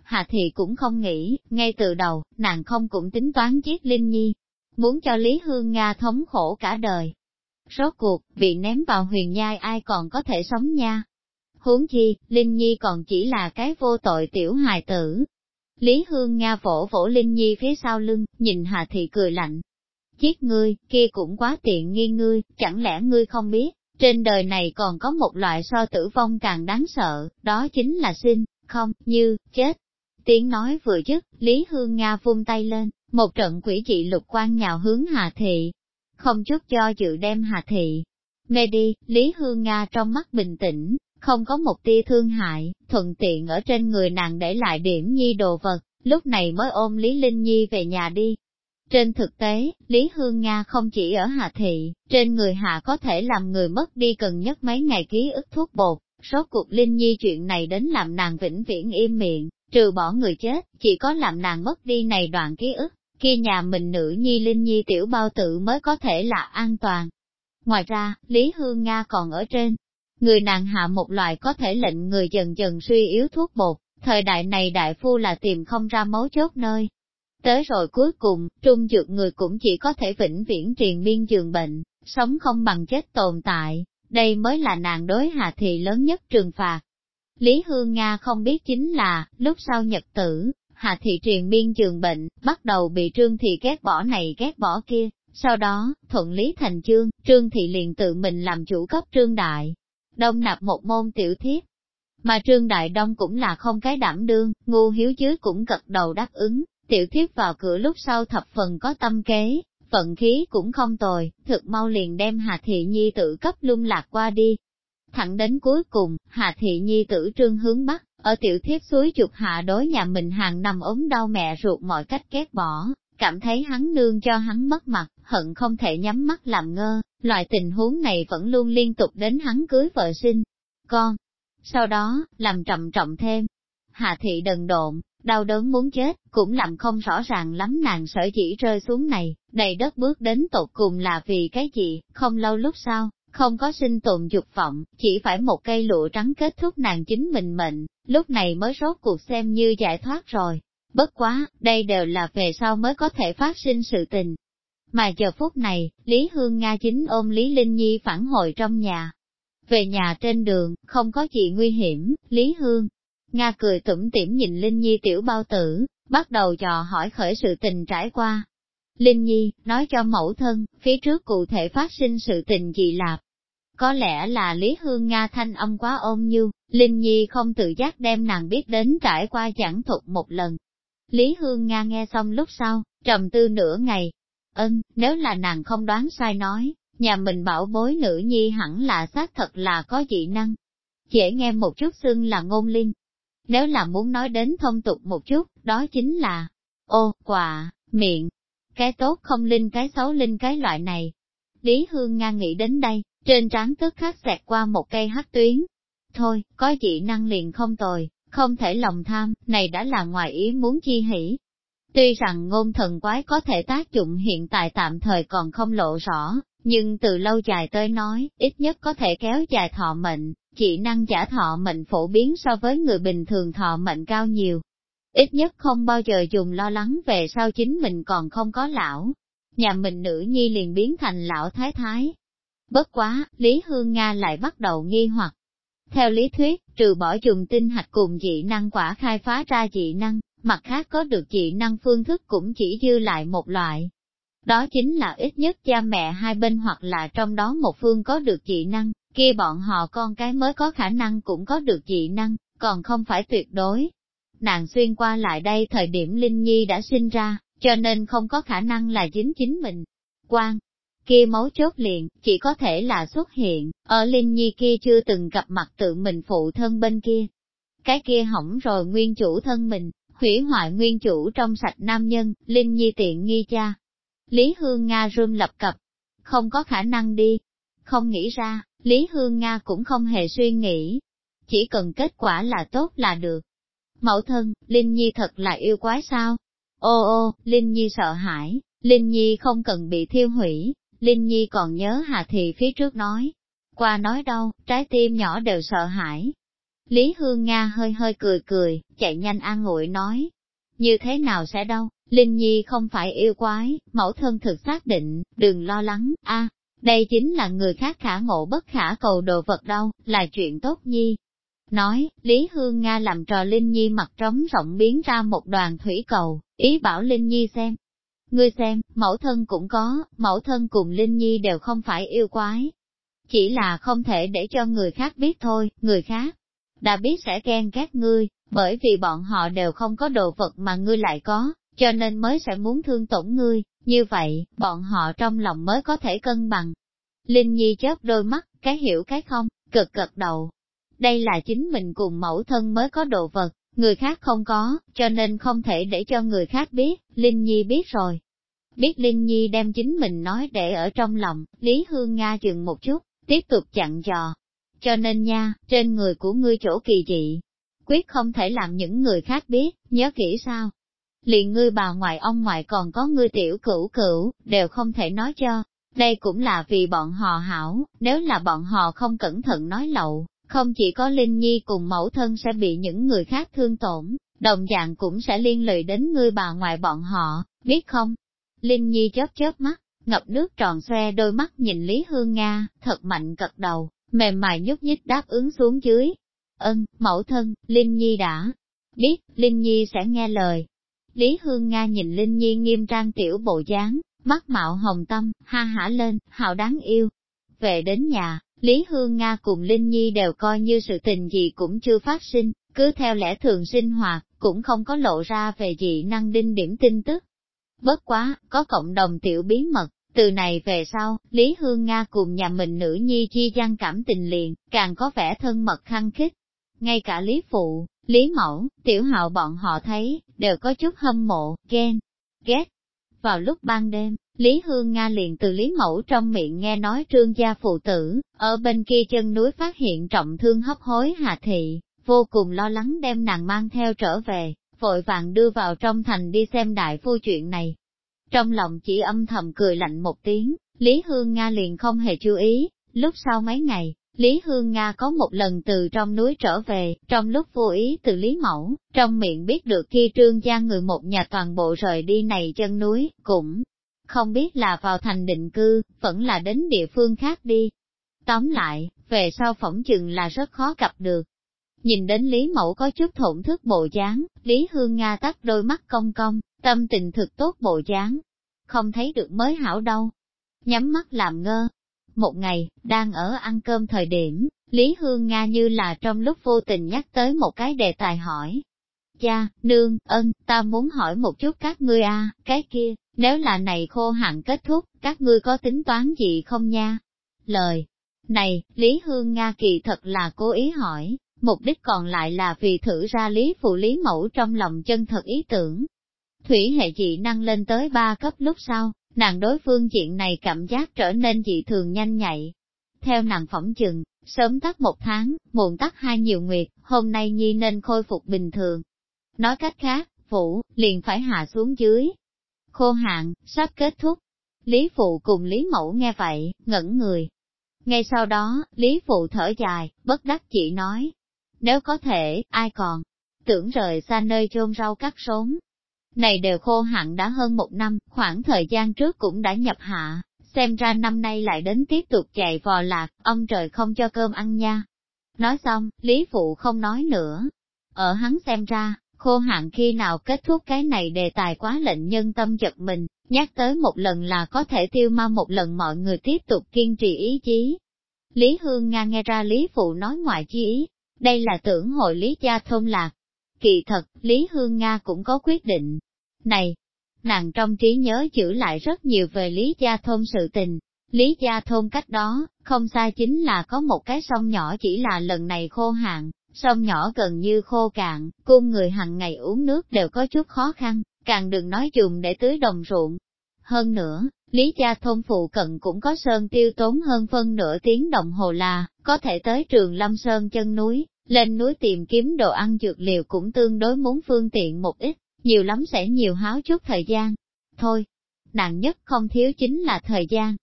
Hà Thị cũng không nghĩ, ngay từ đầu, nàng không cũng tính toán giết Linh Nhi, muốn cho Lý Hương Nga thống khổ cả đời. Rốt cuộc, bị ném vào huyền nhai ai còn có thể sống nha. Huống chi, Linh Nhi còn chỉ là cái vô tội tiểu hài tử, Lý Hương Nga vỗ vỗ Linh Nhi phía sau lưng, nhìn Hà Thị cười lạnh. Chiếc ngươi, kia cũng quá tiện nghi ngươi, chẳng lẽ ngươi không biết, trên đời này còn có một loại so tử vong càng đáng sợ, đó chính là sinh, không, như, chết. Tiếng nói vừa dứt, Lý Hương Nga vung tay lên, một trận quỷ dị lục quan nhào hướng Hà Thị. Không chút cho dự đem Hà Thị. Mê đi, Lý Hương Nga trong mắt bình tĩnh, không có một tia thương hại, thuận tiện ở trên người nàng để lại điểm nhi đồ vật, lúc này mới ôm Lý Linh Nhi về nhà đi. Trên thực tế, Lý Hương Nga không chỉ ở Hạ Thị, trên người Hạ có thể làm người mất đi cần nhất mấy ngày ký ức thuốc bột, rốt cuộc Linh Nhi chuyện này đến làm nàng vĩnh viễn im miệng, trừ bỏ người chết, chỉ có làm nàng mất đi này đoạn ký ức, kia nhà mình nữ nhi Linh Nhi tiểu bao tử mới có thể là an toàn. Ngoài ra, Lý Hương Nga còn ở trên, người nàng hạ một loại có thể lệnh người dần dần suy yếu thuốc bột, thời đại này đại phu là tìm không ra mấu chốt nơi. Tới rồi cuối cùng, trung dược người cũng chỉ có thể vĩnh viễn triền miên giường bệnh, sống không bằng chết tồn tại, đây mới là nàng đối hạ thị lớn nhất trừng phạt. Lý Hương Nga không biết chính là, lúc sau nhật tử, hạ thị triền miên giường bệnh, bắt đầu bị trương thị ghét bỏ này ghét bỏ kia, sau đó, thuận lý thành chương, trương thị liền tự mình làm chủ cấp trương đại, đông nạp một môn tiểu thiết, Mà Trương Đại Đông cũng là không cái đảm đương, ngu hiếu dưới cũng gật đầu đáp ứng, tiểu thiết vào cửa lúc sau thập phần có tâm kế, vận khí cũng không tồi, thực mau liền đem Hà Thị Nhi tự cấp lung lạc qua đi. Thẳng đến cuối cùng, Hà Thị Nhi tử trương hướng Bắc, ở tiểu thiết suối chụp hạ đối nhà mình hàng năm ốm đau mẹ ruột mọi cách ghét bỏ, cảm thấy hắn nương cho hắn mất mặt, hận không thể nhắm mắt làm ngơ, loại tình huống này vẫn luôn liên tục đến hắn cưới vợ sinh con. Sau đó, làm trầm trọng thêm, hạ thị đần độn, đau đớn muốn chết, cũng làm không rõ ràng lắm nàng sở chỉ rơi xuống này, đầy đất bước đến tột cùng là vì cái gì, không lâu lúc sau, không có sinh tồn dục vọng, chỉ phải một cây lụa trắng kết thúc nàng chính mình mệnh, lúc này mới rốt cuộc xem như giải thoát rồi. Bất quá, đây đều là về sau mới có thể phát sinh sự tình. Mà giờ phút này, Lý Hương Nga chính ôm Lý Linh Nhi phản hồi trong nhà. Về nhà trên đường, không có gì nguy hiểm, Lý Hương. Nga cười tủm tỉm nhìn Linh Nhi tiểu bao tử, bắt đầu dò hỏi khởi sự tình trải qua. Linh Nhi, nói cho mẫu thân, phía trước cụ thể phát sinh sự tình gì lạp. Có lẽ là Lý Hương Nga thanh âm quá ôm như, Linh Nhi không tự giác đem nàng biết đến trải qua giảng thuật một lần. Lý Hương Nga nghe xong lúc sau, trầm tư nửa ngày. Ân, nếu là nàng không đoán sai nói, nhà mình bảo bối nữ nhi hẳn là xác thật là có dị năng. Dễ nghe một chút xưng là ngôn linh. Nếu là muốn nói đến thông tục một chút, đó chính là, ô, quà, miệng, cái tốt không linh cái xấu linh cái loại này. Lý Hương Nga nghĩ đến đây, trên trán tức khắc xẹt qua một cây hắc tuyến. Thôi, có dị năng liền không tồi, không thể lòng tham, này đã là ngoài ý muốn chi hỉ. Tuy rằng ngôn thần quái có thể tác dụng hiện tại tạm thời còn không lộ rõ, nhưng từ lâu dài tới nói, ít nhất có thể kéo dài thọ mệnh, chỉ năng giả thọ mệnh phổ biến so với người bình thường thọ mệnh cao nhiều. Ít nhất không bao giờ dùng lo lắng về sau chính mình còn không có lão. Nhà mình nữ nhi liền biến thành lão thái thái, Bất quá, Lý Hương Nga lại bắt đầu nghi hoặc. Theo lý thuyết, trừ bỏ dùng tinh hạch cùng dị năng quả khai phá ra dị năng, mặt khác có được dị năng phương thức cũng chỉ dư lại một loại. Đó chính là ít nhất cha mẹ hai bên hoặc là trong đó một phương có được dị năng, kia bọn họ con cái mới có khả năng cũng có được dị năng, còn không phải tuyệt đối. Nàng xuyên qua lại đây thời điểm Linh Nhi đã sinh ra, cho nên không có khả năng là chính chính mình. Quan, kia mấu chốt liền, chỉ có thể là xuất hiện, ở Linh Nhi kia chưa từng gặp mặt tự mình phụ thân bên kia. Cái kia hỏng rồi nguyên chủ thân mình, hủy hoại nguyên chủ trong sạch nam nhân, Linh Nhi tiện nghi cha. Lý Hương Nga run lập cập, không có khả năng đi. Không nghĩ ra, Lý Hương Nga cũng không hề suy nghĩ. Chỉ cần kết quả là tốt là được. Mẫu thân, Linh Nhi thật là yêu quái sao? Ô ô, Linh Nhi sợ hãi, Linh Nhi không cần bị thiêu hủy, Linh Nhi còn nhớ Hà Thị phía trước nói. Qua nói đâu, trái tim nhỏ đều sợ hãi. Lý Hương Nga hơi hơi cười cười, chạy nhanh an ngụy nói. Như thế nào sẽ đâu, Linh Nhi không phải yêu quái, mẫu thân thực xác định, đừng lo lắng, a đây chính là người khác khả ngộ bất khả cầu đồ vật đâu, là chuyện tốt nhi. Nói, Lý Hương Nga làm trò Linh Nhi mặt trống rộng biến ra một đoàn thủy cầu, ý bảo Linh Nhi xem, Ngươi xem, mẫu thân cũng có, mẫu thân cùng Linh Nhi đều không phải yêu quái. Chỉ là không thể để cho người khác biết thôi, người khác đã biết sẽ ghen ghét ngươi, bởi vì bọn họ đều không có đồ vật mà ngươi lại có, cho nên mới sẽ muốn thương tổn ngươi, như vậy, bọn họ trong lòng mới có thể cân bằng. Linh Nhi chớp đôi mắt, cái hiểu cái không, cực cực đầu. Đây là chính mình cùng mẫu thân mới có đồ vật, người khác không có, cho nên không thể để cho người khác biết, Linh Nhi biết rồi. Biết Linh Nhi đem chính mình nói để ở trong lòng, Lý Hương Nga chừng một chút, tiếp tục chặn dò. Cho nên nha, trên người của ngươi chỗ kỳ dị, quyết không thể làm những người khác biết, nhớ kỹ sao. Liền ngươi bà ngoại ông ngoại còn có ngươi tiểu cửu cửu, đều không thể nói cho. Đây cũng là vì bọn họ hảo, nếu là bọn họ không cẩn thận nói lậu, không chỉ có Linh Nhi cùng mẫu thân sẽ bị những người khác thương tổn, đồng dạng cũng sẽ liên lụy đến ngươi bà ngoại bọn họ, biết không? Linh Nhi chớp chớp mắt, ngập nước tròn xoe đôi mắt nhìn Lý Hương Nga, thật mạnh cật đầu, mềm mại nhúc nhích đáp ứng xuống dưới. Ân, mẫu thân, Linh Nhi đã biết, Linh Nhi sẽ nghe lời. Lý Hương Nga nhìn Linh Nhi nghiêm trang tiểu bộ dáng, mắt mạo hồng tâm, ha hả lên, hào đáng yêu. Về đến nhà, Lý Hương Nga cùng Linh Nhi đều coi như sự tình gì cũng chưa phát sinh, cứ theo lẽ thường sinh hoạt, cũng không có lộ ra về dị năng đinh điểm tin tức. Bất quá, có cộng đồng tiểu bí mật, từ này về sau, Lý Hương Nga cùng nhà mình nữ nhi chi gian cảm tình liền, càng có vẻ thân mật khăng khích. Ngay cả Lý Phụ, Lý Mẫu, Tiểu Hạo bọn họ thấy, đều có chút hâm mộ, ghen, ghét. Vào lúc ban đêm, Lý Hương Nga liền từ Lý Mẫu trong miệng nghe nói trương gia phụ tử, ở bên kia chân núi phát hiện trọng thương hấp hối Hà Thị, vô cùng lo lắng đem nàng mang theo trở về, vội vàng đưa vào trong thành đi xem đại phu chuyện này. Trong lòng chỉ âm thầm cười lạnh một tiếng, Lý Hương Nga liền không hề chú ý, lúc sau mấy ngày, Lý Hương Nga có một lần từ trong núi trở về, trong lúc vô ý từ Lý Mẫu, trong miệng biết được khi trương gia người một nhà toàn bộ rời đi này chân núi, cũng không biết là vào thành định cư, vẫn là đến địa phương khác đi. Tóm lại, về sau phỏng chừng là rất khó gặp được. Nhìn đến Lý Mẫu có chút thổn thức bộ dáng, Lý Hương Nga tắt đôi mắt cong cong, tâm tình thực tốt bộ dáng. Không thấy được mới hảo đâu. Nhắm mắt làm ngơ, một ngày, đang ở ăn cơm thời điểm, Lý Hương Nga như là trong lúc vô tình nhắc tới một cái đề tài hỏi. Cha, nương, ân, ta muốn hỏi một chút các ngươi a, cái kia, nếu là này khô hạn kết thúc, các ngươi có tính toán gì không nha? Lời này, Lý Hương Nga kỳ thật là cố ý hỏi, mục đích còn lại là vì thử ra Lý Phụ Lý Mẫu trong lòng chân thật ý tưởng. Thủy hệ dị năng lên tới ba cấp lúc sau, nàng đối phương chuyện này cảm giác trở nên dị thường nhanh nhạy. Theo nàng phỏng chừng, sớm tắt một tháng, muộn tắt hai nhiều nguyệt, hôm nay nhi nên khôi phục bình thường. Nói cách khác, Vũ, liền phải hạ xuống dưới. Khô hạn, sắp kết thúc. Lý Phụ cùng Lý Mẫu nghe vậy, ngẩn người. Ngay sau đó, Lý Phụ thở dài, bất đắc chỉ nói. Nếu có thể, ai còn, tưởng rời xa nơi chôn rau cắt rốn, này đều khô hạn đã hơn một năm, khoảng thời gian trước cũng đã nhập hạ, xem ra năm nay lại đến tiếp tục chạy vò lạc, ông trời không cho cơm ăn nha. Nói xong, Lý Phụ không nói nữa. Ở hắn xem ra, khô hạn khi nào kết thúc cái này đề tài quá lệnh nhân tâm giật mình, nhắc tới một lần là có thể tiêu ma một lần mọi người tiếp tục kiên trì ý chí. Lý Hương Nga nghe ra Lý Phụ nói ngoại chi ý, đây là tưởng hội Lý Gia Thôn Lạc, Kỳ thật, Lý Hương Nga cũng có quyết định. Này, nàng trong trí nhớ giữ lại rất nhiều về Lý Gia Thôn sự tình. Lý Gia Thôn cách đó, không xa chính là có một cái sông nhỏ chỉ là lần này khô hạn, sông nhỏ gần như khô cạn, cung người hàng ngày uống nước đều có chút khó khăn, càng đừng nói dùng để tưới đồng ruộng. Hơn nữa, Lý Gia Thôn phụ cận cũng có sơn tiêu tốn hơn phân nửa tiếng đồng hồ là, có thể tới trường Lâm Sơn chân núi, lên núi tìm kiếm đồ ăn dược liệu cũng tương đối muốn phương tiện một ít, nhiều lắm sẽ nhiều háo chút thời gian. Thôi, nặng nhất không thiếu chính là thời gian.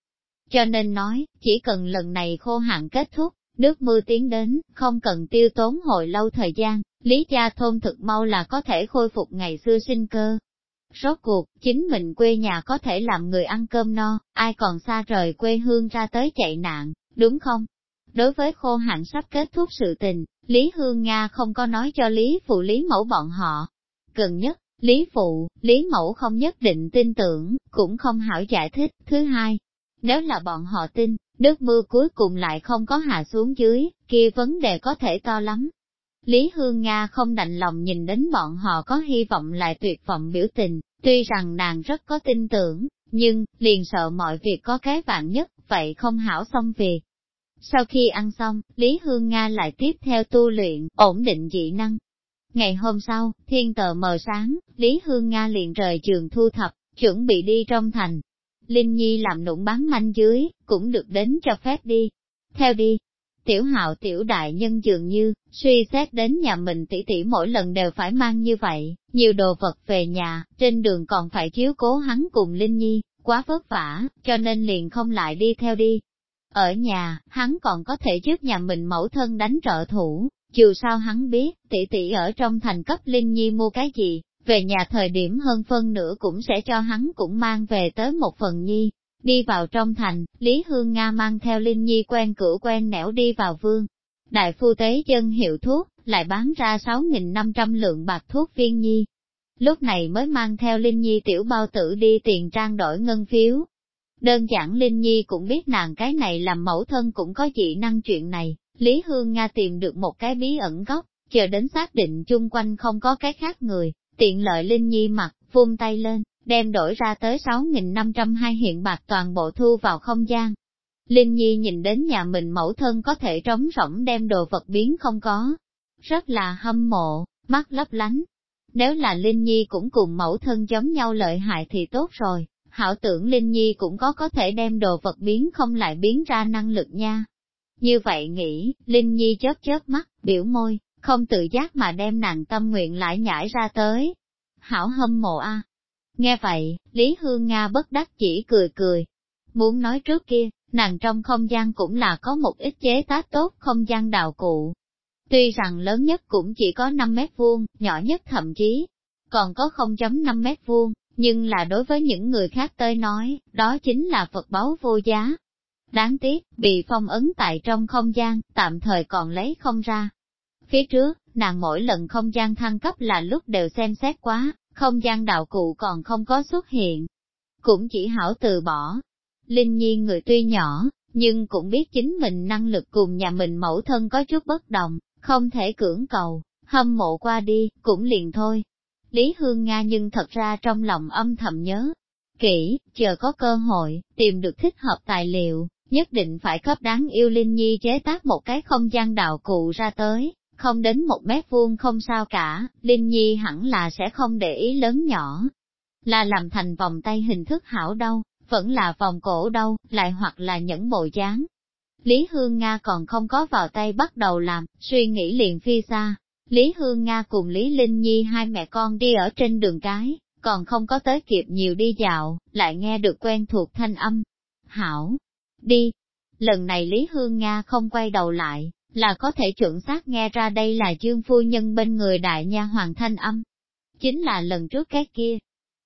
Cho nên nói, chỉ cần lần này khô hạn kết thúc, nước mưa tiến đến, không cần tiêu tốn hồi lâu thời gian, lý gia thôn thực mau là có thể khôi phục ngày xưa sinh cơ. Rốt cuộc, chính mình quê nhà có thể làm người ăn cơm no, ai còn xa rời quê hương ra tới chạy nạn, đúng không? Đối với khô hạn sắp kết thúc sự tình, Lý Hương Nga không có nói cho Lý Phụ Lý Mẫu bọn họ. Gần nhất, Lý Phụ, Lý Mẫu không nhất định tin tưởng, cũng không hảo giải thích. Thứ hai, nếu là bọn họ tin, nước mưa cuối cùng lại không có hạ xuống dưới, kia vấn đề có thể to lắm. Lý Hương Nga không đành lòng nhìn đến bọn họ có hy vọng lại tuyệt vọng biểu tình, tuy rằng nàng rất có tin tưởng, nhưng, liền sợ mọi việc có cái vạn nhất, vậy không hảo xong việc. Sau khi ăn xong, Lý Hương Nga lại tiếp theo tu luyện, ổn định dị năng. Ngày hôm sau, thiên tờ mờ sáng, Lý Hương Nga liền rời trường thu thập, chuẩn bị đi trong thành. Linh Nhi làm nụng bán manh dưới, cũng được đến cho phép đi. Theo đi, tiểu hạo tiểu đại nhân dường như, suy xét đến nhà mình tỷ tỷ mỗi lần đều phải mang như vậy, nhiều đồ vật về nhà, trên đường còn phải chiếu cố hắn cùng Linh Nhi, quá vất vả, cho nên liền không lại đi theo đi. Ở nhà, hắn còn có thể trước nhà mình mẫu thân đánh trợ thủ, dù sao hắn biết, tỷ tỷ ở trong thành cấp Linh Nhi mua cái gì, về nhà thời điểm hơn phân nửa cũng sẽ cho hắn cũng mang về tới một phần nhi. Đi vào trong thành, Lý Hương Nga mang theo Linh Nhi quen cửa quen nẻo đi vào vương. Đại phu tế dân hiệu thuốc, lại bán ra 6.500 lượng bạc thuốc viên nhi. Lúc này mới mang theo Linh Nhi tiểu bao tử đi tiền trang đổi ngân phiếu, Đơn giản Linh Nhi cũng biết nàng cái này làm mẫu thân cũng có dị năng chuyện này, Lý Hương Nga tìm được một cái bí ẩn góc, chờ đến xác định chung quanh không có cái khác người, tiện lợi Linh Nhi mặc, vung tay lên, đem đổi ra tới 6.502 hiện bạc toàn bộ thu vào không gian. Linh Nhi nhìn đến nhà mình mẫu thân có thể trống rỗng đem đồ vật biến không có. Rất là hâm mộ, mắt lấp lánh. Nếu là Linh Nhi cũng cùng mẫu thân giống nhau lợi hại thì tốt rồi, hảo tưởng Linh Nhi cũng có có thể đem đồ vật biến không lại biến ra năng lực nha. Như vậy nghĩ, Linh Nhi chớp chớp mắt, biểu môi, không tự giác mà đem nàng tâm nguyện lại nhảy ra tới. Hảo hâm mộ a. Nghe vậy, Lý Hương Nga bất đắc chỉ cười cười. Muốn nói trước kia, nàng trong không gian cũng là có một ít chế tác tốt không gian đào cụ. Tuy rằng lớn nhất cũng chỉ có 5 mét vuông, nhỏ nhất thậm chí còn có 0.5 mét vuông, nhưng là đối với những người khác tới nói, đó chính là phật báu vô giá. Đáng tiếc, bị phong ấn tại trong không gian, tạm thời còn lấy không ra. Phía trước, nàng mỗi lần không gian thăng cấp là lúc đều xem xét quá, không gian đạo cụ còn không có xuất hiện. Cũng chỉ hảo từ bỏ. Linh nhiên người tuy nhỏ, nhưng cũng biết chính mình năng lực cùng nhà mình mẫu thân có chút bất đồng, không thể cưỡng cầu, hâm mộ qua đi, cũng liền thôi. Lý Hương Nga nhưng thật ra trong lòng âm thầm nhớ, kỹ, chờ có cơ hội, tìm được thích hợp tài liệu, nhất định phải cấp đáng yêu Linh Nhi chế tác một cái không gian đạo cụ ra tới, không đến một mét vuông không sao cả, Linh Nhi hẳn là sẽ không để ý lớn nhỏ. Là làm thành vòng tay hình thức hảo đâu, vẫn là vòng cổ đâu, lại hoặc là nhẫn bộ dáng. Lý Hương Nga còn không có vào tay bắt đầu làm, suy nghĩ liền phi xa. Lý Hương Nga cùng Lý Linh Nhi hai mẹ con đi ở trên đường cái, còn không có tới kịp nhiều đi dạo, lại nghe được quen thuộc thanh âm. Hảo, đi. Lần này Lý Hương Nga không quay đầu lại, là có thể chuẩn xác nghe ra đây là Dương Phu Nhân bên người đại nha hoàng thanh âm. Chính là lần trước cái kia.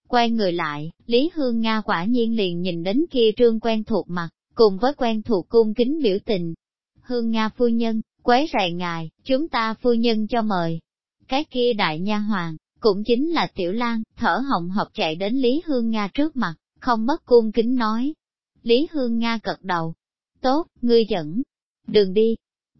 Quay người lại, Lý Hương Nga quả nhiên liền nhìn đến kia trương quen thuộc mặt, cùng với quen thuộc cung kính biểu tình. Hương Nga Phu Nhân, quấy rầy ngài, chúng ta Phu Nhân cho mời. Cái kia đại nha hoàng, cũng chính là Tiểu Lan, thở hồng hộc chạy đến Lý Hương Nga trước mặt, không mất cung kính nói. Lý Hương Nga cật đầu. Tốt, ngươi dẫn. đừng đi,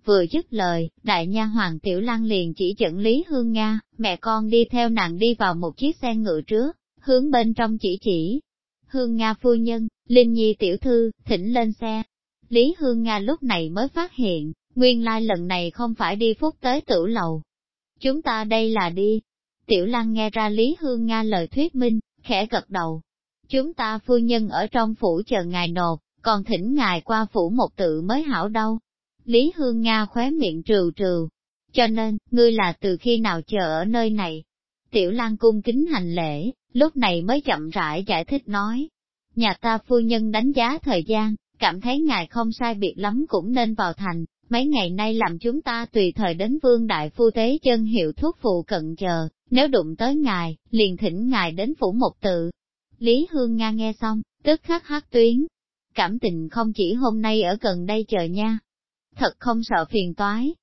Vừa dứt lời, đại nha hoàng tiểu lang liền chỉ dẫn Lý Hương Nga, mẹ con đi theo nàng đi vào một chiếc xe ngựa trước, hướng bên trong chỉ chỉ. Hương Nga phu nhân, Linh Nhi tiểu thư, thỉnh lên xe. Lý Hương Nga lúc này mới phát hiện, nguyên lai lần này không phải đi phúc tới tử lầu. Chúng ta đây là đi. Tiểu Lăng nghe ra Lý Hương Nga lời thuyết minh, khẽ gật đầu. Chúng ta phu nhân ở trong phủ chờ ngài nộp, còn thỉnh ngài qua phủ một tự mới hảo đâu. Lý Hương Nga khóe miệng trừ trừ. Cho nên, ngươi là từ khi nào chờ ở nơi này? Tiểu Lan cung kính hành lễ, lúc này mới chậm rãi giải thích nói. Nhà ta phu nhân đánh giá thời gian, cảm thấy ngài không sai biệt lắm cũng nên vào thành, mấy ngày nay làm chúng ta tùy thời đến vương đại phu tế chân hiệu thuốc phụ cận chờ, nếu đụng tới ngài, liền thỉnh ngài đến phủ một tự. Lý Hương Nga nghe xong, tức khắc hát tuyến. Cảm tình không chỉ hôm nay ở gần đây chờ nha, thật không sợ phiền toái.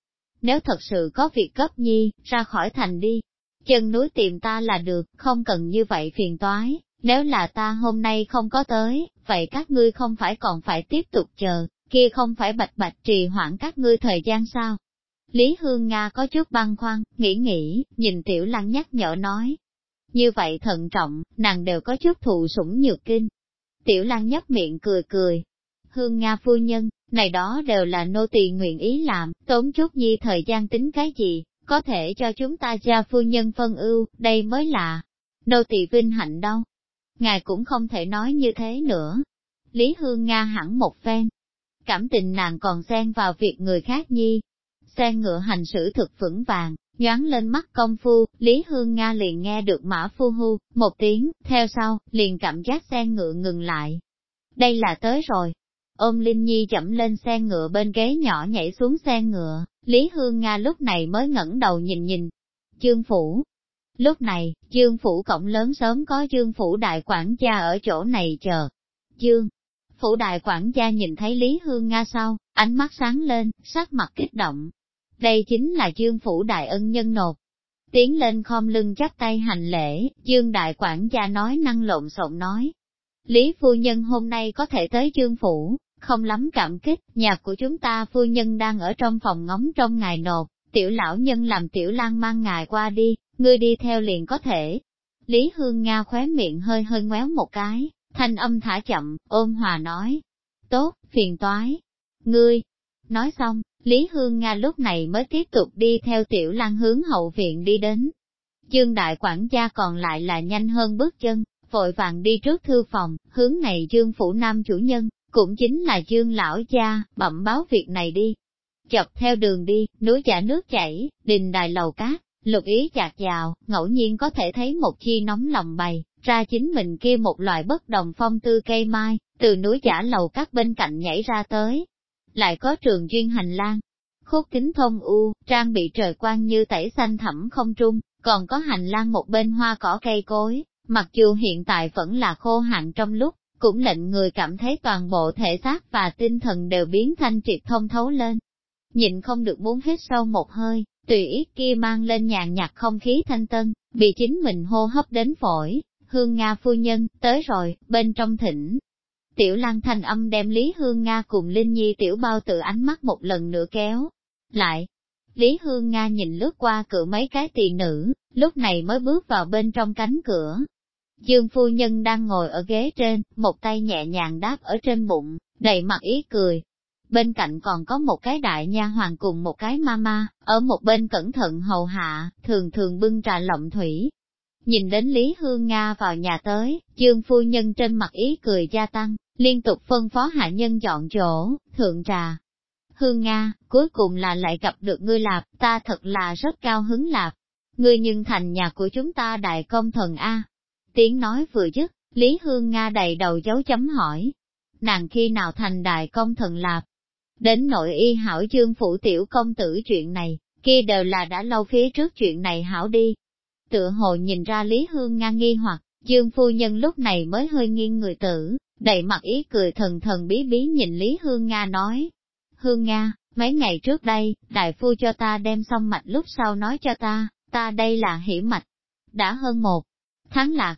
Nếu thật sự có việc cấp nhi, ra khỏi thành đi. Chân núi tìm ta là được, không cần như vậy phiền toái. Nếu là ta hôm nay không có tới, vậy các ngươi không phải còn phải tiếp tục chờ, kia không phải bạch bạch trì hoãn các ngươi thời gian sao? Lý Hương Nga có chút băn khoăn, nghĩ nghĩ, nhìn Tiểu Lăng nhắc nhở nói. Như vậy thận trọng, nàng đều có chút thụ sủng nhược kinh. Tiểu Lăng nhấp miệng cười cười. Hương Nga phu nhân, này đó đều là nô tỳ nguyện ý làm, tốn chút nhi thời gian tính cái gì, có thể cho chúng ta gia phu nhân phân ưu, đây mới là nô tỳ vinh hạnh đâu. Ngài cũng không thể nói như thế nữa. Lý Hương Nga hẳn một phen. Cảm tình nàng còn xen vào việc người khác nhi. Xe ngựa hành xử thực vững vàng, nhoáng lên mắt công phu, Lý Hương Nga liền nghe được mã phu hu, một tiếng, theo sau, liền cảm giác xe ngựa ngừng lại. Đây là tới rồi, ôm Linh Nhi chậm lên xe ngựa bên ghế nhỏ nhảy xuống xe ngựa, Lý Hương Nga lúc này mới ngẩng đầu nhìn nhìn. Chương Phủ Lúc này, Dương Phủ cổng lớn sớm có Dương Phủ đại quản gia ở chỗ này chờ. Dương Phủ đại quản gia nhìn thấy Lý Hương Nga sau, ánh mắt sáng lên, sắc mặt kích động. Đây chính là Dương Phủ đại ân nhân nột. Tiến lên khom lưng chắp tay hành lễ, Dương đại quản gia nói năng lộn xộn nói. Lý phu nhân hôm nay có thể tới Dương Phủ, không lắm cảm kích, nhà của chúng ta phu nhân đang ở trong phòng ngóng trong ngài nộp, tiểu lão nhân làm tiểu lang mang ngài qua đi, ngươi đi theo liền có thể. Lý Hương Nga khóe miệng hơi hơi ngoéo một cái, thanh âm thả chậm, ôm hòa nói. Tốt, phiền toái. Ngươi. Nói xong, Lý Hương Nga lúc này mới tiếp tục đi theo tiểu lan hướng hậu viện đi đến. Dương đại quản gia còn lại là nhanh hơn bước chân, vội vàng đi trước thư phòng, hướng này Dương phủ nam chủ nhân, cũng chính là dương lão gia, bẩm báo việc này đi. Chọc theo đường đi, núi giả nước chảy, đình đài lầu cát, lục ý chạc vào, ngẫu nhiên có thể thấy một chi nóng lòng bày, ra chính mình kia một loại bất đồng phong tư cây mai, từ núi giả lầu các bên cạnh nhảy ra tới. Lại có trường duyên hành lang, khúc kính thông u, trang bị trời quang như tẩy xanh thẳm không trung, còn có hành lang một bên hoa cỏ cây cối, mặc dù hiện tại vẫn là khô hạn trong lúc, cũng lệnh người cảm thấy toàn bộ thể xác và tinh thần đều biến thanh triệt thông thấu lên. Nhịn không được muốn hít sâu một hơi, tùy ý kia mang lên nhàn nhạt không khí thanh tân, bị chính mình hô hấp đến phổi, hương Nga phu nhân, tới rồi, bên trong thỉnh. Tiểu Lan thanh âm đem Lý Hương Nga cùng Linh Nhi tiểu bao tự ánh mắt một lần nữa kéo. Lại, Lý Hương Nga nhìn lướt qua cửa mấy cái tỳ nữ, lúc này mới bước vào bên trong cánh cửa. Dương phu nhân đang ngồi ở ghế trên, một tay nhẹ nhàng đáp ở trên bụng, đầy mặt ý cười. Bên cạnh còn có một cái đại nha hoàng cùng một cái mama, ở một bên cẩn thận hầu hạ, thường thường bưng trà lộng thủy. Nhìn đến Lý Hương Nga vào nhà tới, Dương phu nhân trên mặt ý cười gia tăng, liên tục phân phó hạ nhân dọn chỗ, thượng trà, Hương Nga, cuối cùng là lại gặp được ngươi lạp, ta thật là rất cao hứng lạp. Ngươi nhưng thành nhà của chúng ta đại công thần A. Tiếng nói vừa dứt, Lý Hương Nga đầy đầu dấu chấm hỏi. Nàng khi nào thành đại công thần lạp? Đến nội y hảo dương phủ tiểu công tử chuyện này, kia đều là đã lâu phía trước chuyện này hảo đi. Tựa hồ nhìn ra Lý Hương Nga nghi hoặc, Dương phu nhân lúc này mới hơi nghiêng người tử, đầy mặt ý cười thần thần bí bí nhìn Lý Hương Nga nói, Hương Nga, mấy ngày trước đây, đại phu cho ta đem xong mạch lúc sau nói cho ta, ta đây là hỉ mạch. Đã hơn một tháng lạc.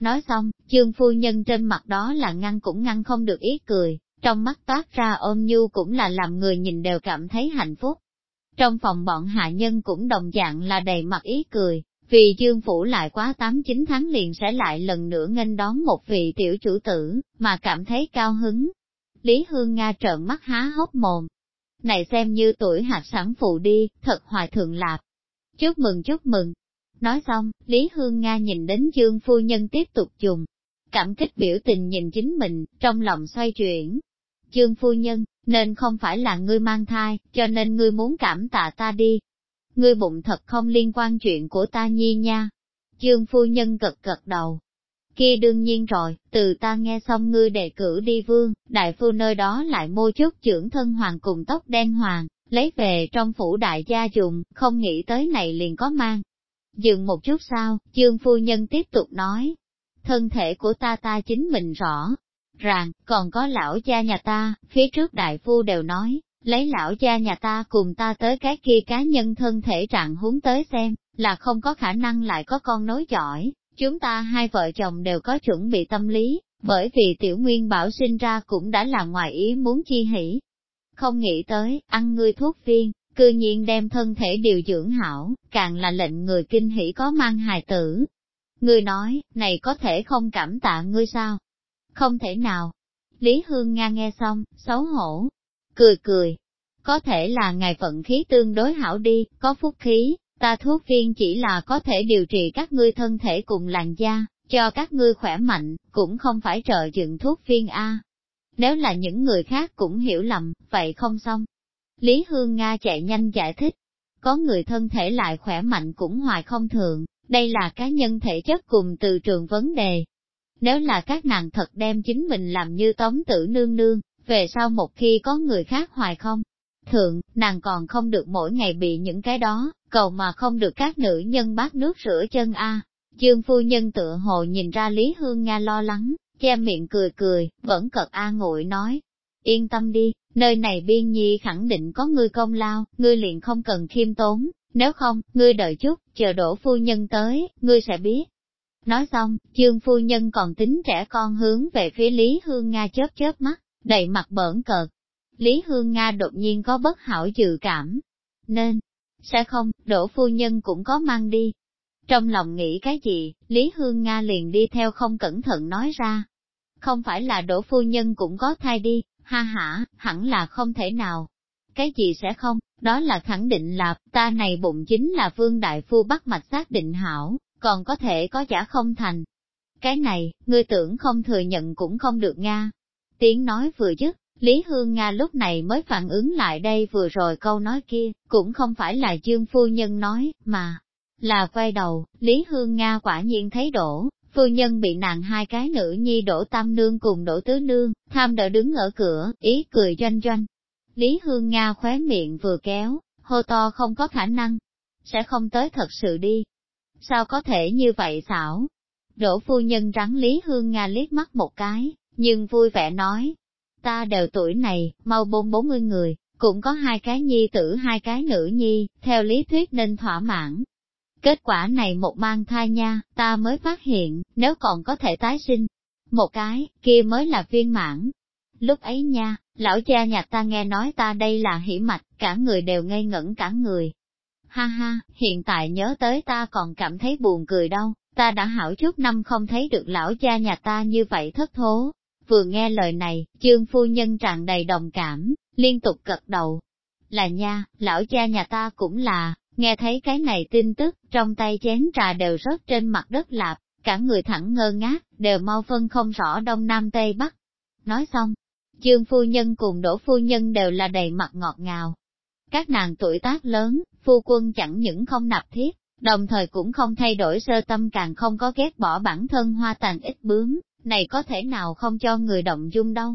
Nói xong, Dương phu nhân trên mặt đó là ngăn cũng ngăn không được ý cười, trong mắt toát ra ôm nhu cũng là làm người nhìn đều cảm thấy hạnh phúc. Trong phòng bọn hạ nhân cũng đồng dạng là đầy mặt ý cười, vì dương phủ lại quá 8-9 tháng liền sẽ lại lần nữa nghênh đón một vị tiểu chủ tử, mà cảm thấy cao hứng, Lý Hương Nga trợn mắt há hốc mồm. Này xem như tuổi hạt sản phụ đi, thật hoài thượng lạp. Chúc mừng chúc mừng. Nói xong, Lý Hương Nga nhìn đến Dương Phu Nhân tiếp tục dùng. Cảm kích biểu tình nhìn chính mình, trong lòng xoay chuyển. Dương Phu Nhân, nên không phải là ngươi mang thai, cho nên ngươi muốn cảm tạ ta đi. Ngươi bụng thật không liên quan chuyện của ta nhi nha. Dương Phu Nhân gật gật đầu, Kia đương nhiên rồi, từ ta nghe xong ngươi đề cử đi vương, đại phu nơi đó lại mua chút trưởng thân hoàng cùng tóc đen hoàng, lấy về trong phủ đại gia dùng, không nghĩ tới này liền có mang. Dừng một chút sau, Dương phu nhân tiếp tục nói, thân thể của ta ta chính mình rõ, ràng, còn có lão cha nhà ta, phía trước đại phu đều nói, lấy lão cha nhà ta cùng ta tới cái kia cá nhân thân thể trạng huống tới xem, là không có khả năng lại có con nối giỏi, Chúng ta hai vợ chồng đều có chuẩn bị tâm lý, bởi vì tiểu nguyên bảo sinh ra cũng đã là ngoài ý muốn chi hỉ. Không nghĩ tới, ăn ngươi thuốc viên, cư nhiên đem thân thể điều dưỡng hảo, càng là lệnh người kinh hỉ có mang hài tử. Ngươi nói, này có thể không cảm tạ ngươi sao? Không thể nào. Lý Hương Nga nghe xong, xấu hổ, cười cười. Có thể là ngài vận khí tương đối hảo đi, có phúc khí, Ta thuốc viên chỉ là có thể điều trị các ngươi thân thể cùng làn da, cho các ngươi khỏe mạnh, cũng không phải trợ dựng thuốc viên A. Nếu là những người khác cũng hiểu lầm, vậy không xong. Lý Hương Nga chạy nhanh giải thích. Có người thân thể lại khỏe mạnh cũng hoài không thường, đây là cá nhân thể chất cùng từ trường vấn đề. Nếu là các nàng thật đem chính mình làm như tống tử nương nương, về sau một khi có người khác hoài không, Thượng, nàng còn không được mỗi ngày bị những cái đó, cầu mà không được các nữ nhân bát nước rửa chân a. Dương phu nhân tựa hồ nhìn ra Lý Hương Nga lo lắng, che miệng cười cười, vẫn cật a ngụy nói. Yên tâm đi, nơi này biên nhi khẳng định có ngươi công lao, ngươi liền không cần khiêm tốn, nếu không, ngươi đợi chút, chờ đổ phu nhân tới, ngươi sẽ biết. Nói xong, Dương phu nhân còn tính trẻ con hướng về phía Lý Hương Nga chớp chớp mắt, đầy mặt bỡn cợt, Lý Hương Nga đột nhiên có bất hảo dự cảm. Nên, sẽ không, đỗ phu nhân cũng có mang đi. Trong lòng nghĩ cái gì, Lý Hương Nga liền đi theo không cẩn thận nói ra. Không phải là đỗ phu nhân cũng có thai đi, ha ha, hẳn là không thể nào. Cái gì sẽ không, đó là khẳng định là, ta này bụng chính là vương đại phu bắt mạch xác định hảo, còn có thể có giả không thành. Cái này, ngươi tưởng không thừa nhận cũng không được Nga. Tiếng nói vừa dứt, Lý Hương Nga lúc này mới phản ứng lại đây vừa rồi câu nói kia, cũng không phải là Dương Phu Nhân nói, mà là quay đầu, Lý Hương Nga quả nhiên thấy đổ, phu nhân bị nàng hai cái nữ nhi đổ tam nương cùng đổ tứ nương, tham đỡ đứng ở cửa, ý cười doanh doanh. Lý Hương Nga khóe miệng vừa kéo, hô to không có khả năng, sẽ không tới thật sự đi. Sao có thể như vậy xảo? Đỗ phu nhân rắn Lý Hương Nga liếc mắt một cái, nhưng vui vẻ nói, ta đều tuổi này, mau bốn bốn mươi người, cũng có hai cái nhi tử hai cái nữ nhi, theo lý thuyết nên thỏa mãn. Kết quả này một mang thai nha, ta mới phát hiện, nếu còn có thể tái sinh, một cái, kia mới là viên mãn. Lúc ấy nha, lão cha nhà ta nghe nói ta đây là hỉ mạch, cả người đều ngây ngẩn cả người. Ha ha, hiện tại nhớ tới ta còn cảm thấy buồn cười đâu, ta đã hảo chút năm không thấy được lão cha nhà ta như vậy thất thố, Vừa nghe lời này, chương phu nhân tràn đầy đồng cảm, liên tục gật đầu. Là nha, lão cha nhà ta cũng là, nghe thấy cái này tin tức, trong tay chén trà đều rớt trên mặt đất lạp, cả người thẳng ngơ ngác, đều mau phân không rõ đông nam tây bắc. Nói xong, chương phu nhân cùng đỗ phu nhân đều là đầy mặt ngọt ngào. Các nàng tuổi tác lớn, phu quân chẳng những không nạp thiết, đồng thời cũng không thay đổi sơ tâm càng không có ghét bỏ bản thân hoa tàn ít bướm, này có thể nào không cho người động dung đâu.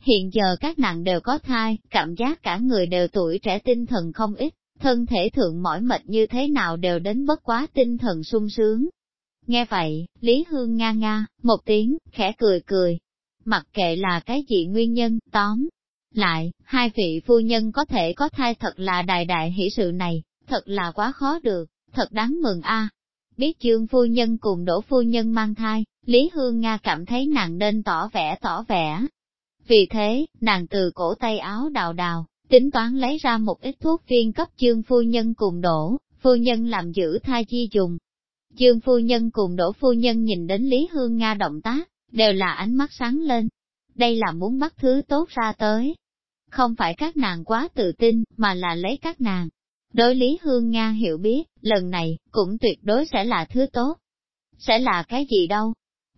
Hiện giờ các nàng đều có thai, cảm giác cả người đều tuổi trẻ tinh thần không ít, thân thể thượng mỏi mệt như thế nào đều đến bất quá tinh thần sung sướng. Nghe vậy, Lý Hương nga nga, một tiếng, khẽ cười cười. Mặc kệ là cái gì nguyên nhân, tóm. Lại, hai vị phu nhân có thể có thai thật là đại đại hỷ sự này, thật là quá khó được, thật đáng mừng a. Biết Dương phu nhân cùng đổ phu nhân mang thai, Lý Hương Nga cảm thấy nàng nên tỏ vẻ tỏ vẻ. Vì thế, nàng từ cổ tay áo đào đào, tính toán lấy ra một ít thuốc viên cấp Dương phu nhân cùng đổ, phu nhân làm giữ thai chi dùng. Dương phu nhân cùng đổ phu nhân nhìn đến Lý Hương Nga động tác, đều là ánh mắt sáng lên. Đây là muốn bắt thứ tốt ra tới. Không phải các nàng quá tự tin, mà là lấy các nàng. Đối Lý Hương Nga hiểu biết, lần này, cũng tuyệt đối sẽ là thứ tốt. Sẽ là cái gì đâu?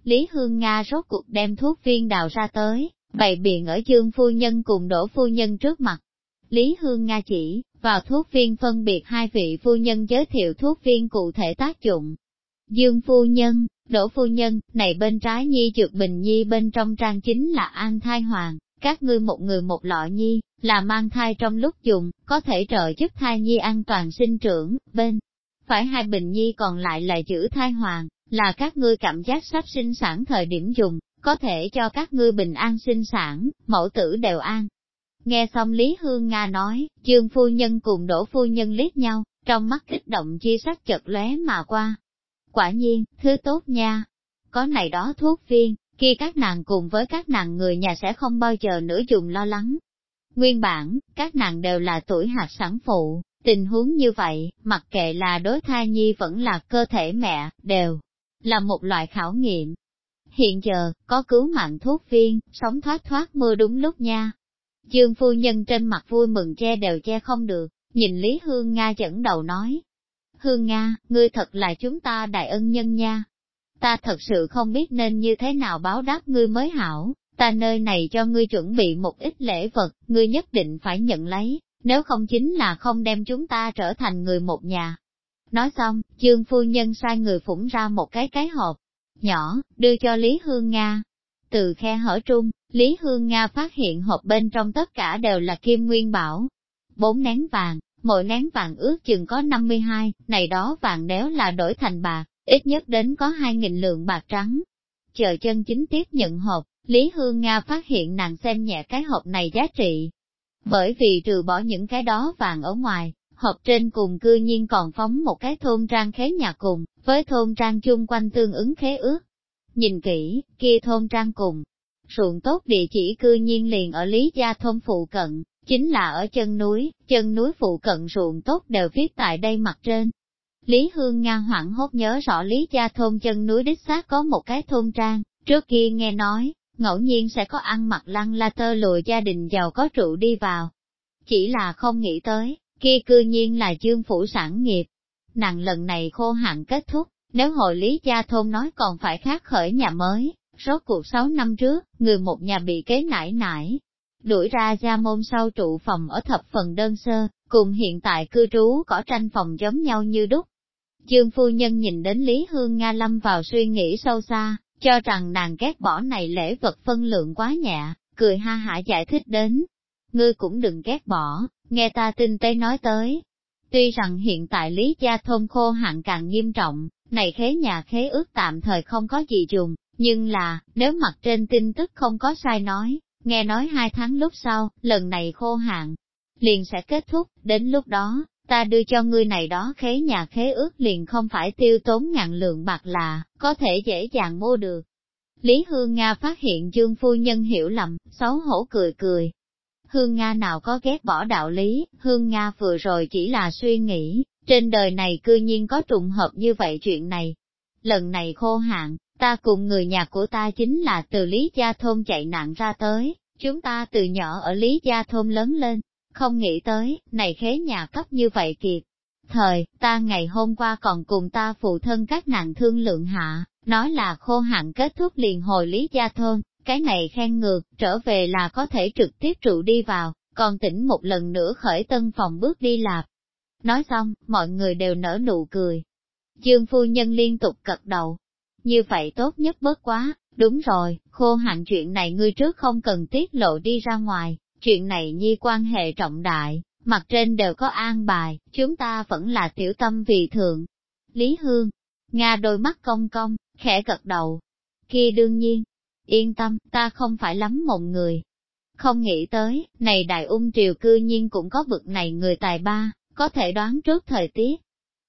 Lý Hương Nga rốt cuộc đem thuốc viên đào ra tới, bày biện ở Dương Phu Nhân cùng đổ Phu Nhân trước mặt. Lý Hương Nga chỉ, vào thuốc viên phân biệt hai vị phu nhân giới thiệu thuốc viên cụ thể tác dụng. Dương Phu Nhân, Đỗ Phu Nhân, này bên trái nhi Dược bình nhi bên trong trang chính là an thai hoàng, các ngươi một người một lọ nhi, là mang thai trong lúc dùng, có thể trợ giúp thai nhi an toàn sinh trưởng, bên phải hai bình nhi còn lại là giữ thai hoàng, là các ngươi cảm giác sắp sinh sản thời điểm dùng, có thể cho các ngươi bình an sinh sản, mẫu tử đều an. Nghe xong Lý Hương Nga nói, Dương phu nhân cùng đổ phu nhân liếc nhau, trong mắt kích động chi sắc chật lóe mà qua. Quả nhiên, thứ tốt nha. Có này đó thuốc viên, khi các nàng cùng với các nàng người nhà sẽ không bao giờ nữa dùng lo lắng. Nguyên bản, các nàng đều là tuổi hạt sản phụ, tình huống như vậy, mặc kệ là đối thai nhi vẫn là cơ thể mẹ, đều là một loại khảo nghiệm. Hiện giờ, có cứu mạng thuốc viên, sống thoát thoát mưa đúng lúc nha. Dương phu nhân trên mặt vui mừng che đều che không được, nhìn Lý Hương Nga dẫn đầu nói. Hương Nga, ngươi thật là chúng ta đại ân nhân nha. Ta thật sự không biết nên như thế nào báo đáp ngươi mới hảo, ta nơi này cho ngươi chuẩn bị một ít lễ vật, ngươi nhất định phải nhận lấy, nếu không chính là không đem chúng ta trở thành người một nhà. Nói xong, chương phu nhân sai người phủng ra một cái cái hộp nhỏ, đưa cho Lý Hương Nga. Từ khe hở trung, Lý Hương Nga phát hiện hộp bên trong tất cả đều là kim nguyên bảo. Bốn nén vàng, mỗi nén vàng ước chừng có 52, này đó vàng đéo là đổi thành bạc, ít nhất đến có 2.000 lượng bạc trắng. Chờ chân chính tiếp nhận hộp, Lý Hương Nga phát hiện nàng xem nhẹ cái hộp này giá trị. Bởi vì trừ bỏ những cái đó vàng ở ngoài, hộp trên cùng cư nhiên còn phóng một cái thôn trang khế nhà cùng, với thôn trang chung quanh tương ứng khế ước. Nhìn kỹ, kia thôn trang cùng, ruộng tốt địa chỉ cư nhiên liền ở Lý Gia thôn phụ cận, chính là ở chân núi, chân núi phụ cận ruộng tốt đều viết tại đây mặt trên. Lý Hương Nga hoảng hốt nhớ rõ Lý Gia thôn chân núi đích xác có một cái thôn trang, trước kia nghe nói, ngẫu nhiên sẽ có ăn mặc lăng la tơ lùi gia đình giàu có trụ đi vào. Chỉ là không nghĩ tới, kia cư nhiên là dương phủ sản nghiệp. Nàng lần này khô hạn kết thúc, nếu hội lý gia thôn nói còn phải khác khởi nhà mới, rốt cuộc 6 năm trước, người một nhà bị kế nải nải. đuổi ra gia môn sau trụ phòng ở thập phần đơn sơ, cùng hiện tại cư trú cỏ tranh phòng giống nhau như đúc. Dương phu nhân nhìn đến Lý Hương Nga lâm vào suy nghĩ sâu xa, cho rằng nàng ghét bỏ này lễ vật phân lượng quá nhẹ, cười ha hả giải thích đến. Ngươi cũng đừng ghét bỏ, nghe ta tinh tế nói tới. Tuy rằng hiện tại Lý Gia Thôn khô hạn càng nghiêm trọng, này khế nhà khế ước tạm thời không có gì dùng, nhưng là, nếu mặt trên tin tức không có sai nói, nghe nói hai tháng lúc sau, lần này khô hạn, liền sẽ kết thúc, đến lúc đó, ta đưa cho ngươi này đó khế nhà khế ước liền không phải tiêu tốn ngàn lượng bạc là, có thể dễ dàng mua được. Lý Hương Nga phát hiện Dương Phu Nhân hiểu lầm, xấu hổ cười cười. Hương Nga nào có ghét bỏ đạo lý, Hương Nga vừa rồi chỉ là suy nghĩ, trên đời này cư nhiên có trùng hợp như vậy chuyện này. Lần này khô hạn, ta cùng người nhà của ta chính là từ Lý Gia Thôn chạy nạn ra tới, chúng ta từ nhỏ ở Lý Gia Thôn lớn lên, không nghĩ tới, này khế nhà cấp như vậy kiệt. Thời, ta ngày hôm qua còn cùng ta phụ thân các nạn thương lượng hạ, nói là khô hạn kết thúc liền hồi Lý Gia Thôn, cái này khen ngược, trở về là có thể trực tiếp trụ đi vào, còn tỉnh một lần nữa khởi tân phòng bước đi lạp. Nói xong, mọi người đều nở nụ cười. Dương phu nhân liên tục cật đầu. Như vậy tốt nhất bớt quá, đúng rồi, khô hạn chuyện này ngươi trước không cần tiết lộ đi ra ngoài, chuyện này nhi quan hệ trọng đại, mặt trên đều có an bài, chúng ta vẫn là tiểu tâm vì thượng. Lý Hương, Nga đôi mắt cong cong, khẽ gật đầu. Kia đương nhiên, yên tâm, ta không phải lắm mộng người. Không nghĩ tới, này đại ung triều cư nhiên cũng có vực này người tài ba, có thể đoán trước thời tiết.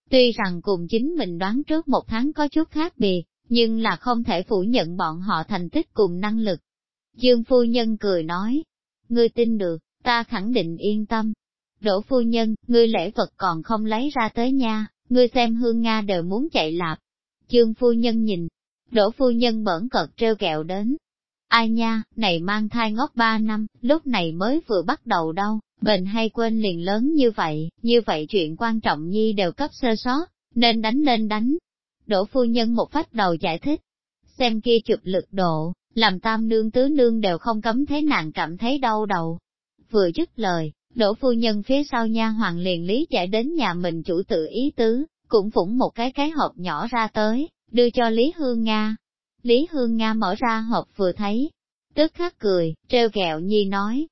Tuy rằng cùng chính mình đoán trước một tháng có chút khác biệt, nhưng là không thể phủ nhận bọn họ thành tích cùng năng lực. Dương phu nhân cười nói, ngươi tin được, ta khẳng định yên tâm. Đỗ phu nhân, ngươi lễ vật còn không lấy ra tới nha, ngươi xem hương Nga đều muốn chạy lạp. Chương phu nhân nhìn, đỗ phu nhân bẩn cợt treo kẹo đến. Ai nha, này mang thai ngót ba năm, lúc này mới vừa bắt đầu đâu, bệnh hay quên liền lớn như vậy, như vậy chuyện quan trọng nhi đều cấp sơ sót, nên đánh nên đánh. Đỗ phu nhân một phát đầu giải thích, xem kia chụp lực độ, làm tam nương tứ nương đều không cấm thế nàng cảm thấy đau đầu. Vừa dứt lời, đỗ phu nhân phía sau nha hoàng liền lý giải đến nhà mình chủ tự ý tứ, cũng phủng một cái cái hộp nhỏ ra tới, đưa cho Lý Hương Nga. Lý Hương Nga mở ra hộp vừa thấy, tức khắc cười, treo kẹo nhi nói.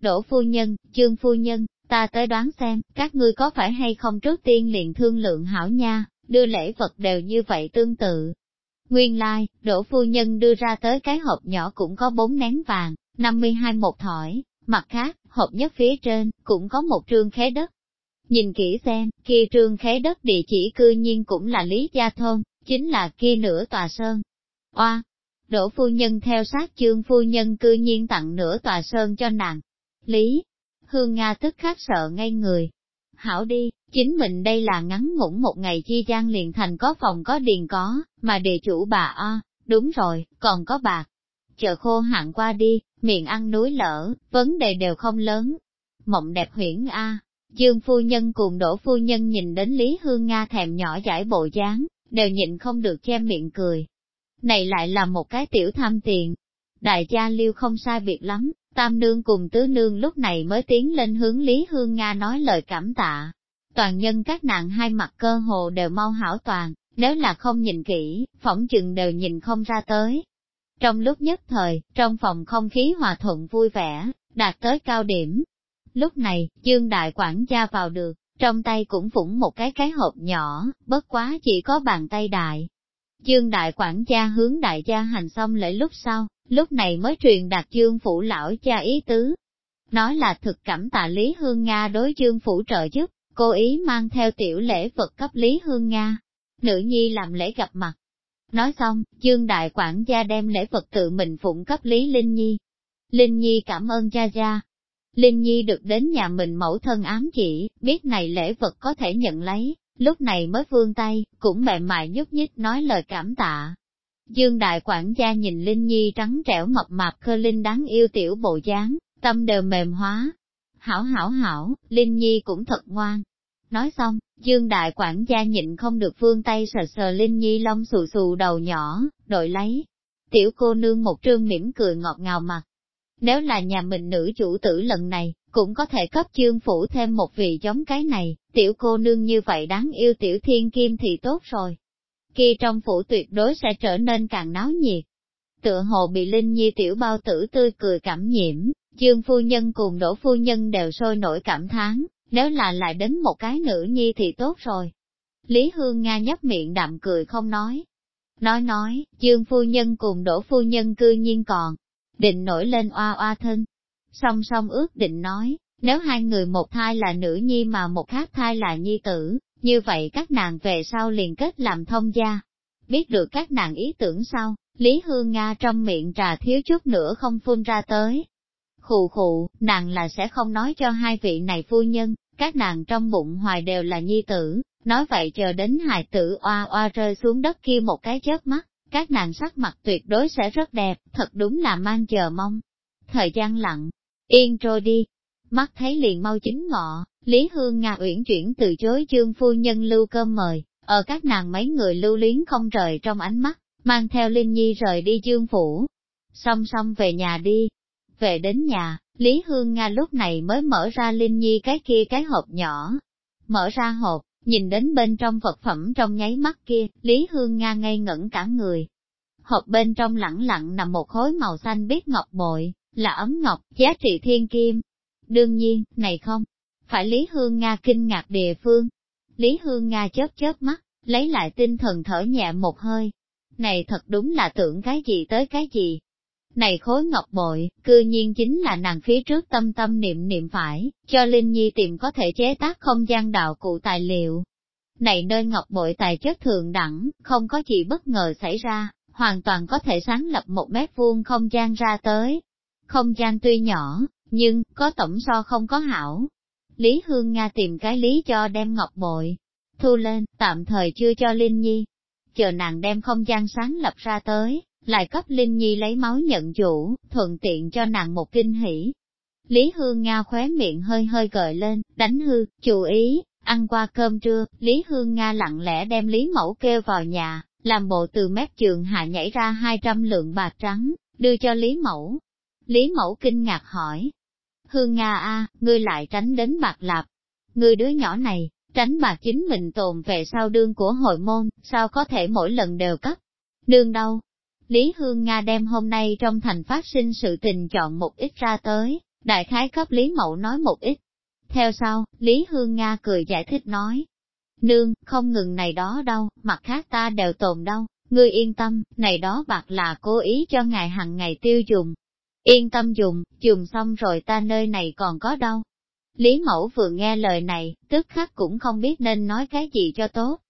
Đỗ phu nhân, chương phu nhân, ta tới đoán xem, các ngươi có phải hay không trước tiên liền thương lượng hảo nha, đưa lễ vật đều như vậy tương tự, Nguyên lai, like, đỗ phu nhân đưa ra tới cái hộp nhỏ cũng có bốn nén vàng, 52 một thỏi, mặt khác, hộp nhất phía trên, cũng có một trương khế đất. Nhìn kỹ xem, kia trương khế đất địa chỉ cư nhiên cũng là Lý Gia Thôn, chính là kia nửa tòa sơn. Oa! Đỗ phu nhân theo sát chương phu nhân cư nhiên tặng nửa tòa sơn cho nàng. Lý! Hương Nga tức khắc sợ ngay người, hảo đi, chính mình đây là ngắn ngủn một ngày chi gian liền thành có phòng có điền có, mà địa chủ bà o đúng rồi, còn có bạc. Chờ khô hạn qua đi, miệng ăn núi lở, vấn đề đều không lớn. Mộng đẹp huyễn a, Dương phu nhân cùng đổ phu nhân nhìn đến Lý Hương Nga thèm nhỏ giải bộ dáng, đều nhịn không được che miệng cười. Này lại là một cái tiểu tham tiền. Đại gia lưu không sai biệt lắm, Tam nương cùng tứ nương lúc này mới tiến lên hướng Lý Hương Nga nói lời cảm tạ. Toàn nhân các nạn hai mặt cơ hồ đều mau hảo toàn, nếu là không nhìn kỹ, phỏng chừng đều nhìn không ra tới. Trong lúc nhất thời, trong phòng không khí hòa thuận vui vẻ, đạt tới cao điểm. Lúc này, Dương Đại quản gia vào được, trong tay cũng vũng một cái cái hộp nhỏ, bất quá chỉ có bàn tay đại. Dương Đại quản gia hướng đại gia hành xong lễ lúc sau, lúc này mới truyền đạt Dương Phủ lão cha ý tứ. Nói là thực cảm tạ Lý Hương Nga đối Dương Phủ trợ giúp, cố ý mang theo tiểu lễ vật cấp Lý Hương Nga. Nữ nhi làm lễ gặp mặt. Nói xong, Dương Đại quản gia đem lễ vật tự mình phụng cấp Lý Linh Nhi. Linh Nhi cảm ơn cha cha. Linh Nhi được đến nhà mình mẫu thân ám chỉ, biết này lễ vật có thể nhận lấy, lúc này mới vương tay, cũng mềm mại nhúc nhích nói lời cảm tạ, Dương đại quản gia nhìn Linh Nhi trắng trẻo mập mạp khơ linh đáng yêu tiểu bộ dáng, tâm đều mềm hóa. Hảo hảo hảo, Linh Nhi cũng thật ngoan. Nói xong, Dương đại quản gia nhịn không được phương tay sờ sờ Linh Nhi lông xù xù đầu nhỏ, đội lấy. Tiểu cô nương một trương mỉm cười ngọt ngào mặt. Nếu là nhà mình nữ chủ tử lần này, cũng có thể cấp chương phủ thêm một vị giống cái này, tiểu cô nương như vậy đáng yêu tiểu thiên kim thì tốt rồi. Khi trong phủ tuyệt đối sẽ trở nên càng náo nhiệt. Tựa hồ bị Linh Nhi tiểu bao tử tươi cười cảm nhiễm, Dương phu nhân cùng đỗ phu nhân đều sôi nổi cảm thán, nếu là lại đến một cái nữ nhi thì tốt rồi. Lý Hương Nga nhấp miệng đạm cười không nói. Nói nói, Dương phu nhân cùng đỗ phu nhân cư nhiên còn, định nổi lên oa oa thân. Song song ước định nói, nếu hai người một thai là nữ nhi mà một khác thai là nhi tử, như vậy các nàng về sau liền kết làm thông gia. Biết được các nàng ý tưởng sau, Lý Hương Nga trong miệng trà thiếu chút nữa không phun ra tới, khụ khụ, nàng là sẽ không nói cho hai vị này phu nhân, các nàng trong bụng hoài đều là nhi tử, nói vậy chờ đến hài tử oa oa rơi xuống đất kia một cái chớp mắt, các nàng sắc mặt tuyệt đối sẽ rất đẹp, thật đúng là mang chờ mong. Thời gian lặng, yên trôi đi, mắt thấy liền mau chính ngọ, Lý Hương Nga uyển chuyển từ chối chương phu nhân lưu cơm mời, ở các nàng mấy người lưu luyến không rời trong ánh mắt, mang theo Linh Nhi rời đi chương phủ. Song song về nhà đi, về đến nhà, Lý Hương Nga lúc này mới mở ra Linh Nhi cái kia cái hộp nhỏ. Mở ra hộp, nhìn đến bên trong vật phẩm trong nháy mắt kia, Lý Hương Nga ngây ngẩn cả người. Hộp bên trong lẳng lặng nằm một khối màu xanh biết ngọc bội, là ấm ngọc, giá trị thiên kim. Đương nhiên, này không, phải Lý Hương Nga kinh ngạc địa phương. Lý Hương Nga chớp chớp mắt, lấy lại tinh thần thở nhẹ một hơi. Này thật đúng là tưởng cái gì tới cái gì, này khối ngọc bội, cư nhiên chính là nàng phía trước tâm tâm niệm niệm phải, cho Linh Nhi tìm có thể chế tác không gian đạo cụ tài liệu. Này nơi ngọc bội tài chất thường đẳng, không có gì bất ngờ xảy ra, hoàn toàn có thể sáng lập một mét vuông không gian ra tới. Không gian tuy nhỏ, nhưng, có tổng so không có hảo. Lý Hương Nga tìm cái lý cho đem ngọc bội, thu lên, tạm thời chưa cho Linh Nhi. Chờ nàng đem không gian sáng lập ra tới, lại cấp Linh Nhi lấy máu nhận chủ, thuận tiện cho nàng một kinh hỉ. Lý Hương Nga khóe miệng hơi hơi gợi lên, đánh hư, chú ý, ăn qua cơm trưa, Lý Hương Nga lặng lẽ đem Lý Mẫu kêu vào nhà, làm bộ từ mép trường hạ nhảy ra 200 lượng bạc trắng, đưa cho Lý Mẫu. Lý Mẫu kinh ngạc hỏi, Hương Nga a, ngươi lại tránh đến bạc lạp. Ngươi đứa nhỏ này, tránh bạc chính mình tồn về sau đương của hội môn, sao có thể mỗi lần đều cấp. Đương đâu, Lý Hương Nga đem hôm nay trong thành phát sinh sự tình chọn một ít ra tới, đại khái cấp Lý Mậu nói một ít. Theo sau, Lý Hương Nga cười giải thích nói, Nương, không ngừng này đó đâu, mặt khác ta đều tồn đâu, ngươi yên tâm, này đó bạc là cố ý cho ngài hằng ngày tiêu dùng. Yên tâm dùng, dùng xong rồi ta nơi này còn có đâu. Lý Mẫu vừa nghe lời này, tức khắc cũng không biết nên nói cái gì cho tốt.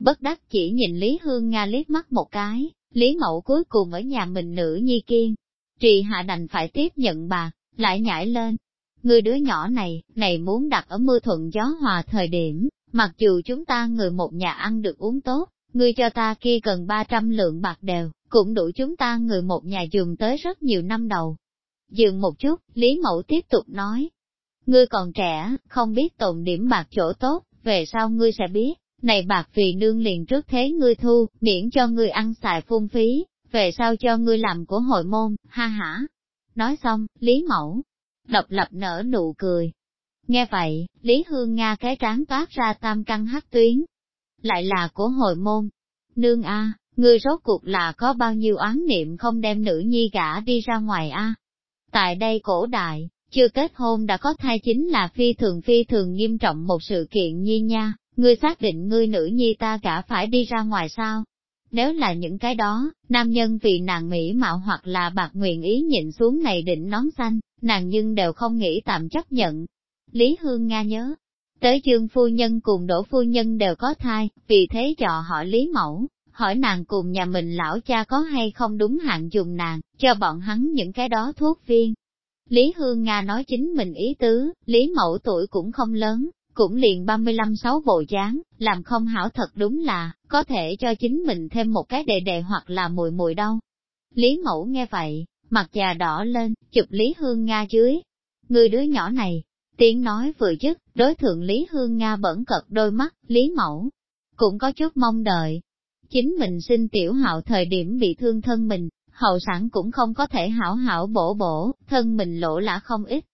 Bất đắc chỉ nhìn Lý Hương Nga liếc mắt một cái, Lý Mậu cuối cùng ở nhà mình nữ nhi kiên. Trì hạ đành phải tiếp nhận bà, lại nhảy lên. Người đứa nhỏ này, này muốn đặt ở mưa thuận gió hòa thời điểm, mặc dù chúng ta người một nhà ăn được uống tốt, ngươi cho ta kia cần 300 lượng bạc đều, cũng đủ chúng ta người một nhà dùng tới rất nhiều năm đầu. Dừng một chút, Lý Mậu tiếp tục nói. Ngươi còn trẻ, không biết tồn điểm bạc chỗ tốt, về sau ngươi sẽ biết, này bạc vì nương liền trước thế ngươi thu, miễn cho ngươi ăn xài phung phí, về sau cho ngươi làm của hội môn, ha hả. Nói xong, Lý Mẫu, độc lập nở nụ cười. Nghe vậy, Lý Hương Nga cái trán toát ra tam căn hắc tuyến. Lại là của hội môn. Nương A, ngươi rốt cuộc là có bao nhiêu oán niệm không đem nữ nhi gả đi ra ngoài A. Tại đây cổ đại, chưa kết hôn đã có thai chính là phi thường phi thường nghiêm trọng một sự kiện nhi nha, ngươi xác định ngươi nữ nhi ta cả phải đi ra ngoài sao? Nếu là những cái đó, nam nhân vì nàng mỹ mạo hoặc là bạc nguyện ý nhịn xuống này định nón xanh, nàng nhưng đều không nghĩ tạm chấp nhận. Lý Hương Nga nhớ, tới chương phu nhân cùng đỗ phu nhân đều có thai, vì thế dò họ Lý Mẫu, hỏi nàng cùng nhà mình lão cha có hay không đúng hạn dùng nàng, cho bọn hắn những cái đó thuốc viên. Lý Hương Nga nói chính mình ý tứ, Lý Mẫu tuổi cũng không lớn, cũng liền 35 sáu bộ dáng, làm không hảo thật đúng là, có thể cho chính mình thêm một cái đệ đệ hoặc là mùi mùi đâu. Lý mẫu nghe vậy, mặt già đỏ lên, chụp Lý Hương Nga dưới. Người đứa nhỏ này, tiếng nói vừa dứt, đối thượng Lý Hương Nga bẩn cật đôi mắt, Lý mẫu, cũng có chút mong đợi. Chính mình sinh tiểu hạo thời điểm bị thương thân mình, hậu sản cũng không có thể hảo hảo bổ bổ, thân mình lỗ lã không ít.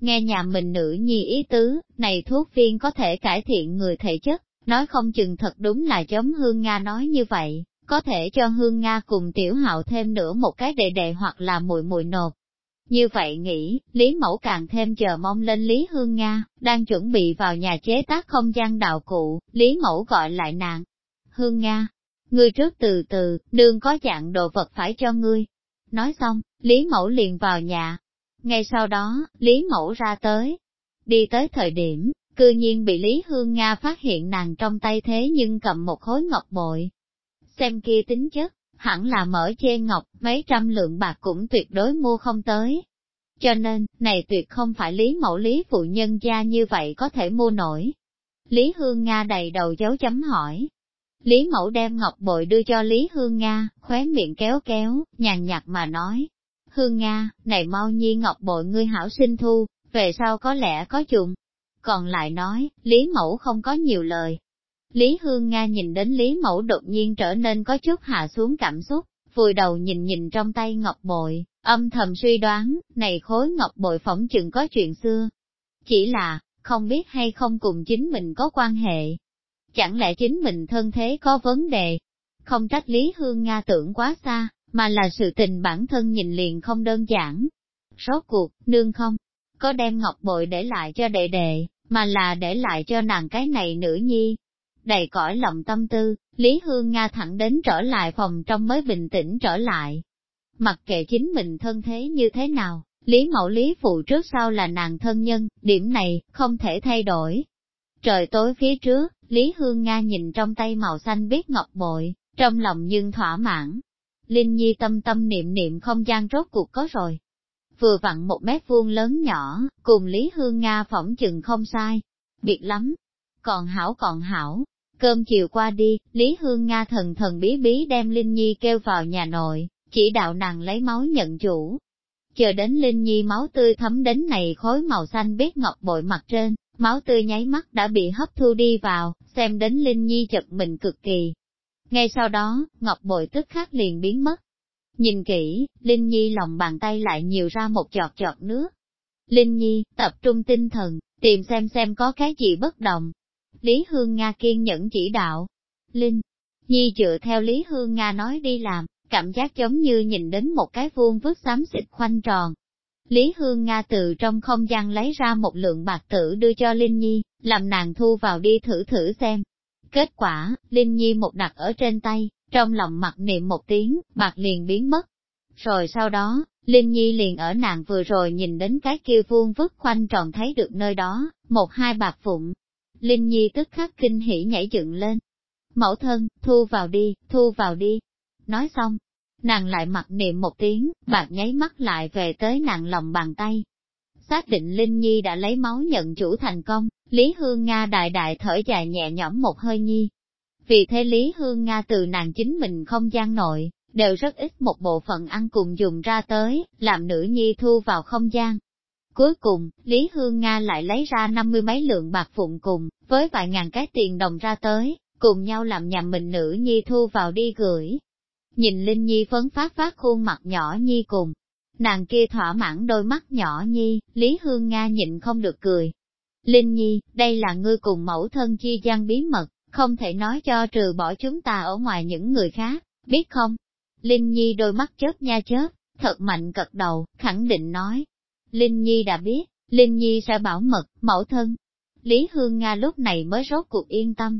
Nghe nhà mình nữ nhi ý tứ, này thuốc viên có thể cải thiện người thể chất, nói không chừng thật đúng là giống Hương Nga nói như vậy, có thể cho Hương Nga cùng tiểu hạo thêm nữa một cái đệ đệ hoặc là mùi mùi nột. Như vậy nghĩ, Lý Mẫu càng thêm chờ mong lên Lý Hương Nga, đang chuẩn bị vào nhà chế tác không gian đạo cụ, Lý Mẫu gọi lại nàng. Hương Nga, ngươi trước từ từ, đương có dạng đồ vật phải cho ngươi. Nói xong, Lý Mẫu liền vào nhà. Ngay sau đó, Lý Mẫu ra tới. Đi tới thời điểm, cư nhiên bị Lý Hương Nga phát hiện nàng trong tay thế nhưng cầm một khối ngọc bội. Xem kia tính chất, hẳn là mở chê ngọc, mấy trăm lượng bạc cũng tuyệt đối mua không tới. Cho nên, này tuyệt không phải lý mẫu lý phụ nhân gia như vậy có thể mua nổi. Lý Hương Nga đầy đầu dấu chấm hỏi. Lý mẫu đem ngọc bội đưa cho Lý Hương Nga, khóe miệng kéo kéo, nhàn nhạt mà nói. Hương Nga, này mau nhi ngọc bội ngươi hảo sinh thu, về sau có lẽ có dụng. Còn lại nói, Lý mẫu không có nhiều lời, Lý Hương Nga nhìn đến Lý Mẫu đột nhiên trở nên có chút hạ xuống cảm xúc, vùi đầu nhìn nhìn trong tay ngọc bội, âm thầm suy đoán, này khối ngọc bội phỏng chừng có chuyện xưa. Chỉ là, không biết hay không cùng chính mình có quan hệ. Chẳng lẽ chính mình thân thế có vấn đề? Không trách Lý Hương Nga tưởng quá xa, mà là sự tình bản thân nhìn liền không đơn giản. Rốt cuộc, nương không, có đem ngọc bội để lại cho đệ đệ, mà là để lại cho nàng cái này nữ nhi, đầy cõi lòng tâm tư, Lý Hương Nga thẳng đến trở lại phòng trong mới bình tĩnh trở lại. Mặc kệ chính mình thân thế như thế nào, Lý Mẫu Lý Phụ trước sau là nàng thân nhân, điểm này, không thể thay đổi. Trời tối phía trước, Lý Hương Nga nhìn trong tay màu xanh biết ngọc bội, trong lòng nhưng thỏa mãn. Linh Nhi tâm tâm niệm niệm không gian rốt cuộc có rồi. Vừa vặn một mét vuông lớn nhỏ, cùng Lý Hương Nga phỏng chừng không sai. Biệt lắm. Còn hảo còn hảo, Cơm chiều qua đi, Lý Hương Nga thần thần bí bí đem Linh Nhi kêu vào nhà nội, chỉ đạo nàng lấy máu nhận chủ. Chờ đến Linh Nhi máu tươi thấm đến này khối màu xanh biết ngọc bội mặt trên, máu tươi nháy mắt đã bị hấp thu đi vào, xem đến Linh Nhi chật mình cực kỳ. Ngay sau đó, ngọc bội tức khắc liền biến mất. Nhìn kỹ, Linh Nhi lòng bàn tay lại nhiều ra một giọt giọt nước. Linh Nhi, tập trung tinh thần, tìm xem xem có cái gì bất đồng, Lý Hương Nga kiên nhẫn chỉ đạo. Linh, Nhi dựa theo Lý Hương Nga nói đi làm, cảm giác giống như nhìn đến một cái vuông vứt xám xịt khoanh tròn. Lý Hương Nga từ trong không gian lấy ra một lượng bạc tử đưa cho Linh Nhi, làm nàng thu vào đi thử thử xem. Kết quả, Linh Nhi một đặt ở trên tay, trong lòng mặc niệm một tiếng, bạc liền biến mất. Rồi sau đó, Linh Nhi liền ở nàng vừa rồi nhìn đến cái kia vuông vứt khoanh tròn thấy được nơi đó, một hai bạc phụng, Linh Nhi tức khắc kinh hỉ nhảy dựng lên. Mẫu thân, thu vào đi, thu vào đi. Nói xong, nàng lại mặc niệm một tiếng, bạc nháy mắt lại về tới nàng lòng bàn tay. Xác định Linh Nhi đã lấy máu nhận chủ thành công, Lý Hương Nga đại đại thở dài nhẹ nhõm một hơi nhi. Vì thế Lý Hương Nga từ nàng chính mình không gian nội, đều rất ít một bộ phận ăn cùng dùng ra tới, làm nữ nhi thu vào không gian. Cuối cùng, Lý Hương Nga lại lấy ra năm mươi mấy lượng bạc phụng cùng, với vài ngàn cái tiền đồng ra tới, cùng nhau làm nhà mình nữ nhi thu vào đi gửi. Nhìn Linh Nhi phấn phát phát khuôn mặt nhỏ nhi cùng, nàng kia thỏa mãn đôi mắt nhỏ nhi, Lý Hương Nga nhịn không được cười. Linh Nhi, đây là ngươi cùng mẫu thân chi gian bí mật, không thể nói cho trừ bỏ chúng ta ở ngoài những người khác, biết không? Linh Nhi đôi mắt chớp nha chớp, thật mạnh cật đầu, khẳng định nói, Linh Nhi đã biết, Linh Nhi sẽ bảo mật, mẫu thân. Lý Hương Nga lúc này mới rốt cuộc yên tâm.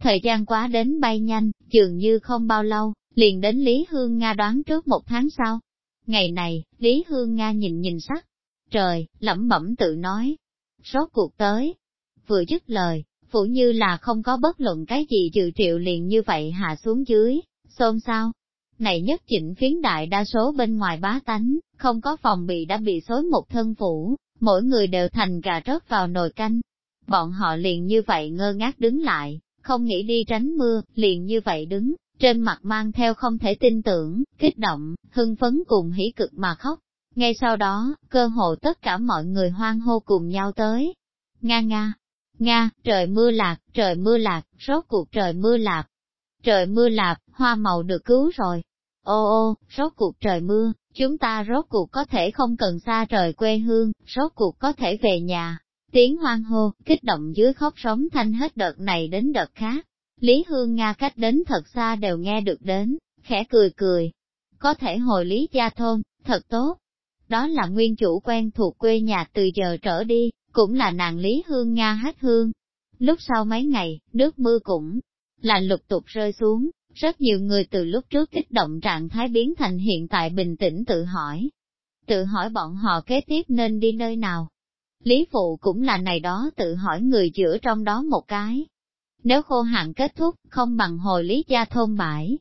Thời gian quá đến bay nhanh, dường như không bao lâu, liền đến Lý Hương Nga đoán trước một tháng sau. Ngày này, Lý Hương Nga nhìn nhìn sắc, trời, lẩm bẩm tự nói. Rốt cuộc tới. Vừa dứt lời, phủ như là không có bất luận cái gì dự triệu liền như vậy hạ xuống dưới, xôn xao, này nhất chỉnh phiến đại đa số bên ngoài bá tánh, không có phòng bị đã bị xối một thân phủ, mỗi người đều thành gà rớt vào nồi canh. Bọn họ liền như vậy ngơ ngác đứng lại, không nghĩ đi tránh mưa, liền như vậy đứng, trên mặt mang theo không thể tin tưởng, kích động, hưng phấn cùng hỉ cực mà khóc. Ngay sau đó, cơ hồ tất cả mọi người hoang hô cùng nhau tới. Nga nga, nga, trời mưa lạc, trời mưa lạc, rốt cuộc trời mưa lạc. Trời mưa lạc, hoa màu được cứu rồi. Ô ô, rốt cuộc trời mưa, chúng ta rốt cuộc có thể không cần xa trời quê hương, rốt cuộc có thể về nhà. Tiếng hoang hô, kích động dưới khóc sống thanh hết đợt này đến đợt khác. Lý Hương Nga cách đến thật xa đều nghe được đến, khẽ cười cười. Có thể hồi Lý Gia Thôn, thật tốt. Đó là nguyên chủ quen thuộc quê nhà từ giờ trở đi, cũng là nàng Lý Hương Nga hát hương. Lúc sau mấy ngày, nước mưa cũng là lục tục rơi xuống, rất nhiều người từ lúc trước kích động trạng thái biến thành hiện tại bình tĩnh tự hỏi. Tự hỏi bọn họ kế tiếp nên đi nơi nào. Lý Phụ cũng là này đó tự hỏi người giữa trong đó một cái. Nếu khô hạn kết thúc, không bằng hồi lý gia thôn bãi.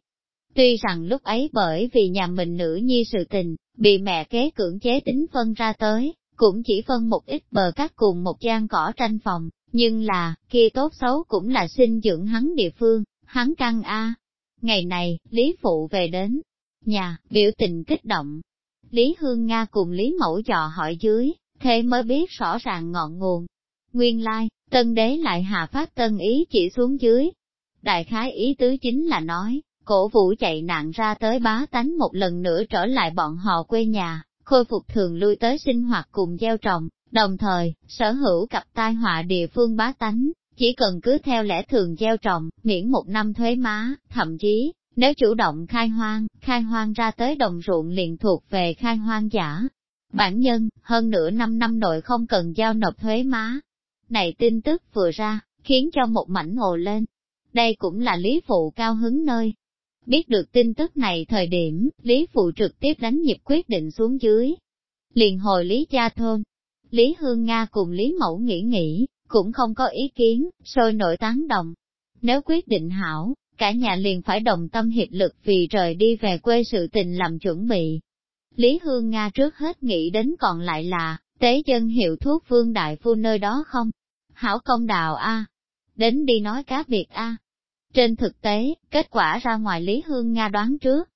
Tuy rằng lúc ấy bởi vì nhà mình nữ nhi sự tình, bị mẹ kế cưỡng chế tính phân ra tới, cũng chỉ phân một ít bờ cát cùng một gian cỏ tranh phòng, nhưng là, kia tốt xấu cũng là sinh dưỡng hắn địa phương, hắn căng A. Ngày này, Lý Phụ về đến nhà, biểu tình kích động. Lý Hương Nga cùng Lý Mẫu dò hỏi dưới, thế mới biết rõ ràng ngọn nguồn. Nguyên lai, tân đế lại hạ phát tân ý chỉ xuống dưới. Đại khái ý tứ chính là nói, cổ vũ chạy nạn ra tới bá tánh một lần nữa trở lại bọn họ quê nhà, khôi phục thường lui tới sinh hoạt cùng gieo trồng, đồng thời, sở hữu cặp tai họa địa phương bá tánh, chỉ cần cứ theo lẽ thường gieo trồng, miễn một năm thuế má, thậm chí, nếu chủ động khai hoang, khai hoang ra tới đồng ruộng liền thuộc về khai hoang giả. Bản nhân, hơn nửa năm năm nội không cần giao nộp thuế má. Này tin tức vừa ra, khiến cho một mảnh ồ lên. Đây cũng là Lý Phụ cao hứng nơi. Biết được tin tức này thời điểm, Lý Phụ trực tiếp đánh nhịp quyết định xuống dưới. Liền hồi Lý Cha Thôn. Lý Hương Nga cùng Lý Mẫu nghĩ nghĩ, cũng không có ý kiến, sôi nổi tán đồng. Nếu quyết định hảo, cả nhà liền phải đồng tâm hiệp lực vì rời đi về quê sự tình làm chuẩn bị. Lý Hương Nga trước hết nghĩ đến còn lại là, tế dân hiệu thuốc vương đại phu nơi đó không? Hảo công đào A. Đến đi nói cá biệt A. Trên thực tế, kết quả ra ngoài Lý Hương Nga đoán trước.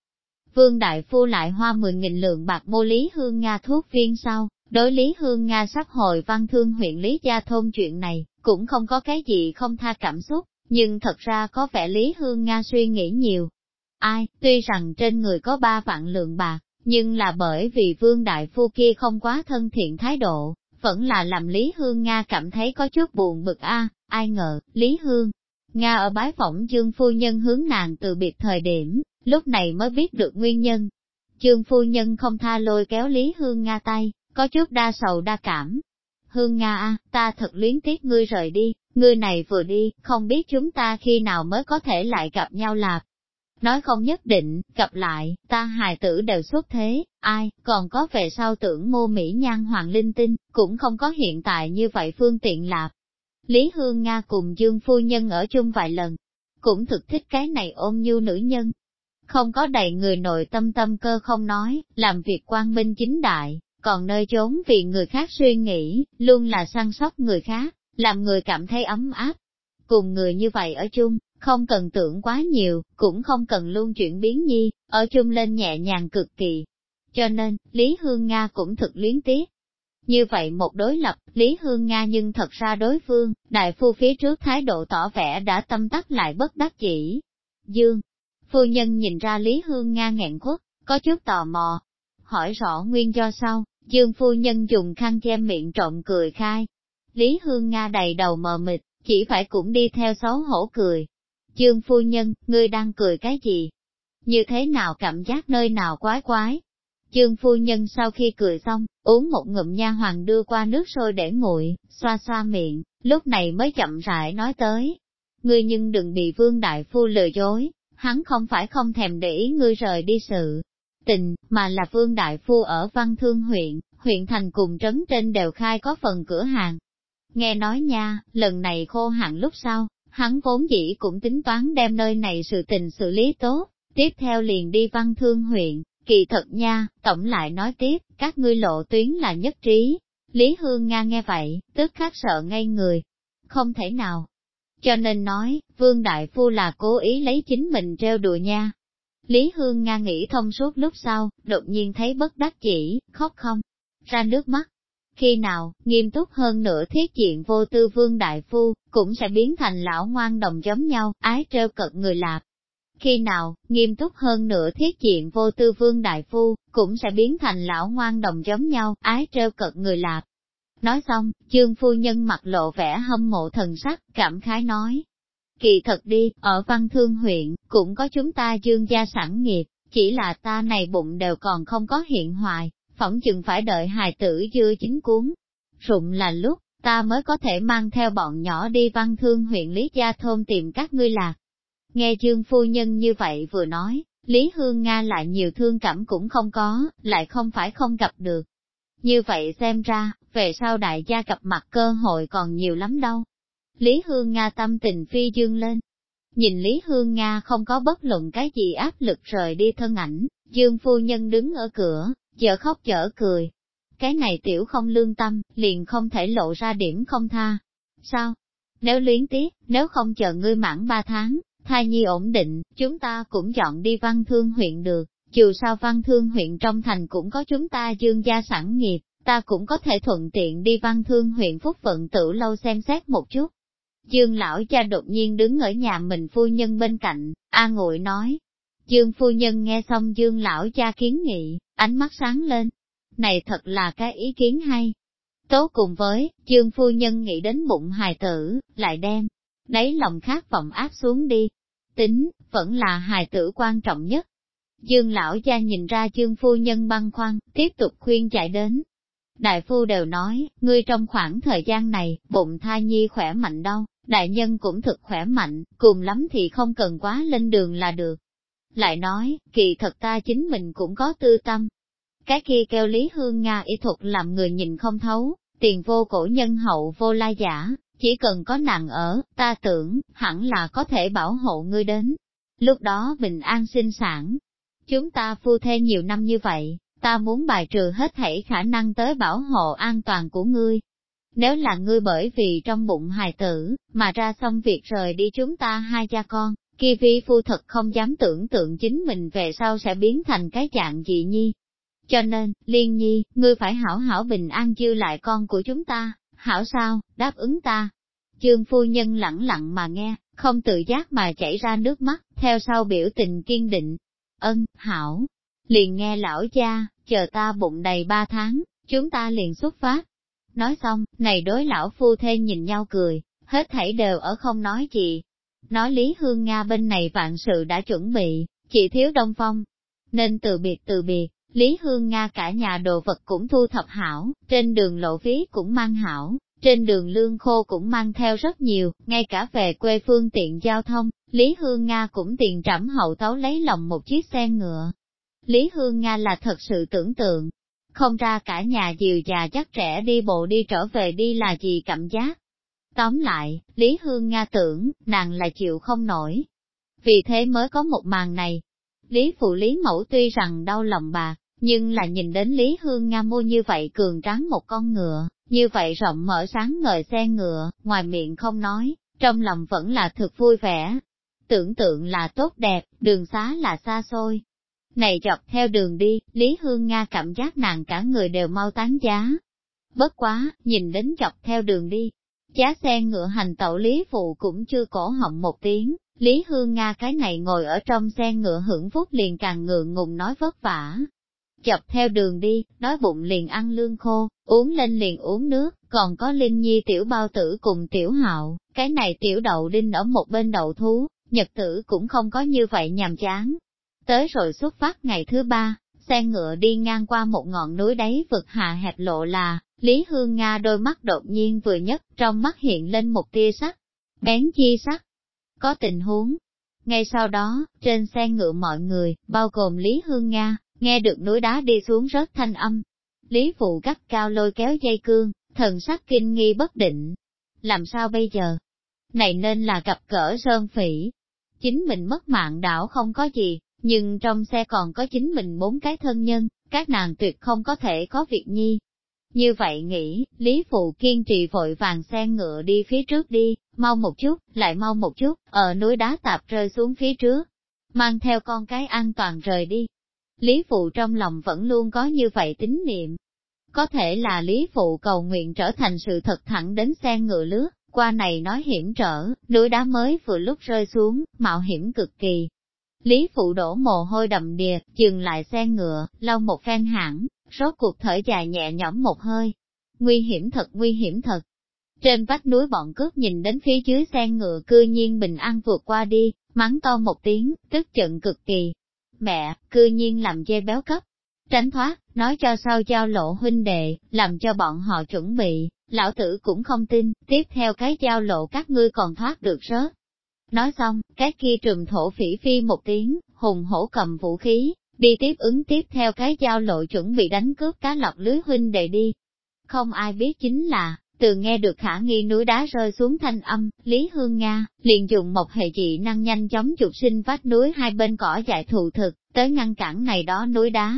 Vương Đại Phu lại hoa 10.000 lượng bạc mua Lý Hương Nga thuốc viên sau, Đối Lý Hương Nga sắp hồi văn thương huyện Lý Gia Thôn chuyện này, cũng không có cái gì không tha cảm xúc, nhưng thật ra có vẻ Lý Hương Nga suy nghĩ nhiều. Ai, tuy rằng trên người có ba vạn lượng bạc, nhưng là bởi vì vương đại phu kia không quá thân thiện thái độ, vẫn là làm Lý Hương Nga cảm thấy có chút buồn bực a ai ngờ, Lý Hương. Nga ở bái phỏng Dương Phu Nhân hướng nàng từ biệt thời điểm, lúc này mới biết được nguyên nhân. Dương Phu Nhân không tha lôi kéo Lý Hương Nga tay, có chút đa sầu đa cảm. Hương Nga a, ta thật luyến tiếc ngươi rời đi, ngươi này vừa đi, không biết chúng ta khi nào mới có thể lại gặp nhau lạc. Nói không nhất định, gặp lại, ta hài tử đều xuất thế, ai, còn có về sau tưởng mua Mỹ nhan hoàng linh tinh, cũng không có hiện tại như vậy phương tiện lạp Lý Hương Nga cùng Dương Phu Nhân ở chung vài lần, cũng thực thích cái này ôm như nữ nhân. Không có đầy người nội tâm tâm cơ không nói, làm việc quan minh chính đại, còn nơi trốn vì người khác suy nghĩ, luôn là săn sóc người khác, làm người cảm thấy ấm áp. Cùng người như vậy ở chung, không cần tưởng quá nhiều, cũng không cần luôn chuyển biến nhi, ở chung lên nhẹ nhàng cực kỳ. Cho nên, Lý Hương Nga cũng thực luyến tiếc. Như vậy một đối lập, Lý Hương Nga nhưng thật ra đối phương, đại phu phía trước thái độ tỏ vẻ đã tâm tắc lại bất đắc chỉ. Dương, phu nhân nhìn ra Lý Hương Nga nghẹn khuất, có chút tò mò, hỏi rõ nguyên do sau, Dương phu nhân dùng khăn che miệng trộm cười khai. Lý Hương Nga đầy đầu mờ mịt, chỉ phải cũng đi theo xấu hổ cười. Dương phu nhân, ngươi đang cười cái gì? Như thế nào cảm giác nơi nào quái quái? Dương phu nhân sau khi cười xong, uống một ngụm nha hoàng đưa qua nước sôi để nguội, xoa xoa miệng, lúc này mới chậm rãi nói tới. Ngươi nhưng đừng bị vương đại phu lừa dối, hắn không phải không thèm để ý ngươi rời đi sự, tình, mà là Vương Đại Phu ở Văn Thương huyện, huyện thành cùng trấn trên đều khai có phần cửa hàng. Nghe nói nha, lần này khô hạn lúc sau, hắn vốn dĩ cũng tính toán đem nơi này sự tình xử lý tốt, tiếp theo liền đi Văn Thương huyện, kỳ thật nha, tổng lại nói tiếp, các ngươi lộ tuyến là nhất trí. Lý Hương Nga nghe vậy, tức khắc sợ ngay người. Không thể nào. Cho nên nói, Vương Đại Phu là cố ý lấy chính mình treo đùa nha, Lý Hương Nga nghĩ thông suốt lúc sau, đột nhiên thấy bất đắc chỉ, khóc không, ra nước mắt. Khi nào, nghiêm túc hơn nữa thiết diện vô tư vương đại phu, cũng sẽ biến thành lão ngoan đồng giống nhau, ái treo cận người lạp. Khi nào, nghiêm túc hơn nữa thiết diện vô tư vương đại phu, cũng sẽ biến thành lão ngoan đồng giống nhau, ái trêu cợt người lạp. Nói xong, chương phu nhân mặt lộ vẻ hâm mộ thần sắc, cảm khái nói. Kỳ thật đi, ở văn thương huyện, cũng có chúng ta dương gia sản nghiệp, chỉ là ta này bụng đều còn không có hiện hoài, phỏng chừng phải đợi hài tử dưa chính cuốn. Rụng là lúc, ta mới có thể mang theo bọn nhỏ đi văn thương huyện Lý Gia Thôn tìm các ngươi lạc. Nghe Dương Phu Nhân như vậy vừa nói, Lý Hương Nga lại nhiều thương cảm cũng không có, lại không phải không gặp được. Như vậy xem ra, về sau đại gia gặp mặt cơ hội còn nhiều lắm đâu. Lý Hương Nga tâm tình phi dương lên. Nhìn Lý Hương Nga không có bất luận cái gì áp lực rời đi thân ảnh, Dương Phu Nhân đứng ở cửa, chở khóc chở cười. Cái này tiểu không lương tâm, liền không thể lộ ra điểm không tha. Sao? Nếu luyến tiếc, nếu không chờ ngươi mãn ba tháng, thai nhi ổn định, chúng ta cũng chọn đi văn thương huyện được. Dù sao văn thương huyện trong thành cũng có chúng ta dương gia sản nghiệp, ta cũng có thể thuận tiện đi văn thương huyện Phúc Vận Tử lâu xem xét một chút. Dương lão cha đột nhiên đứng ở nhà mình phu nhân bên cạnh, A ngụy nói. Dương phu nhân nghe xong dương lão cha kiến nghị, ánh mắt sáng lên. Này thật là cái ý kiến hay. Tố cùng với, dương phu nhân nghĩ đến bụng hài tử, lại đem, lấy lòng khát vọng áp xuống đi. Tính, vẫn là hài tử quan trọng nhất. Dương lão cha nhìn ra dương phu nhân băng khoăn, tiếp tục khuyên chạy đến, Đại phu đều nói, ngươi trong khoảng thời gian này, bụng thai nhi khỏe mạnh đâu, đại nhân cũng thực khỏe mạnh, cùng lắm thì không cần quá lên đường là được. Lại nói, kỳ thật ta chính mình cũng có tư tâm. Cái kia kêu Lý Hương Nga y thuật làm người nhìn không thấu, tiền vô cổ nhân hậu vô la giả, chỉ cần có nàng ở, ta tưởng, hẳn là có thể bảo hộ ngươi đến. Lúc đó bình an sinh sản. Chúng ta phu thê nhiều năm như vậy, ta muốn bài trừ hết thảy khả năng tới bảo hộ an toàn của ngươi. Nếu là ngươi bởi vì trong bụng hài tử, mà ra xong việc rời đi chúng ta hai cha con, kia vi phu thật không dám tưởng tượng chính mình về sau sẽ biến thành cái dạng gì nhi. Cho nên, liên nhi, ngươi phải hảo hảo bình an dư lại con của chúng ta, hảo sao, đáp ứng ta. Chương phu nhân lặng lặng mà nghe, không tự giác mà chảy ra nước mắt, theo sau biểu tình kiên định. Ân, hảo, liền nghe lão cha, chờ ta bụng đầy ba tháng, chúng ta liền xuất phát. Nói xong, này đối lão phu thê nhìn nhau cười, hết thảy đều ở không nói gì. Nói Lý Hương Nga bên này vạn sự đã chuẩn bị, chỉ thiếu Đông Phong. Nên từ biệt từ biệt, Lý Hương Nga cả nhà đồ vật cũng thu thập hảo, trên đường lộ phí cũng mang hảo, trên đường lương khô cũng mang theo rất nhiều, ngay cả về quê phương tiện giao thông, Lý Hương Nga cũng tiền trẫm hậu tấu lấy lòng một chiếc xe ngựa, Lý Hương Nga là thật sự tưởng tượng, không ra cả nhà dìu già chắc trẻ đi bộ đi trở về đi là gì cảm giác. Tóm lại, Lý Hương Nga tưởng, nàng là chịu không nổi. Vì thế mới có một màn này. Lý Phụ Lý Mẫu tuy rằng đau lòng bạc, nhưng là nhìn đến Lý Hương Nga mua như vậy cường tráng một con ngựa, như vậy rộng mở sáng ngời xe ngựa, ngoài miệng không nói, trong lòng vẫn là thực vui vẻ. Tưởng tượng là tốt đẹp, đường xá là xa xôi, này dọc theo đường đi, Lý Hương Nga cảm giác nàng cả người đều mau tán giá. Bất quá, nhìn đến dọc theo đường đi, giá xe ngựa hành tẩu Lý Phụ cũng chưa cổ họng một tiếng, Lý Hương Nga cái này ngồi ở trong xe ngựa hưởng phúc liền càng ngượng ngùng nói vất vả. chập theo đường đi, nói bụng liền ăn lương khô, uống lên liền uống nước, còn có Linh Nhi tiểu bao tử cùng tiểu hạo, cái này tiểu đậu đinh ở một bên đậu thú, nhật tử cũng không có như vậy nhàm chán, Tới rồi xuất phát ngày thứ ba, xe ngựa đi ngang qua một ngọn núi đáy vực hạ hẹp lộ là, Lý Hương Nga đôi mắt đột nhiên vừa nhất, trong mắt hiện lên một tia sắc, bén chi sắc. Có tình huống. Ngay sau đó, trên xe ngựa mọi người, bao gồm Lý Hương Nga, nghe được núi đá đi xuống rất thanh âm. Lý Phụ gắt cao lôi kéo dây cương, thần sắc kinh nghi bất định. Làm sao bây giờ? Này nên là gặp cỡ sơn phỉ. Chính mình mất mạng đảo không có gì, nhưng trong xe còn có chính mình bốn cái thân nhân, các nàng tuyệt không có thể có việc nhi. Như vậy nghĩ, Lý Phụ kiên trì vội vàng xe ngựa đi phía trước đi, mau một chút, lại mau một chút, ở núi đá tạp rơi xuống phía trước, mang theo con cái an toàn rời đi. Lý Phụ trong lòng vẫn luôn có như vậy tín niệm. Có thể là Lý Phụ cầu nguyện trở thành sự thật thẳng đến xe ngựa lướt, qua này nói hiểm trở, núi đá mới vừa lúc rơi xuống, mạo hiểm cực kỳ, Lý Phụ đổ mồ hôi đầm đìa, dừng lại xe ngựa, lau một phen hãng, rốt cuộc thở dài nhẹ nhõm một hơi. Nguy hiểm thật nguy hiểm thật. Trên vách núi bọn cướp nhìn đến phía dưới xe ngựa cư nhiên bình an vượt qua đi, mắng to một tiếng, tức giận cực kỳ. Mẹ, cư nhiên làm dê béo cấp. Tránh thoát, nói cho sao giao lộ huynh đệ, làm cho bọn họ chuẩn bị, lão tử cũng không tin, tiếp theo cái giao lộ các ngươi còn thoát được rớt. Nói xong, cái kia trùm thổ phỉ phi một tiếng, hùng hổ cầm vũ khí, đi tiếp ứng tiếp theo cái giao lộ chuẩn bị đánh cướp cá lọc lưới huynh đệ đi. Không ai biết chính là, từ nghe được khả nghi núi đá rơi xuống thanh âm, Lý Hương Nga, liền dùng một hệ dị năng nhanh chóng chụp sinh vách núi hai bên cỏ dại thụ thực, tới ngăn cản này đó núi đá.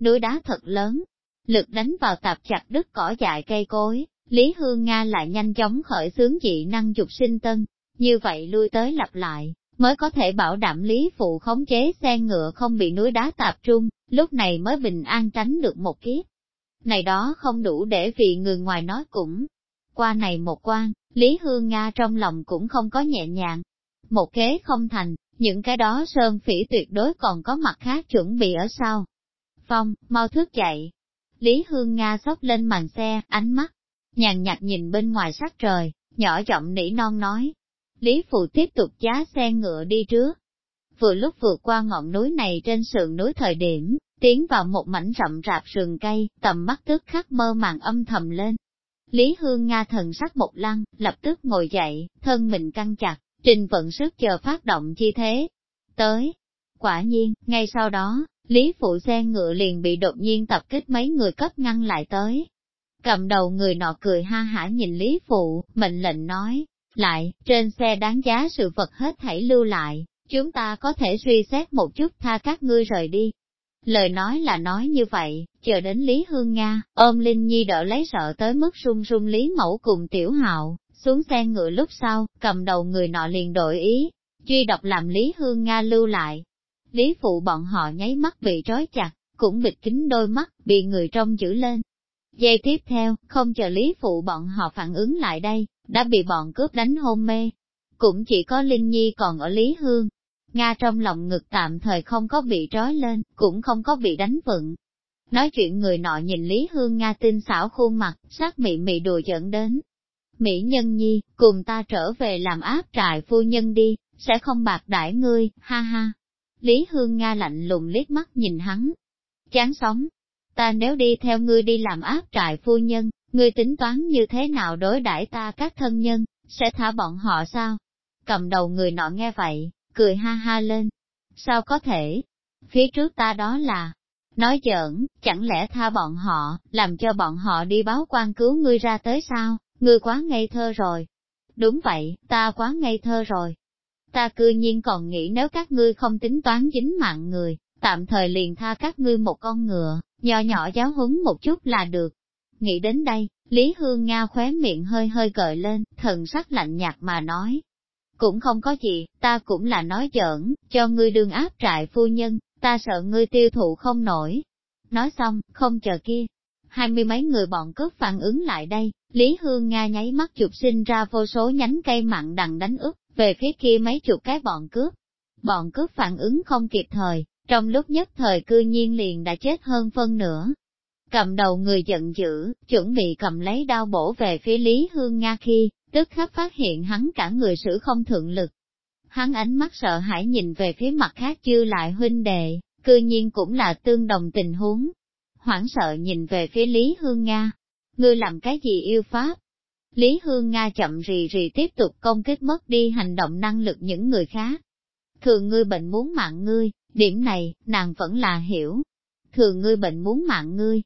Núi đá thật lớn, lực đánh vào tạp chặt đứt cỏ dại cây cối, Lý Hương Nga lại nhanh chóng khởi xướng dị năng chụp sinh tân, như vậy lui tới lặp lại, mới có thể bảo đảm Lý Phụ khống chế xe ngựa không bị núi đá tạp trung, lúc này mới bình an tránh được một kiếp. Này đó không đủ để vì người ngoài nói cũng. Qua này một quan, Lý Hương Nga trong lòng cũng không có nhẹ nhàng. Một kế không thành, những cái đó sơn phỉ tuyệt đối còn có mặt khác chuẩn bị ở sau. Phong, mau thức dậy. Lý Hương Nga xốc lên màn xe, ánh mắt, nhàn nhạt nhìn bên ngoài sắc trời, nhỏ giọng nỉ non nói, Lý Phụ tiếp tục giá xe ngựa đi trước. Vừa lúc vượt qua ngọn núi này trên sườn núi thời điểm, tiến vào một mảnh rậm rạp sườn cây, tầm mắt tức khắc mơ màng âm thầm lên. Lý Hương Nga thần sắc một lăng, lập tức ngồi dậy, thân mình căng chặt, trình vận sức chờ phát động chi thế. Tới. Quả nhiên, ngay sau đó, Lý Phụ xe ngựa liền bị đột nhiên tập kích mấy người cấp ngăn lại tới. Cầm đầu người nọ cười ha hả nhìn Lý Phụ, mệnh lệnh nói, lại, trên xe đáng giá sự vật hết thảy lưu lại, chúng ta có thể suy xét một chút tha các ngươi rời đi. Lời nói là nói như vậy, chờ đến Lý Hương Nga, ôm Linh Nhi đỡ lấy sợ tới mức run run Lý Mẫu cùng Tiểu Hạo, xuống xe ngựa lúc sau, cầm đầu người nọ liền đổi ý, truy độc làm Lý Hương Nga lưu lại. Lý phụ bọn họ nháy mắt bị trói chặt, cũng bịt kính đôi mắt, bị người trong giữ lên. Giây tiếp theo, không chờ Lý phụ bọn họ phản ứng lại đây, đã bị bọn cướp đánh hôn mê. Cũng chỉ có Linh Nhi còn ở Lý Hương. Nga trong lòng ngực tạm thời không có bị trói lên, cũng không có bị đánh vựng. Nói chuyện người nọ nhìn Lý Hương Nga tinh xảo khuôn mặt, sát mị mị đùa giỡn đến. Mỹ nhân nhi, cùng ta trở về làm áp trại phu nhân đi, sẽ không bạc đãi ngươi, ha ha. Lý Hương Nga lạnh lùng liếc mắt nhìn hắn. Chán sống. Ta nếu đi theo ngươi đi làm áp trại phu nhân, Ngươi tính toán như thế nào đối đãi ta các thân nhân, sẽ thả bọn họ sao? Cầm đầu người nọ nghe vậy, cười ha ha lên. Sao có thể? Phía trước ta đó là, nói giỡn, chẳng lẽ tha bọn họ, làm cho bọn họ đi báo quan cứu ngươi ra tới sao? Ngươi quá ngây thơ rồi. Đúng vậy, ta quá ngây thơ rồi. Ta cư nhiên còn nghĩ nếu các ngươi không tính toán dính mạng người, tạm thời liền tha các ngươi một con ngựa, nhỏ nhỏ giáo huấn một chút là được. Nghĩ đến đây, Lý Hương Nga khóe miệng hơi hơi gợi lên, thần sắc lạnh nhạt mà nói. Cũng không có gì, ta cũng là nói giỡn, cho ngươi đương áp trại phu nhân, ta sợ ngươi tiêu thụ không nổi. Nói xong, không chờ kia. Hai mươi mấy người bọn cướp phản ứng lại đây, Lý Hương Nga nháy mắt chụp sinh ra vô số nhánh cây mặn đằng đánh úp, về phía kia mấy chục cái bọn cướp. Bọn cướp phản ứng không kịp thời, trong lúc nhất thời cư nhiên liền đã chết hơn phân nửa. Cầm đầu người giận dữ, chuẩn bị cầm lấy đao bổ về phía Lý Hương Nga khi, tức khắc phát hiện hắn cả người sử không thượng lực. Hắn ánh mắt sợ hãi nhìn về phía mặt khác chư lại huynh đệ, cư nhiên cũng là tương đồng tình huống. Hoảng sợ nhìn về phía Lý Hương Nga. Ngươi làm cái gì yêu pháp? Lý Hương Nga chậm rì rì tiếp tục công kích mất đi hành động năng lực những người khác. Thường ngươi bệnh muốn mạng ngươi, điểm này, nàng vẫn là hiểu. Thường ngươi bệnh muốn mạng ngươi,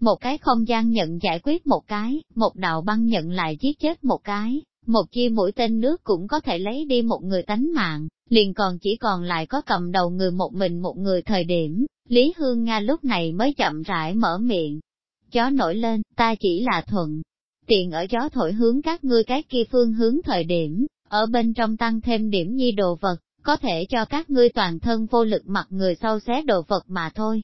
một cái không gian nhận giải quyết một cái, một đạo băng nhận lại giết chết một cái, một chi mũi tên nước cũng có thể lấy đi một người tánh mạng, liền còn chỉ còn lại có cầm đầu người một mình một người thời điểm, Lý Hương Nga lúc này mới chậm rãi mở miệng. Gió nổi lên, ta chỉ là thuận. Tiện ở gió thổi hướng các ngươi cái kia phương hướng thời điểm, ở bên trong tăng thêm điểm nhi đồ vật, có thể cho các ngươi toàn thân vô lực mặt người sau xé đồ vật mà thôi,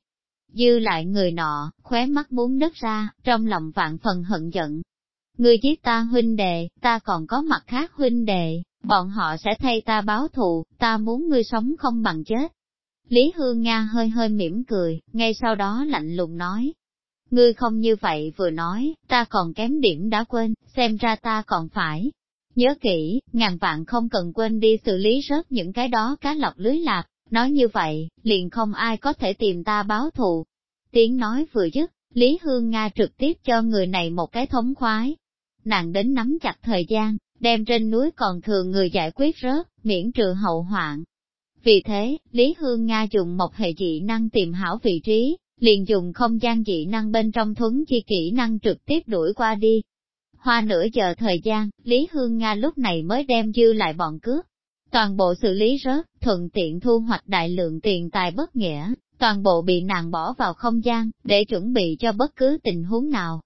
Dư lại người nọ, khóe mắt muốn đất ra, trong lòng vạn phần hận giận. người giết ta huynh đệ, ta còn có mặt khác huynh đệ, bọn họ sẽ thay ta báo thù, ta muốn ngươi sống không bằng chết, Lý Hương Nga hơi hơi mỉm cười, ngay sau đó lạnh lùng nói. Ngươi không như vậy vừa nói, ta còn kém điểm đã quên, xem ra ta còn phải. Nhớ kỹ, ngàn vạn không cần quên đi xử lý rớt những cái đó cá lọc lưới lạc, nói như vậy, liền không ai có thể tìm ta báo thù. Tiếng nói vừa dứt, Lý Hương Nga trực tiếp cho người này một cái thống khoái. Nàng đến nắm chặt thời gian, đem trên núi còn thường người giải quyết rớt, miễn trừ hậu hoạn. Vì thế, Lý Hương Nga dùng một hệ dị năng tìm hảo vị trí, liền dùng không gian dị năng bên trong thuấn chi kỹ năng trực tiếp đuổi qua đi. Hoa nửa giờ thời gian, Lý Hương Nga lúc này mới đem dư lại bọn cướp. Toàn bộ xử lý rớt, thuận tiện thu hoạch đại lượng tiền tài bất nghĩa, toàn bộ bị nàng bỏ vào không gian, để chuẩn bị cho bất cứ tình huống nào.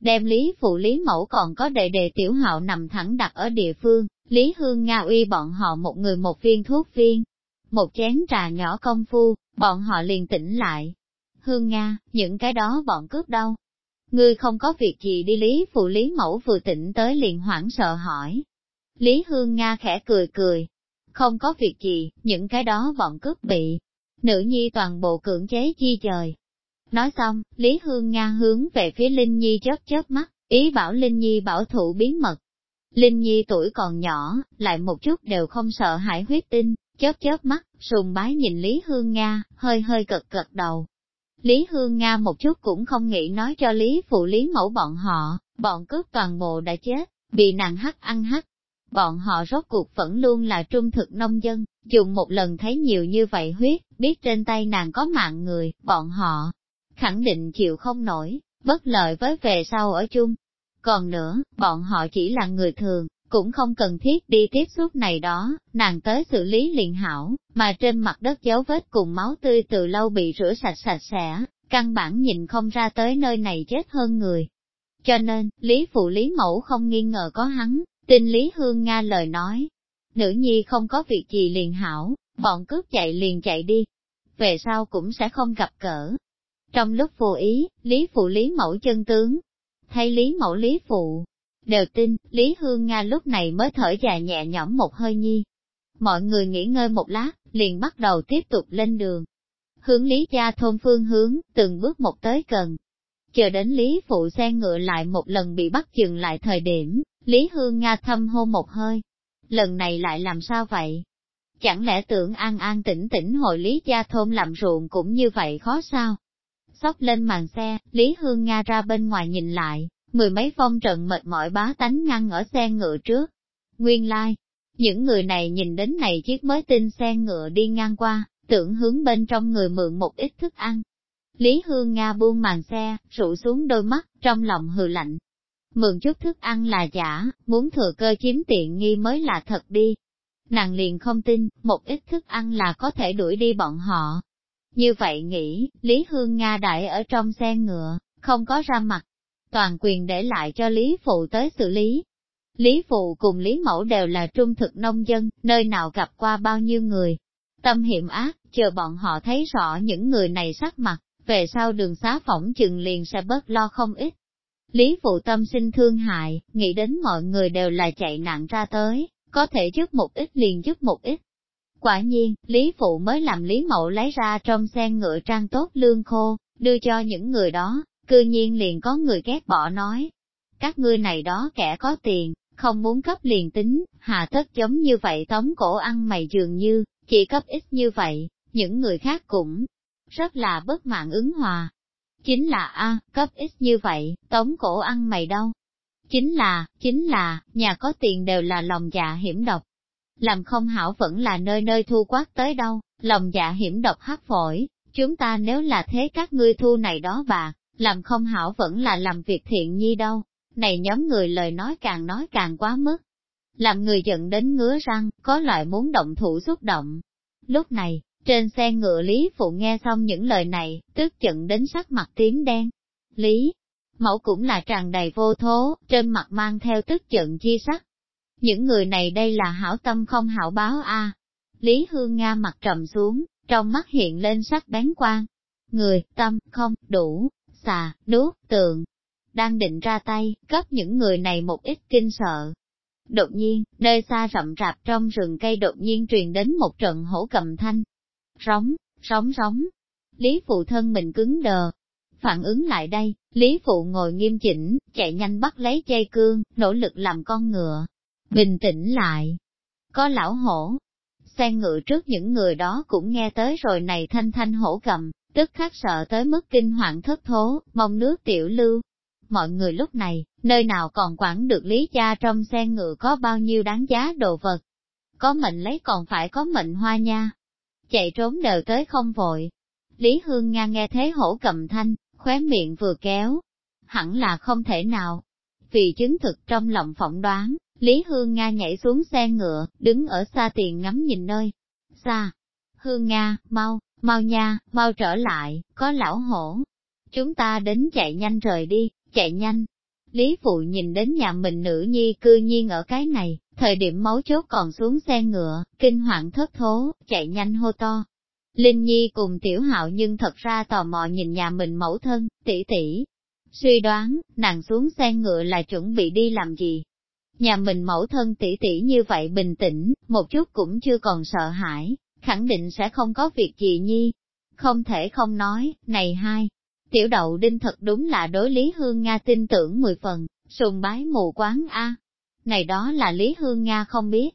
Đem Lý Phụ Lý Mẫu còn có đệ đệ tiểu hạo nằm thẳng đặt ở địa phương, Lý Hương Nga uy bọn họ một người một viên thuốc viên. Một chén trà nhỏ công phu, bọn họ liền tỉnh lại. Hương Nga, những cái đó bọn cướp đâu? Ngươi không có việc gì đi Lý Phụ Lý Mẫu vừa tỉnh tới liền hoảng sợ hỏi. Lý Hương Nga khẽ cười cười. Không có việc gì, những cái đó bọn cướp bị, nữ nhi toàn bộ cưỡng chế chi trời. Nói xong, Lý Hương Nga hướng về phía Linh Nhi chớp chớp mắt, ý bảo Linh Nhi bảo thủ bí mật. Linh Nhi tuổi còn nhỏ, lại một chút đều không sợ hãi huyết tinh, chớp chớp mắt, sùng bái nhìn Lý Hương Nga, hơi hơi cật cật đầu. Lý Hương Nga một chút cũng không nghĩ nói cho Lý Phụ Lý Mẫu bọn họ, bọn cướp toàn bộ đã chết, bị nàng hắt ăn hắt, bọn họ rốt cuộc vẫn luôn là trung thực nông dân, dùng một lần thấy nhiều như vậy huyết, biết trên tay nàng có mạng người, bọn họ khẳng định chịu không nổi, bất lợi với về sau ở chung. Còn nữa, bọn họ chỉ là người thường, cũng không cần thiết đi tiếp xúc này đó, nàng tới xử lý liền hảo, mà trên mặt đất dấu vết cùng máu tươi từ lâu bị rửa sạch sạch sẽ, căn bản nhìn không ra tới nơi này chết hơn người. Cho nên, Lý Phụ Lý Mẫu không nghi ngờ có hắn, Tin Lý Hương Nga lời nói, nữ nhi không có việc gì liền hảo, bọn cướp chạy liền chạy đi, về sau cũng sẽ không gặp cỡ. Trong lúc vô ý, Lý Phụ Lý Mẫu chân tướng, thay Lý Mẫu Lý Phụ, đều tin, Lý Hương Nga lúc này mới thở dài nhẹ nhõm một hơi nhi. Mọi người nghỉ ngơi một lát, liền bắt đầu tiếp tục lên đường. Hướng Lý Gia thôn phương hướng, từng bước một tới gần. Chờ đến Lý Phụ xe ngựa lại một lần bị bắt dừng lại thời điểm, Lý Hương Nga thâm hô một hơi. Lần này lại làm sao vậy? Chẳng lẽ tưởng an an tĩnh tĩnh hội Lý Gia Thôn làm ruộng cũng như vậy khó sao? Sóc lên màn xe, Lý Hương Nga ra bên ngoài nhìn lại, mười mấy phong trận mệt mỏi bá tánh ngăn ở xe ngựa trước. Nguyên lai, like. những người này nhìn đến này chiếc mới tin xe ngựa đi ngang qua, tưởng hướng bên trong người mượn một ít thức ăn. Lý Hương Nga buông màn xe, rụ xuống đôi mắt, trong lòng hừ lạnh, mượn chút thức ăn là giả, muốn thừa cơ chiếm tiện nghi mới là thật đi. Nàng liền không tin, một ít thức ăn là có thể đuổi đi bọn họ. Như vậy nghĩ, Lý Hương Nga đại ở trong xe ngựa, không có ra mặt, toàn quyền để lại cho Lý Phụ tới xử lý. Lý Phụ cùng Lý Mẫu đều là trung thực nông dân, nơi nào gặp qua bao nhiêu người. Tâm hiểm ác, chờ bọn họ thấy rõ những người này sắc mặt, về sau đường xá phỏng chừng liền sẽ bớt lo không ít. Lý phụ tâm sinh thương hại, nghĩ đến mọi người đều là chạy nạn ra tới, có thể giúp một ít liền giúp một ít. Quả nhiên, Lý phụ mới làm Lý mậu lấy ra trong xe ngựa trang tốt lương khô, đưa cho những người đó, cư nhiên liền có người ghét bỏ nói. Các ngươi này đó kẻ có tiền, không muốn cấp liền tính, hà tất giống như vậy tống cổ ăn mày dường như, chỉ cấp ít như vậy, những người khác cũng rất là bất mạng ứng hòa, Chính là a cấp ít như vậy, tống cổ ăn mày đâu. Chính là, chính là, nhà có tiền đều là lòng dạ hiểm độc. Làm không hảo vẫn là nơi nơi thu quát tới đâu, lòng dạ hiểm độc hát phổi, chúng ta nếu là thế các ngươi thu này đó bà, làm không hảo vẫn là làm việc thiện nhi đâu. Này nhóm người lời nói càng nói càng quá mức. Làm người giận đến ngứa răng, có loại muốn động thủ xúc động. Lúc này, trên xe ngựa Lý Phụ nghe xong những lời này, tức giận đến sắc mặt tím đen. Lý, mẫu cũng là tràn đầy vô thố, trên mặt mang theo tức giận chi sắc. Những người này đây là hảo tâm không hảo báo a. Lý Hương Nga mặt trầm xuống, trong mắt hiện lên sắc bén quang. Người, tâm, không, đủ, xà, nuốt, tượng. Đang định ra tay, cấp những người này một ít kinh sợ. Đột nhiên, nơi xa rậm rạp trong rừng cây đột nhiên truyền đến một trận hổ cầm thanh, Róng, róng róng. Lý phụ thân mình cứng đờ. Phản ứng lại đây, Lý phụ ngồi nghiêm chỉnh, chạy nhanh bắt lấy dây cương, nỗ lực làm con ngựa. Bình tĩnh lại. Có lão hổ. Xe ngựa trước những người đó cũng nghe tới rồi này thanh thanh hổ cầm, tức khắc sợ tới mức kinh hoàng thất thố, mong nước tiểu lưu. Mọi người lúc này, nơi nào còn quản được lý cha trong xe ngựa có bao nhiêu đáng giá đồ vật. Có mệnh lấy còn phải có mệnh hoa nha. Chạy trốn đều tới không vội. Lý Hương Nga nghe thế hổ cầm thanh, khóe miệng vừa kéo. Hẳn là không thể nào. Vì chứng thực trong lòng phỏng đoán, Lý Hương Nga nhảy xuống xe ngựa, đứng ở xa tiền ngắm nhìn nơi. Xa. Hương Nga, mau, mau nha, mau trở lại, có lão hổ. Chúng ta đến chạy nhanh rời đi, chạy nhanh. Lý Phụ nhìn đến nhà mình nữ nhi cư nhiên ở cái này, thời điểm máu chốt còn xuống xe ngựa, kinh hoàng thất thố, chạy nhanh hô to. Linh Nhi cùng tiểu hạo nhưng thật ra tò mò nhìn nhà mình mẫu thân, tỷ tỷ. Suy đoán, nàng xuống xe ngựa là chuẩn bị đi làm gì? Nhà mình mẫu thân tỷ tỷ như vậy bình tĩnh, một chút cũng chưa còn sợ hãi, khẳng định sẽ không có việc gì nhi. Không thể không nói, này hai, tiểu đậu đinh thật đúng là đối Lý Hương Nga tin tưởng mười phần, sùng bái mù quán A. Này đó là Lý Hương Nga không biết.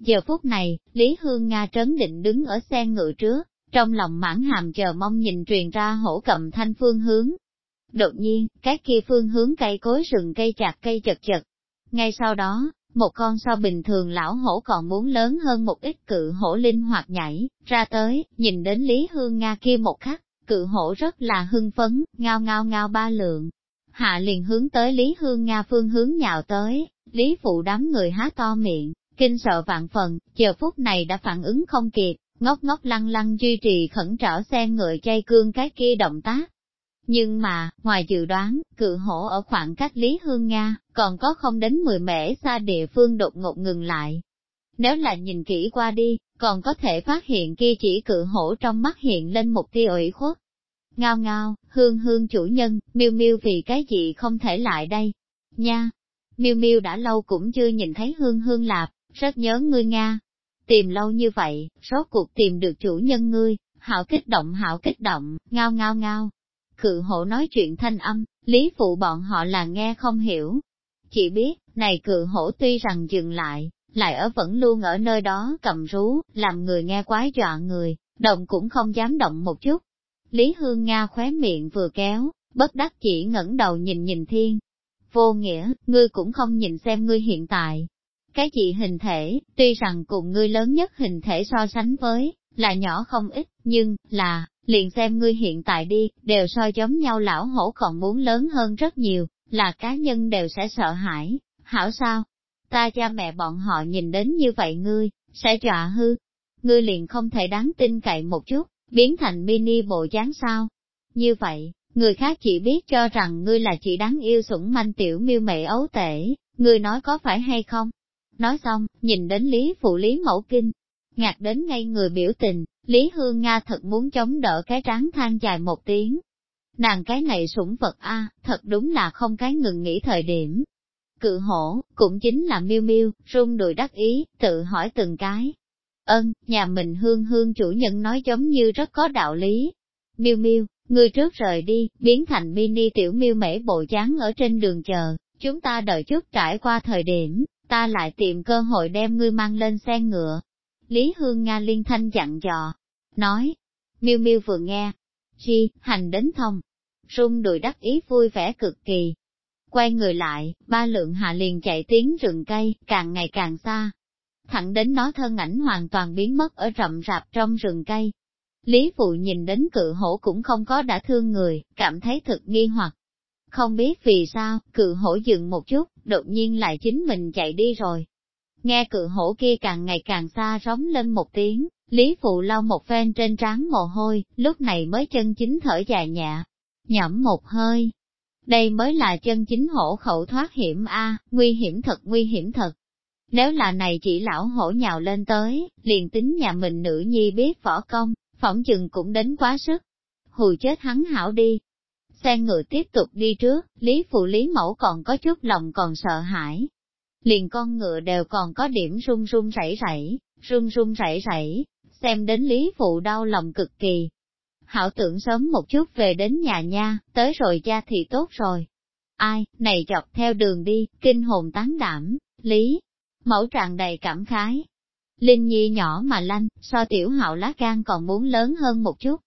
Giờ phút này, Lý Hương Nga trấn định đứng ở xe ngựa trước, trong lòng mãn hàm chờ mong nhìn truyền ra hổ cầm thanh phương hướng. Đột nhiên, các kia phương hướng cây cối rừng cây chặt cây chật chật. Ngay sau đó, một con so bình thường lão hổ còn muốn lớn hơn một ít cự hổ linh hoạt nhảy, ra tới, nhìn đến Lý Hương Nga kia một khắc, cự hổ rất là hưng phấn, ngao ngao ngao ba lượng. Hạ liền hướng tới Lý Hương Nga phương hướng nhào tới, Lý phụ đám người há to miệng, kinh sợ vạn phần, chờ phút này đã phản ứng không kịp, ngốc ngốc lăng lăng duy trì khẩn trở xe người chay cương cái kia động tác, nhưng mà, ngoài dự đoán, cự hổ ở khoảng cách Lý Hương Nga, còn có không đến 10 mễ xa địa phương đột ngột ngừng lại. Nếu là nhìn kỹ qua đi, còn có thể phát hiện kia chỉ cự hổ trong mắt hiện lên một tia ủy khuất. Ngao ngao, hương hương chủ nhân, miêu miêu vì cái gì không thể lại đây? Nha! Miêu miêu đã lâu cũng chưa nhìn thấy hương hương lạp, rất nhớ ngươi Nga. Tìm lâu như vậy, rốt cuộc tìm được chủ nhân ngươi, hảo kích động hảo kích động, ngao ngao ngao, Cự hộ nói chuyện thanh âm, lý phụ bọn họ là nghe không hiểu. Chỉ biết, này cự hổ tuy rằng dừng lại, lại ở vẫn luôn ở nơi đó cầm rú, làm người nghe quái dọa người, động cũng không dám động một chút. Lý Hương Nga khóe miệng vừa kéo, bất đắc chỉ ngẩng đầu nhìn nhìn thiên. Vô nghĩa, ngươi cũng không nhìn xem ngươi hiện tại. Cái gì hình thể, tuy rằng cùng ngươi lớn nhất hình thể so sánh với, là nhỏ không ít, nhưng, là, liền xem ngươi hiện tại đi, đều so giống nhau lão hổ còn muốn lớn hơn rất nhiều, là cá nhân đều sẽ sợ hãi, hảo sao? Ta cha mẹ bọn họ nhìn đến như vậy ngươi, sẽ dọa hư. Ngươi liền không thể đáng tin cậy một chút, biến thành mini bộ dáng sao? Như vậy, người khác chỉ biết cho rằng ngươi là chỉ đáng yêu sủng manh tiểu miêu mệ ấu tể, ngươi nói có phải hay không? Nói xong, nhìn đến Lý Phụ Lý Mẫu Kinh, ngạc đến ngay người biểu tình, Lý Hương Nga thật muốn chống đỡ cái tráng than dài một tiếng. Nàng cái này sủng vật a, thật đúng là không cái ngừng nghỉ thời điểm. Cự hổ, cũng chính là miêu miêu, rung đùi đắc ý, tự hỏi từng cái. Ân, nhà mình hương hương chủ nhân nói giống như rất có đạo lý. Miêu miêu, người trước rời đi, biến thành mini tiểu miêu mễ bộ dáng ở trên đường chờ, chúng ta đợi chút trải qua thời điểm, ta lại tìm cơ hội đem ngươi mang lên xe ngựa, Lý Hương Nga liên thanh dặn dò, nói, miêu miêu vừa nghe, chi, hành đến thông, rung đùi đắc ý vui vẻ cực kỳ. Quay người lại, ba lượng hạ liền chạy tiến rừng cây, càng ngày càng xa. Thẳng đến nó thân ảnh hoàn toàn biến mất ở rậm rạp trong rừng cây. Lý Phụ nhìn đến cự hổ cũng không có đã thương người, cảm thấy thật nghi hoặc. Không biết vì sao, cự hổ dừng một chút, đột nhiên lại chính mình chạy đi rồi. Nghe cự hổ kia càng ngày càng xa rống lên một tiếng, Lý Phụ lau một phen trên trán mồ hôi, lúc này mới chân chính thở dài nhẹ, nhẩm một hơi. Đây mới là chân chính hổ khẩu thoát hiểm a, nguy hiểm thật nguy hiểm thật. Nếu là này chỉ lão hổ nhào lên tới, liền tính nhà mình nữ nhi biết võ công, phỏng chừng cũng đến quá sức. Hùi chết hắn hảo đi. Xe ngựa tiếp tục đi trước, Lý Phụ Lý Mẫu còn có chút lòng còn sợ hãi, liền con ngựa đều còn có điểm run run rẩy rẩy, run run rẩy rẩy, xem đến Lý Phụ đau lòng cực kỳ. Hảo tưởng sớm một chút về đến nhà nha, tới rồi cha thì tốt rồi. Ai, này chọc theo đường đi, kinh hồn tán đảm, Lý, mẫu tràn đầy cảm khái. Linh Nhi nhỏ mà lanh, so tiểu hạo lá gan còn muốn lớn hơn một chút.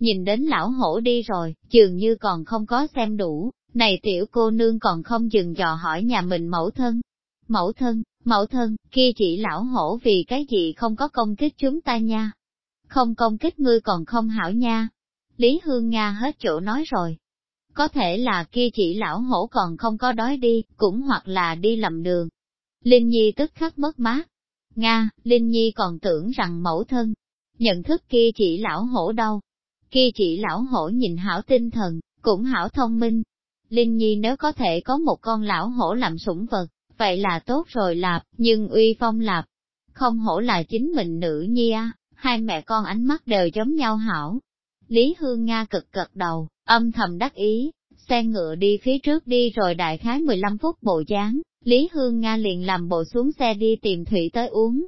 Nhìn đến lão hổ đi rồi, dường như còn không có xem đủ, này tiểu cô nương còn không dừng dò hỏi nhà mình mẫu thân. Mẫu thân, mẫu thân, kia chỉ lão hổ vì cái gì không có công kích chúng ta nha. Không công kích ngươi còn không hảo nha. Lý Hương Nga hết chỗ nói rồi. Có thể là kia chỉ lão hổ còn không có đói đi, cũng hoặc là đi lầm đường. Linh Nhi tức khắc mất mát. Nga, Linh Nhi còn tưởng rằng mẫu thân, nhận thức kia chỉ lão hổ đâu. Kia chỉ lão hổ nhìn hảo tinh thần, cũng hảo thông minh, Linh Nhi nếu có thể có một con lão hổ làm sủng vật, vậy là tốt rồi lạp, nhưng uy phong lạp. Không hổ là chính mình nữ nhi a, hai mẹ con ánh mắt đều giống nhau hảo. Lý Hương Nga cực cật đầu, âm thầm đắc ý, xe ngựa đi phía trước đi rồi đại khái 15 phút bộ dáng, Lý Hương Nga liền làm bộ xuống xe đi tìm thủy tới uống.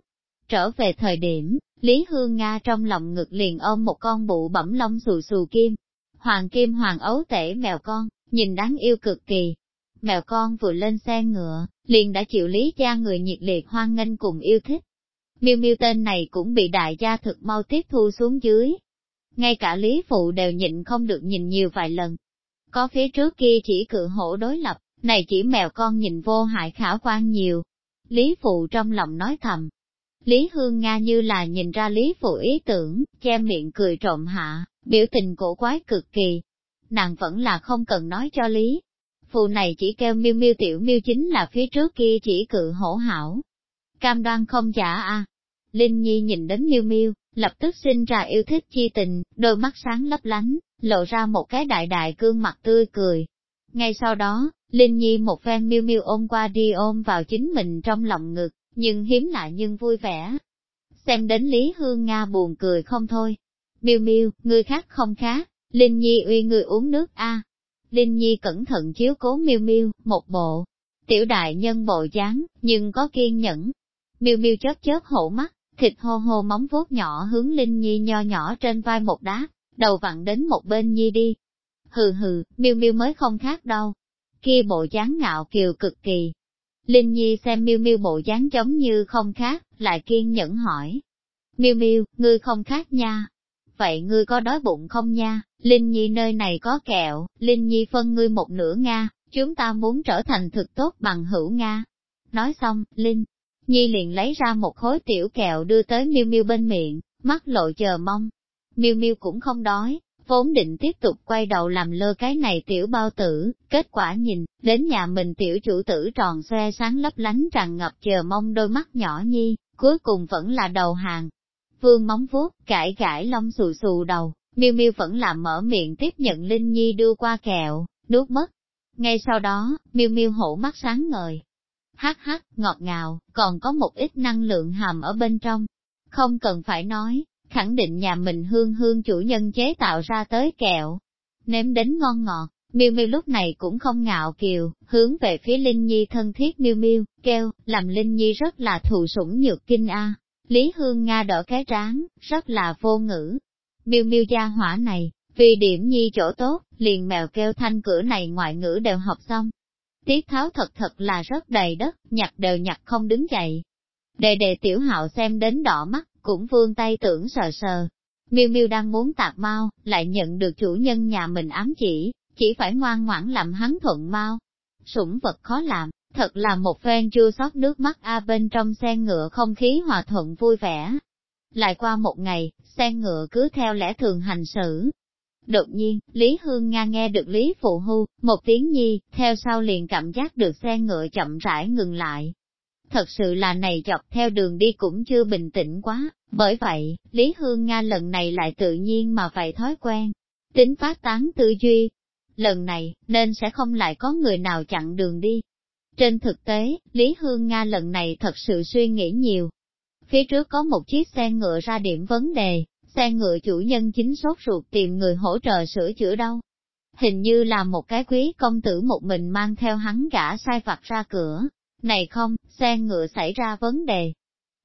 Trở về thời điểm, Lý Hương Nga trong lòng ngực liền ôm một con bụ bẩm lông xù xù kim. Hoàng kim hoàng ấu tể mèo con, nhìn đáng yêu cực kỳ. Mèo con vừa lên xe ngựa, liền đã chịu lý gia người nhiệt liệt hoan nghênh cùng yêu thích. Miêu miêu tên này cũng bị đại gia thực mau tiếp thu xuống dưới. Ngay cả Lý Phụ đều nhịn không được nhìn nhiều vài lần. Có phía trước kia chỉ cự hổ đối lập, này chỉ mèo con nhìn vô hại khả quan nhiều. Lý Phụ trong lòng nói thầm. Lý Hương Nga như là nhìn ra Lý Phụ ý tưởng, che miệng cười trộm hạ, biểu tình cổ quái cực kỳ nàng vẫn là không cần nói cho lý. phụ này chỉ kêu miêu miêu tiểu miêu chính là phía trước kia chỉ cự hổ hảo. Cam đoan không giả a. Linh Nhi nhìn đến miêu miêu, lập tức sinh ra yêu thích chi tình, đôi mắt sáng lấp lánh, lộ ra một cái đại đại gương mặt tươi cười. Ngay sau đó, Linh Nhi một phen miêu miêu ôm qua đi ôm vào chính mình trong lòng ngực, nhưng hiếm lạ nhưng vui vẻ. Xem đến Lý Hương Nga buồn cười không thôi. Miêu miêu, người khác không khác, Linh Nhi uy người uống nước a. Linh Nhi cẩn thận chiếu cố miêu miêu, một bộ, tiểu đại nhân bộ dáng, nhưng có kiên nhẫn. Miêu miêu chớp chớp hổ mắt, thịt hô hô móng vuốt nhỏ hướng Linh Nhi nho nhỏ trên vai một đá, đầu vặn đến một bên Nhi đi. Hừ hừ, miêu miêu mới không khác đâu. Kia bộ dáng ngạo kiều cực kỳ. Linh Nhi xem miêu miêu bộ dáng giống như không khác, lại kiên nhẫn hỏi. Miêu miêu, ngươi không khác nha, vậy ngươi có đói bụng không nha? Linh Nhi nơi này có kẹo, Linh Nhi phân ngươi một nửa Nga, chúng ta muốn trở thành thực tốt bằng hữu Nga. Nói xong, Linh Nhi liền lấy ra một khối tiểu kẹo đưa tới Miêu Miêu bên miệng, mắt lộ chờ mong. Miêu Miêu cũng không đói, vốn định tiếp tục quay đầu làm lơ cái này tiểu bao tử, kết quả nhìn, đến nhà mình tiểu chủ tử tròn xoe sáng lấp lánh tràn ngập chờ mong đôi mắt nhỏ nhi, cuối cùng vẫn là đầu hàng, vương móng vuốt, cãi cãi lông xù xù đầu, miêu miêu vẫn làm mở miệng tiếp nhận Linh Nhi đưa qua kẹo, nuốt mất. Ngay sau đó, miêu miêu hổ mắt sáng ngời. Hát hát, ngọt ngào, còn có một ít năng lượng hàm ở bên trong. Không cần phải nói, khẳng định nhà mình hương hương chủ nhân chế tạo ra tới kẹo. Nếm đến ngon ngọt, miêu miêu lúc này cũng không ngạo kiều, hướng về phía Linh Nhi thân thiết miêu miêu, kêu, làm Linh Nhi rất là thụ sủng nhược kinh a. Lý Hương Nga đỡ cái trán, rất là vô ngữ. Miêu miêu gia hỏa này, vì điểm nhi chỗ tốt, liền mèo kêu thanh cửa này ngoại ngữ đều học xong. Tiết tháo thật thật là rất đầy đất, nhặt đều nhặt không đứng dậy. Đề đề tiểu hạo xem đến đỏ mắt, cũng vương tay tưởng sờ sờ. Miêu miêu đang muốn tạc mau, lại nhận được chủ nhân nhà mình ám chỉ, chỉ phải ngoan ngoãn làm hắn thuận mau. Sủng vật khó làm, Thật là một phen chưa sót nước mắt a bên trong xe ngựa không khí hòa thuận vui vẻ. Lại qua một ngày, xe ngựa cứ theo lẽ thường hành xử. Đột nhiên, Lý Hương Nga nghe được Lý Phụ Hu, một tiếng nhi, theo sau liền cảm giác được xe ngựa chậm rãi ngừng lại. Thật sự là này dọc theo đường đi cũng chưa bình tĩnh quá, bởi vậy, Lý Hương Nga lần này lại tự nhiên mà phải thói quen. Tính phát tán tư duy. Lần này, nên sẽ không lại có người nào chặn đường đi, trên thực tế, Lý Hương Nga lần này thật sự suy nghĩ nhiều. Phía trước có một chiếc xe ngựa ra điểm vấn đề, xe ngựa chủ nhân chính sốt ruột tìm người hỗ trợ sửa chữa đâu. Hình như là một cái quý công tử một mình mang theo hắn gã sai vặt ra cửa. Này không, xe ngựa xảy ra vấn đề.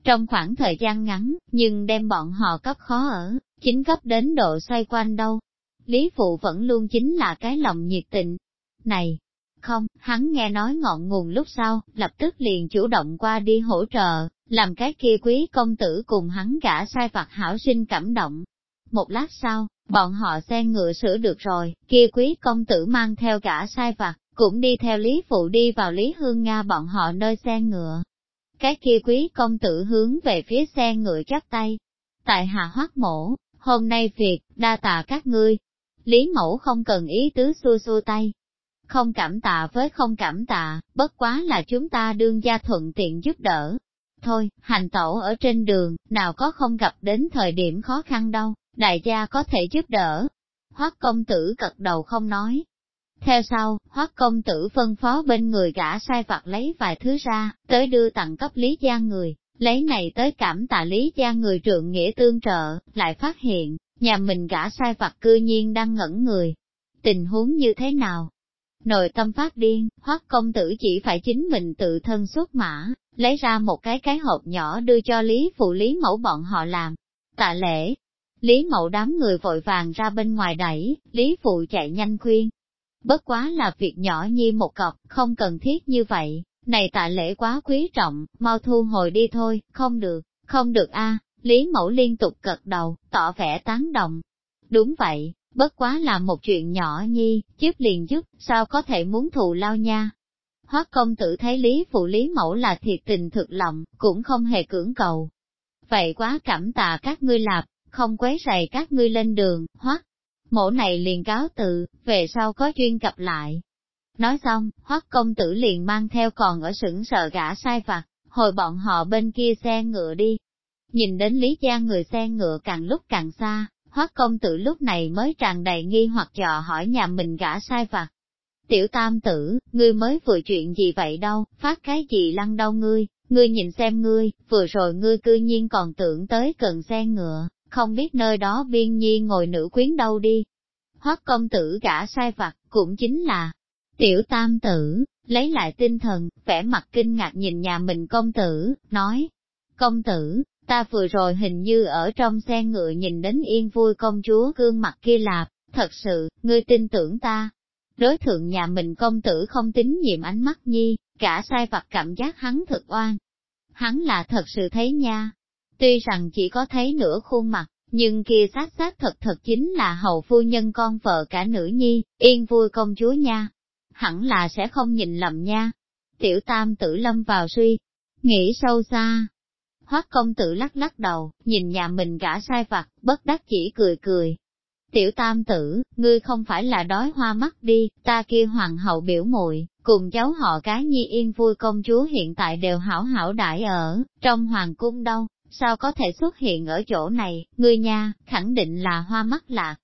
Trong khoảng thời gian ngắn, nhưng đem bọn họ cấp khó ở, chính cấp đến độ xoay quanh đâu. Lý Phụ vẫn luôn chính là cái lòng nhiệt tình. Này, không, hắn nghe nói ngọn nguồn lúc sau, lập tức liền chủ động qua đi hỗ trợ, làm cái kia quý công tử cùng hắn gã sai vặt hảo sinh cảm động. Một lát sau, bọn họ xe ngựa sửa được rồi, kia quý công tử mang theo gã sai vặt, cũng đi theo Lý Phụ đi vào Lý Hương Nga bọn họ nơi xe ngựa. Cái kia quý công tử hướng về phía xe ngựa chắp tay. Tại hạ hoác mổ, hôm nay việc, đa tạ các ngươi. Lý mẫu không cần ý tứ xua xua tay. Không cảm tạ với không cảm tạ, bất quá là chúng ta đương gia thuận tiện giúp đỡ. Thôi, hành tẩu ở trên đường, nào có không gặp đến thời điểm khó khăn đâu, đại gia có thể giúp đỡ. Hoắc công tử cật đầu không nói, theo sau, hoắc công tử phân phó bên người gã sai vặt lấy vài thứ ra, tới đưa tặng cấp Lý Gia người, lấy này tới cảm tạ Lý Gia người trượng nghĩa tương trợ, lại phát hiện, nhà mình gã sai vặt cư nhiên đang ngẩn người. Tình huống như thế nào? Nội tâm phát điên, hoắc công tử chỉ phải chính mình tự thân xuất mã, lấy ra một cái cái hộp nhỏ đưa cho Lý Phụ Lý Mẫu bọn họ làm. Tạ lễ, Lý Mẫu đám người vội vàng ra bên ngoài đẩy, Lý Phụ chạy nhanh khuyên, Bất quá là việc nhỏ nhi một cọc, không cần thiết như vậy, này tạ lễ quá quý trọng, mau thu hồi đi thôi, không được, không được a Lý Mẫu liên tục cật đầu, tỏ vẻ tán đồng. Đúng vậy, bất quá là một chuyện nhỏ nhi, chiếc liền giúp, sao có thể muốn thù lao nha. Hoác công tử thấy Lý Phụ Lý Mẫu là thiệt tình thực lòng, cũng không hề cưỡng cầu. Vậy quá cảm tạ các ngươi lạp, không quấy rầy các ngươi lên đường, hoác mẫu này liền cáo từ, về sau có chuyên cập lại. Nói xong, hoắc công tử liền mang theo còn ở sững sợ gã sai vặt, hồi bọn họ bên kia xe ngựa đi. Nhìn đến Lý Gia người xe ngựa càng lúc càng xa, hoắc công tử lúc này mới tràn đầy nghi hoặc dò hỏi nhà mình gã sai vặt. Tiểu tam tử, ngươi mới vừa chuyện gì vậy đâu, phát cái gì lăng đâu ngươi, ngươi nhìn xem ngươi, vừa rồi ngươi cư nhiên còn tưởng tới cần xe ngựa, không biết nơi đó biên nhi ngồi nữ quyến đâu đi. Hoắc công tử gã sai vặt, cũng chính là tiểu tam tử, lấy lại tinh thần, vẻ mặt kinh ngạc nhìn nhà mình công tử, nói, công tử, ta vừa rồi hình như ở trong xe ngựa nhìn đến yên vui công chúa gương mặt kia lạp, thật sự, ngươi tin tưởng ta. Đối thượng nhà mình công tử không tính nhiệm ánh mắt nhi, cả sai vặt cảm giác hắn thật oan. Hắn là thật sự thấy nha. Tuy rằng chỉ có thấy nửa khuôn mặt, nhưng kia sát sát thật thật chính là hầu phu nhân con vợ cả nữ nhi, yên vui công chúa nha. Hẳn là sẽ không nhìn lầm nha. Tiểu tam tử lâm vào suy, nghĩ sâu xa. Hoắc công tử lắc lắc đầu, nhìn nhà mình gã sai vặt, bất đắc chỉ cười cười. Tiểu tam tử, ngươi không phải là đói hoa mắt đi, ta kia hoàng hậu biểu muội cùng cháu họ cái nhi yên vui công chúa hiện tại đều hảo hảo đại ở, trong hoàng cung đâu, sao có thể xuất hiện ở chỗ này, ngươi nha, khẳng định là hoa mắt lạc.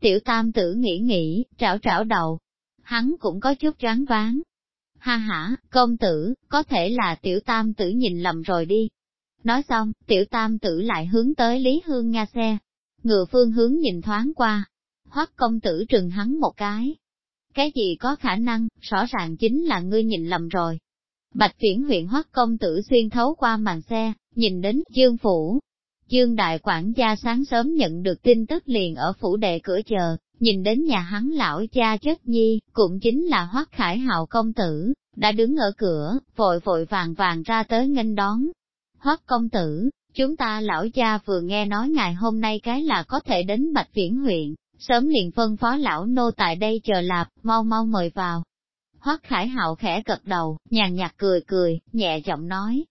Tiểu tam tử nghĩ nghĩ, trảo trảo đầu. Hắn cũng có chút choáng váng. Ha ha, công tử, có thể là tiểu tam tử nhìn lầm rồi đi. Nói xong, tiểu tam tử lại hướng tới Lý Hương Nga xe. Ngựa phương hướng nhìn thoáng qua. Hoắc công tử trừng hắn một cái. Cái gì có khả năng, rõ ràng chính là ngươi nhìn lầm rồi. Bạch viễn huyện Hoắc công tử xuyên thấu qua màn xe, nhìn đến Dương Phủ. Dương Đại quản gia sáng sớm nhận được tin tức liền ở phủ đệ cửa chờ, nhìn đến nhà hắn lão cha chất nhi, cũng chính là Hoắc Khải Hạo công tử, đã đứng ở cửa, vội vội vàng vàng ra tới nghênh đón. Hoắc công tử, chúng ta lão cha vừa nghe nói ngày hôm nay cái là có thể đến Bạch Viễn huyện, sớm liền phân phó lão nô tại đây chờ lạp, mau mau mời vào. Hoắc Khải Hạo khẽ gật đầu, nhàn nhạt cười cười, nhẹ giọng nói,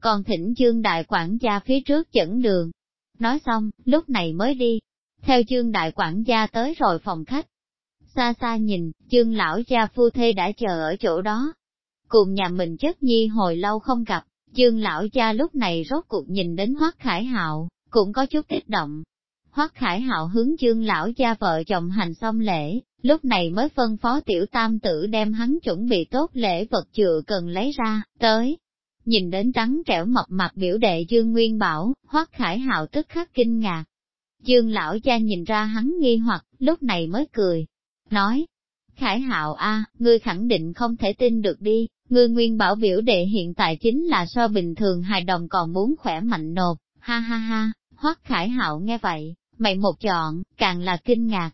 còn thỉnh chương đại quản gia phía trước dẫn đường. Nói xong, lúc này mới đi, theo chương đại quản gia tới rồi phòng khách. Xa xa nhìn, chương lão gia phu thê đã chờ ở chỗ đó. Cùng nhà mình chất nhi hồi lâu không gặp, chương lão Cha lúc này rốt cuộc nhìn đến hoác khải hạo, cũng có chút kích động. Hoác khải hạo hướng chương lão Cha vợ chồng hành xong lễ, lúc này mới phân phó tiểu tam tử đem hắn chuẩn bị tốt lễ vật chừa cần lấy ra, tới, nhìn đến trắng trẻo mập mặt biểu đệ Dương Nguyên Bảo, hoắc khải hạo tức khắc kinh ngạc. Dương lão cha nhìn ra hắn nghi hoặc, lúc này mới cười, nói, Khải hạo a, ngươi khẳng định không thể tin được đi, Ngươi nguyên bảo biểu đệ hiện tại chính là so bình thường hài đồng còn muốn khỏe mạnh nộp, ha ha ha, hoắc khải hạo nghe vậy, mày một chọn, càng là kinh ngạc.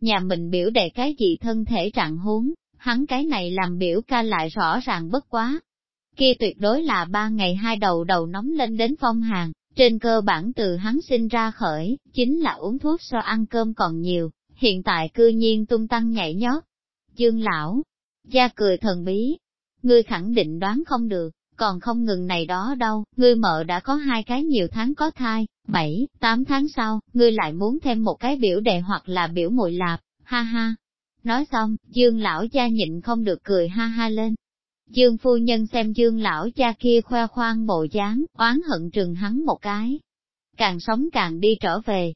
Nhà mình biểu đệ cái gì thân thể trạng huống, hắn cái này làm biểu ca lại rõ ràng bất quá. Kia tuyệt đối là ba ngày hai đầu đầu nóng lên đến phong hàng, trên cơ bản từ hắn sinh ra khởi, chính là uống thuốc so ăn cơm còn nhiều, hiện tại cư nhiên tung tăng nhảy nhót. Dương lão, gia cười thần bí, ngươi khẳng định đoán không được, còn không ngừng này đó đâu, ngươi mợ đã có hai cái nhiều tháng có thai, bảy, tám tháng sau, ngươi lại muốn thêm một cái biểu đệ hoặc là biểu muội lạp, ha ha. Nói xong, dương lão gia nhịn không được cười ha ha lên. Dương phu nhân xem dương lão cha kia khoe khoang bộ dáng, oán hận trừng hắn một cái. Càng sống càng đi trở về.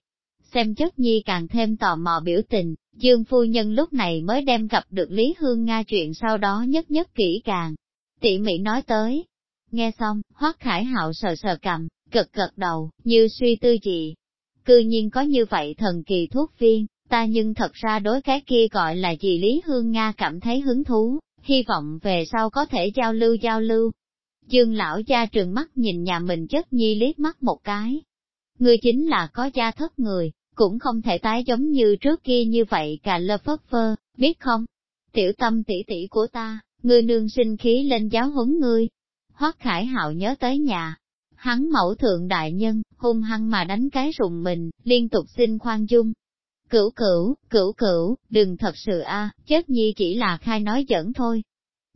Xem chất nhi càng thêm tò mò biểu tình, dương phu nhân lúc này mới đem gặp được Lý Hương Nga chuyện sau đó nhất nhất kỹ càng. Tỉ mỉ nói tới. Nghe xong, hoắc khải hạo sờ sờ cầm, cực cật đầu, như suy tư gì. Cư nhiên có như vậy thần kỳ thuốc viên, ta nhưng thật ra đối cái kia gọi là gì Lý Hương Nga cảm thấy hứng thú, hy vọng về sau có thể giao lưu giao lưu. Dương lão cha trường mắt nhìn nhà mình chất nhi liếc mắt một cái. Người chính là có cha thất người, cũng không thể tái giống như trước kia như vậy cả lơ phất phơ, biết không? Tiểu tâm tỷ tỷ của ta, ngươi nương sinh khí lên giáo huấn ngươi. Hoác Khải Hạo nhớ tới nhà, hắn mẫu thượng đại nhân, hung hăng mà đánh cái rùng mình, liên tục xin khoan dung. Cửu cửu, cửu cửu, đừng thật sự a, chết nhi chỉ là khai nói giỡn thôi.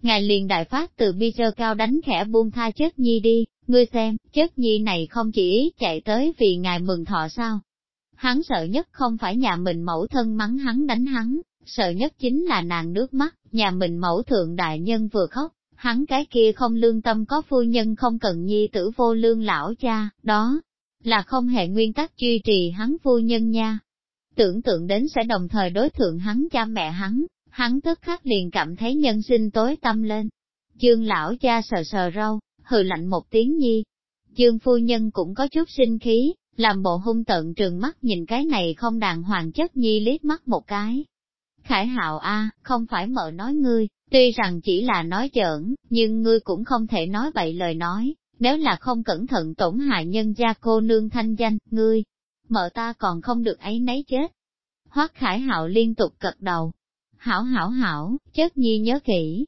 Ngài liền đại phát từ bi sơ cao đánh khẽ buông tha chết nhi đi, ngươi xem, chết nhi này không chỉ chạy tới vì ngài mừng thọ sao. Hắn sợ nhất không phải nhà mình mẫu thân mắng hắn đánh hắn, sợ nhất chính là nàng nước mắt, nhà mình mẫu thượng đại nhân vừa khóc, hắn cái kia không lương tâm có phu nhân không cần nhi tử vô lương lão cha, đó là không hề nguyên tắc duy trì hắn phu nhân nha. Tưởng tượng đến sẽ đồng thời đối thượng hắn cha mẹ hắn, hắn tức khắc liền cảm thấy nhân sinh tối tâm lên. Dương lão cha sờ sờ râu, hừ lạnh một tiếng nhi. Dương phu nhân cũng có chút sinh khí, làm bộ hung tận trừng mắt nhìn cái này không đàng hoàng chất nhi liếc mắt một cái. Khải hạo a, không phải mợ nói ngươi, Tuy rằng chỉ là nói giỡn, nhưng ngươi cũng không thể nói bậy lời nói, nếu là không cẩn thận tổn hại nhân gia cô nương thanh danh, ngươi, mợ ta còn không được ấy nấy chết. Hoác Khải Hạo liên tục cật đầu. Hảo hảo hảo, chất nhi nhớ kỹ.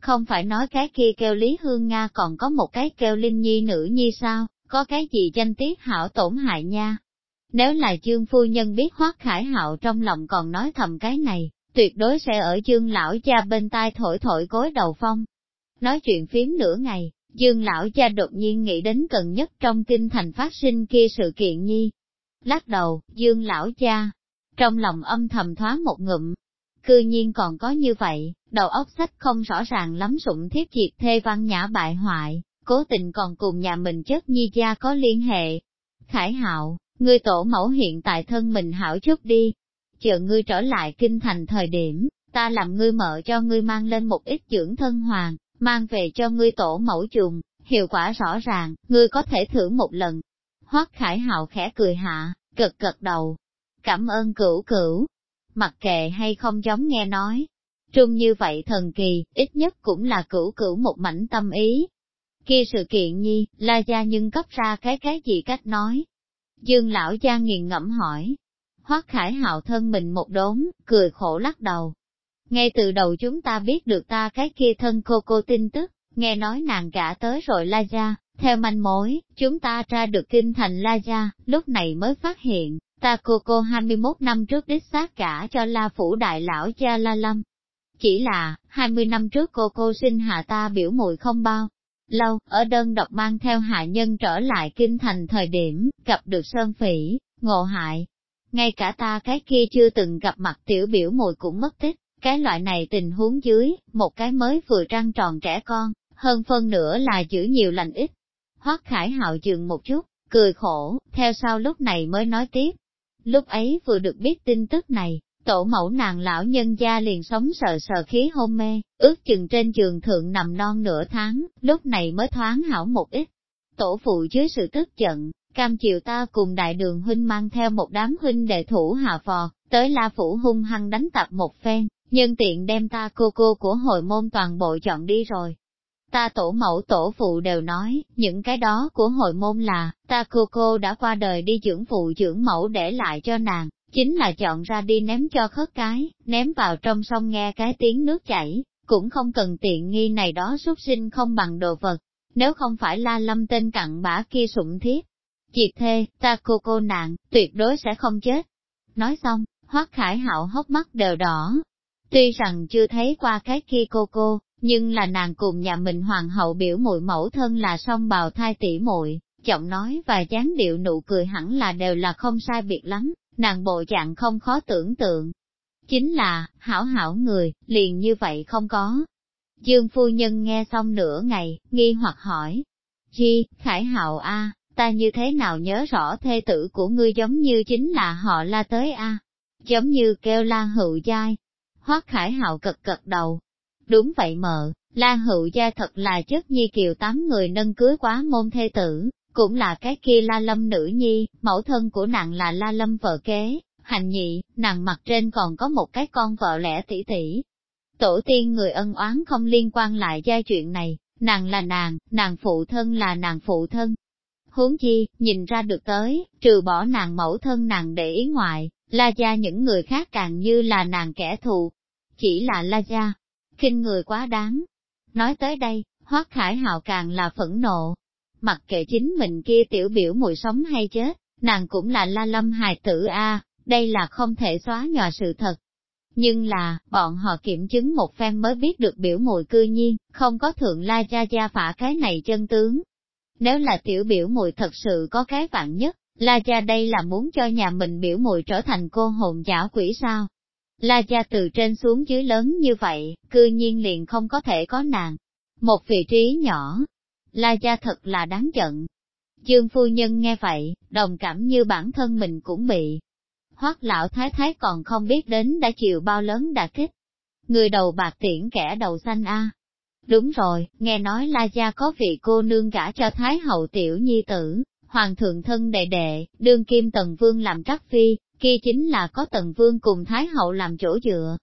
Không phải nói cái kia kêu Lý Hương Nga còn có một cái kêu Linh Nhi nữ nhi sao, có cái gì danh tiết hảo tổn hại nha. Nếu là chương phu nhân biết Hoác Khải Hạo trong lòng còn nói thầm cái này, tuyệt đối sẽ ở dương lão cha bên tai thổi thổi gối đầu phong. Nói chuyện phím nửa ngày, dương lão cha đột nhiên nghĩ đến cần nhất trong kinh thành phát sinh kia sự kiện nhi. Lắc đầu, dương lão cha, trong lòng âm thầm thoáng một ngụm. Cư nhiên còn có như vậy, đầu óc sách không rõ ràng lắm sụng thiết diệt thê văn nhã bại hoại, cố tình còn cùng nhà mình chất nhi gia có liên hệ. Khải hạo, người tổ mẫu hiện tại thân mình hảo chút đi, chờ ngươi trở lại kinh thành thời điểm, ta làm ngươi mở cho ngươi mang lên một ít dưỡng thân hoàng, mang về cho ngươi tổ mẫu trùng, hiệu quả rõ ràng, ngươi có thể thử một lần. Hoác Khải Hạo khẽ cười hạ, cực cực đầu. Cảm ơn cửu cửu. Mặc kệ hay không giống nghe nói. Trung như vậy thần kỳ, ít nhất cũng là cửu cửu một mảnh tâm ý. Kia sự kiện nhi, la gia nhưng cấp ra cái cái gì cách nói. Dương lão gia nghiền ngẫm hỏi, Hoác Khải Hạo thân mình một đốn, cười khổ lắc đầu. Ngay từ đầu chúng ta biết được ta cái kia thân cô cô tin tức, nghe nói nàng gả tới rồi La Gia, theo manh mối, chúng ta ra được kinh thành La Gia, lúc này mới phát hiện, ta cô cô 21 năm trước đích xác cả cho La Phủ Đại Lão cha La Lâm. Chỉ là, 20 năm trước cô cô sinh hạ ta biểu mùi không bao. Lâu, ở đơn độc mang theo hạ nhân trở lại kinh thành thời điểm, gặp được Sơn Phỉ, ngộ hại, ngay cả ta cái kia chưa từng gặp mặt tiểu biểu mùi cũng mất tích, cái loại này tình huống dưới, một cái mới vừa trăng tròn trẻ con, hơn phân nữa là giữ nhiều lành ít. Hoác Khải Hạo dừng một chút, cười khổ, theo sau lúc này mới nói tiếp. Lúc ấy vừa được biết tin tức này, tổ mẫu nàng lão nhân gia liền sống sợ sợ khí hôn mê, ước chừng trên giường thượng nằm non nửa tháng, lúc này mới thoáng hảo một ít. Tổ phụ dưới sự tức giận, Cam chiều ta cùng đại đường huynh mang theo một đám huynh đệ thủ hạ phò, tới La Phủ hung hăng đánh tập một phen, nhân tiện đem ta cô cô của hội môn toàn bộ chọn đi rồi. ta tổ mẫu tổ phụ đều nói, những cái đó của hội môn là, ta cô cô đã qua đời đi dưỡng phụ dưỡng mẫu để lại cho nàng, chính là chọn ra đi ném cho khất cái, ném vào trong sông nghe cái tiếng nước chảy, cũng không cần tiện nghi này đó xuất sinh không bằng đồ vật, nếu không phải la lâm tên cặn bã kia sụng thiết. Diệt thê, ta cô cô nạn, tuyệt đối sẽ không chết. Nói xong, hoác khải hạo hốc mắt đều đỏ. Tuy rằng chưa thấy qua cái kia cô cô, nhưng là nàng cùng nhà mình hoàng hậu biểu muội mẫu thân là song bào thai tỷ muội, giọng nói và dáng điệu nụ cười hẳn là đều là không sai biệt lắm, nàng bộ dạng không khó tưởng tượng. Chính là, hảo hảo người, liền như vậy không có. Dương phu nhân nghe xong nửa ngày, nghi hoặc hỏi. Chi, Khải Hạo a, ta như thế nào nhớ rõ thê tử của ngươi giống như chính là họ la tới a, giống như kêu la hữu giai. Hoác Khải Hạo cật cật đầu. Đúng vậy mợ, la hữu Gia thật là chất nhi kiều tám người nâng cưới quá môn thê tử, cũng là cái kia la lâm nữ nhi, mẫu thân của nàng là la lâm vợ kế, hành nhị, nàng mặt trên còn có một cái con vợ lẽ tỷ tỷ. Tổ tiên người ân oán không liên quan lại giai chuyện này, nàng là nàng, nàng phụ thân là nàng phụ thân. Huống chi, nhìn ra được tới, trừ bỏ nàng mẫu thân nàng để ý ngoại, la gia những người khác càng như là nàng kẻ thù. Chỉ là la gia, khinh người quá đáng. Nói tới đây, hoác khải hào càng là phẫn nộ, mặc kệ chính mình kia tiểu biểu mùi sống hay chết, nàng cũng là la lâm hài tử a, đây là không thể xóa nhòa sự thật. Nhưng là, bọn họ kiểm chứng một phen mới biết được biểu mùi cư nhiên, không có thượng la gia gia phả cái này chân tướng. Nếu là tiểu biểu mùi thật sự có cái vạn nhất, la gia đây là muốn cho nhà mình biểu mùi trở thành cô hồn giả quỷ sao? La gia từ trên xuống dưới lớn như vậy, cư nhiên liền không có thể có nàng. Một vị trí nhỏ, La gia thật là đáng giận. Dương phu nhân nghe vậy, đồng cảm như bản thân mình cũng bị. Hoác lão thái thái còn không biết đến đã chịu bao lớn đả kích. Người đầu bạc tiễn kẻ đầu xanh a. Đúng rồi, nghe nói La gia có vị cô nương gả cho thái hậu tiểu nhi tử, hoàng thượng thân đệ đệ, đương kim tần vương làm trắc phi, kia chính là có tần vương cùng thái hậu làm chỗ dựa.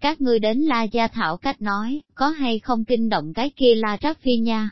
Các ngươi đến La gia thảo cách nói, có hay không kinh động cái kia La trắc phi nha?